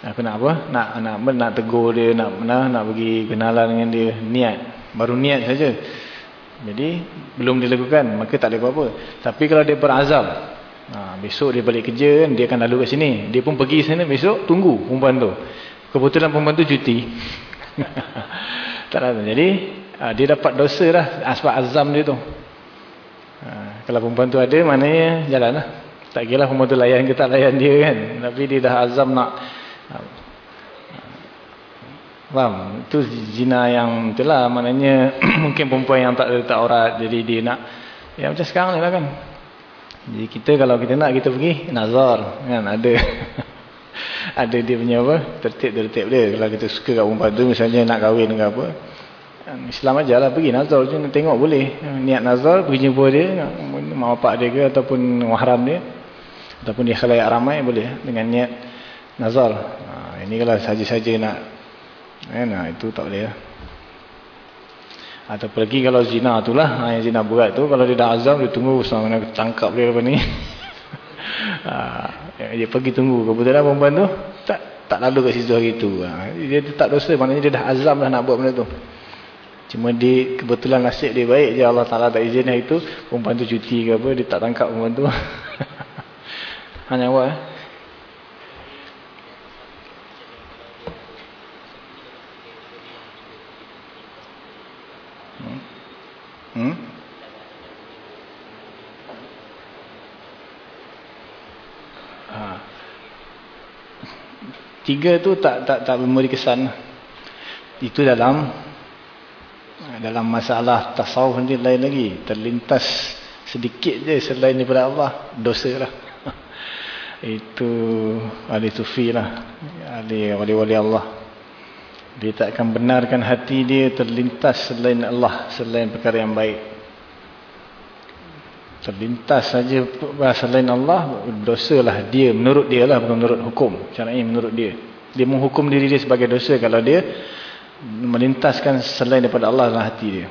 Aku nak apa? Nak nak nak tegur dia, nak nak, nak pergi kenalan dengan dia. Niat. Baru niat saja. Jadi, belum dilakukan, maka tak ada apa-apa. Tapi kalau dia berazam, ha, besok dia balik kerja, dia akan lalu kat sini. Dia pun pergi sana, besok tunggu perempuan tu. Kebetulan perempuan tu cuti. tak ada. Jadi, ha, dia dapat dosa lah sebab azam dia tu. Ha, kalau perempuan tu ada, maknanya jalan lah. Tak kira lah perempuan tu layan ke tak layan dia kan. Tapi dia dah azam nak Faham? Itu zina yang itulah maknanya mungkin perempuan yang tak letak aurat jadi dia nak ya macam sekarang ni lah kan. Jadi kita kalau kita nak kita pergi nazar kan? Ada. Ada dia punya apa? Tertib-tertib dia. Kalau kita suka kat perempuan tu misalnya nak kahwin ke apa Islam aja lah pergi nazar je tengok boleh. Niat nazar pergi jumpa dia mak bapak dia ke ataupun mahram dia ataupun dia khalayak ramai boleh dengan niat nazar. Ha, ini kalau saja-saja nak Eh, nah, itu tak boleh lah. Atau pergi kalau zina tu lah. Ha, yang zina berat tu. Kalau dia dah azam, dia tunggu sama mana tangkap dia apa ni. ha, dia pergi tunggu. Kebetulan perempuan tu tak tak lalu kat situ hari tu. Ha, dia tak dosa. Maknanya dia dah azam lah nak buat benda tu. Cuma dia kebetulan nasib dia baik je Allah Ta'ala tak izin hari tu. Perempuan tu cuti ke apa. Dia tak tangkap perempuan tu. Hanya buat eh. Hmm? Ha. Tiga tu tak tak tak memberi kesan. Itu dalam dalam masalah tasawuf nanti lain lagi. Terlintas sedikit je selain daripada Allah. Dosa lah. Itu ahli sufi lah. Ahli wali-wali Allah. Dia tak akan benarkan hati dia terlintas selain Allah, selain perkara yang baik. Terlintas saja selain Allah, dosalah dia, menurut dia lah, bukan menurut hukum. Caranya menurut dia. Dia menghukum diri dia sebagai dosa kalau dia melintaskan selain daripada Allah dalam hati dia.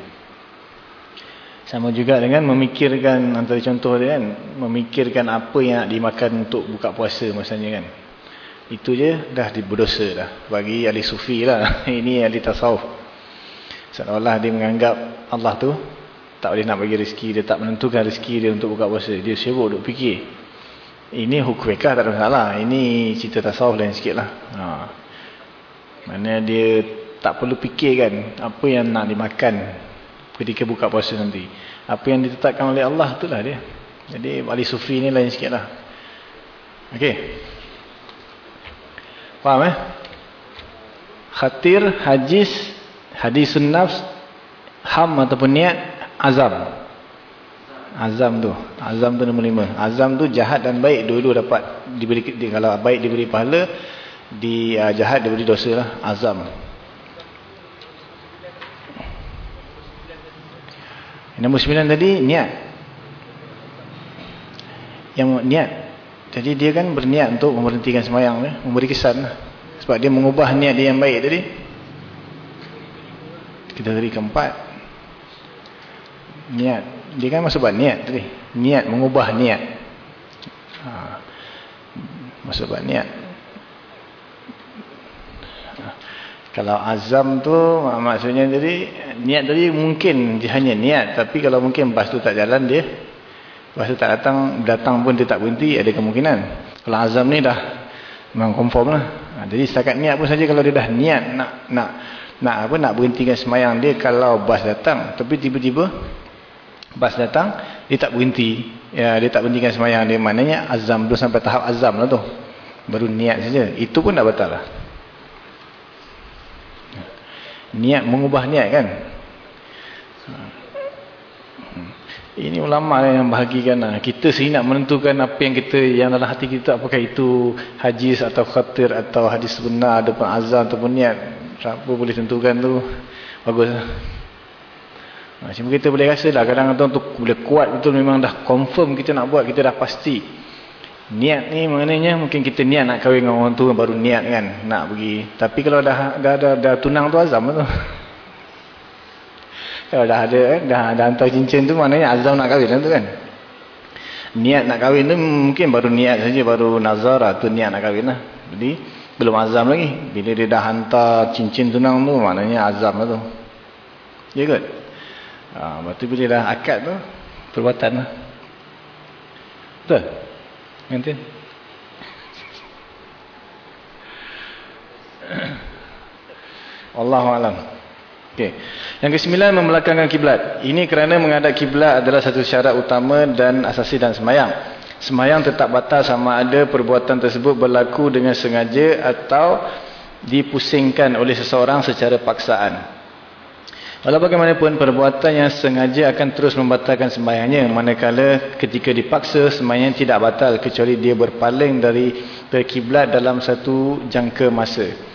Sama juga dengan memikirkan, antara contoh dia kan, memikirkan apa yang nak dimakan untuk buka puasa masanya kan. Itu je dah berdosa dah. Bagi ahli sufi lah. Ini ahli tasawuf. Seolah-olah dia menganggap Allah tu tak boleh nak bagi rezeki. Dia tak menentukan rezeki dia untuk buka puasa. Dia sibuk duk fikir. Ini hukum ekah tak ada masalah. Ini cerita tasawuf lain sikit lah. Ha. Mana dia tak perlu fikirkan apa yang nak dimakan ketika buka puasa nanti. Apa yang ditetapkan oleh Allah itulah dia. Jadi ahli sufi ni lain sikit lah. Okey. Faham eh? Khatir, hajis, hadisun nafs, ham ataupun niat, azam. Azam tu. Azam tu nombor lima. Azam tu jahat dan baik. Dua-dua dapat diberi, di, kalau baik diberi pahala, di uh, jahat diberi dosa lah. Azam. Nombor sembilan tadi, niat. Yang niat. Jadi dia kan berniat untuk memberhentikan semayang. Ya? Memberi kesan. Lah. Sebab dia mengubah niat dia yang baik tadi. Kita beri keempat. Niat. Dia kan masuk buat niat tadi. Niat, mengubah niat. Ha. Masuk buat niat. Ha. Kalau azam tu maksudnya jadi niat tadi mungkin dia hanya niat. Tapi kalau mungkin bas tu tak jalan dia Lepas tu tak datang, datang pun dia tak berhenti, ada kemungkinan. Kalau azam ni dah memang confirm lah. Ha, jadi setakat niat pun saja kalau dia dah niat nak nak nak apa nak berhentikan semayang dia kalau bas datang tapi tiba-tiba bas datang dia tak berhenti. Ya dia tak berhentikan semayang dia. Maknanya azam tu sampai tahap azam lah tu. Baru niat saja. Itu pun dah batal lah. Niat mengubah niat kan ini ulama yang bahagikan. Kita sendiri nak menentukan apa yang kita yang dalam hati kita apakah itu hadis atau khatir atau hadis benar ataupun azam ataupun niat. Siapa boleh tentukan tu? Bagus. Cuma kita boleh rasa lah kadang-kadang tu boleh kuat betul memang dah confirm kita nak buat kita dah pasti. Niat ni maknanya mungkin kita niat nak kahwin dengan orang tu baru niat kan nak pergi. Tapi kalau dah dah, dah, dah tunang tu azam tu kalau dah ada kan dah, dah hantar cincin tu maknanya azam nak kahwin lah tu kan niat nak kahwin tu mungkin baru niat saja baru nazar tu niat nak kahwin lah jadi belum azam lagi. Bila dia dah hantar cincin tunang tu, maknanya azam lah tu. Ya kot? Ha, lepas tu bila dah akad tu, perbuatan lah. Betul? Nanti? Allahuakbar. Okay. Yang kesembilan, membelakangkan kiblat. Ini kerana menghadap kiblat adalah satu syarat utama dan asasi dan semayang. Semayang tetap batal sama ada perbuatan tersebut berlaku dengan sengaja atau dipusingkan oleh seseorang secara paksaan. Walau bagaimanapun perbuatan yang sengaja akan terus membatalkan semayangnya manakala ketika dipaksa semayang tidak batal kecuali dia berpaling dari kiblat dalam satu jangka masa.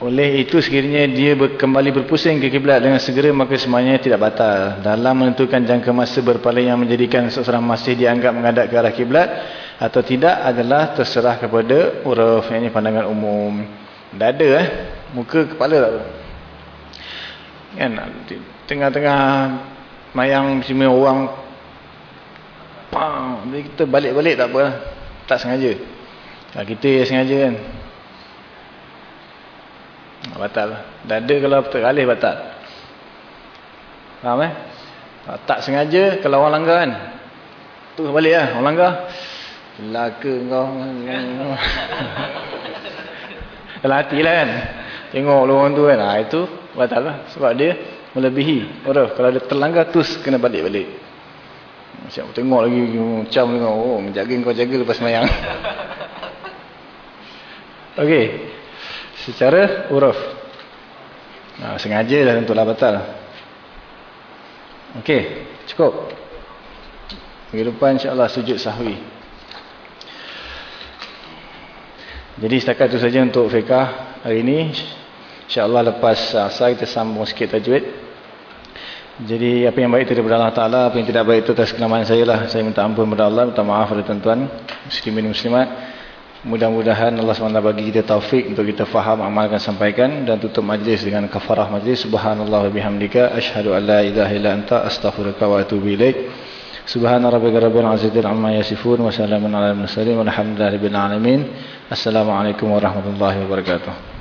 Oleh itu sekiranya dia kembali berpusing ke kiblat dengan segera maka semuanya tidak batal. Dalam menentukan jangka masa berpaling yang menjadikan seseorang masih dianggap menghadap ke arah kiblat atau tidak adalah terserah kepada uruf. Ini pandangan umum. Dada eh. Muka kepala tak Kan tengah-tengah mayang semua orang pam, kita balik-balik tak apa Tak sengaja. Kita yang sengaja kan. Batal. Dada kalau teralih batal. Faham eh? Tak sengaja kalau orang langgar kan. Tu balik lah. Orang langgar. Laka kau. Dalam hati lah kan. Tengok orang tu kan. Ha, itu batal lah. Sebab dia melebihi. Orang kalau dia terlanggar terus kena balik-balik. Macam tengok lagi macam tengok. Oh menjaga kau jaga lepas mayang. Okey secara uruf. Nah, sengaja dah tentulah batal. Okey, cukup. Minggu depan insya-Allah sujud sahwi. Jadi setakat itu saja untuk fiqah hari ini. Insya-Allah lepas asar kita sambung sikit tajwid. Jadi apa yang baik itu daripada Allah Taala, apa yang tidak baik itu atas kelemahan saya lah. Saya minta ampun kepada Allah, minta maaf kepada tuan-tuan muslimin muslimat. Mudah-mudahan Allah SWT bagi kita taufik untuk kita faham, amalkan, sampaikan dan tutup majlis dengan kafarah majlis. Subhanallah wa bihamdika. Ashadu an la ilaha illa anta astaghfirullah wa atubu ilaik. Subhana rabbika rabbil azitin amma yasifun wa salamun ala al-mursalin walhamdulillahi rabbil alamin. Assalamualaikum warahmatullahi wabarakatuh.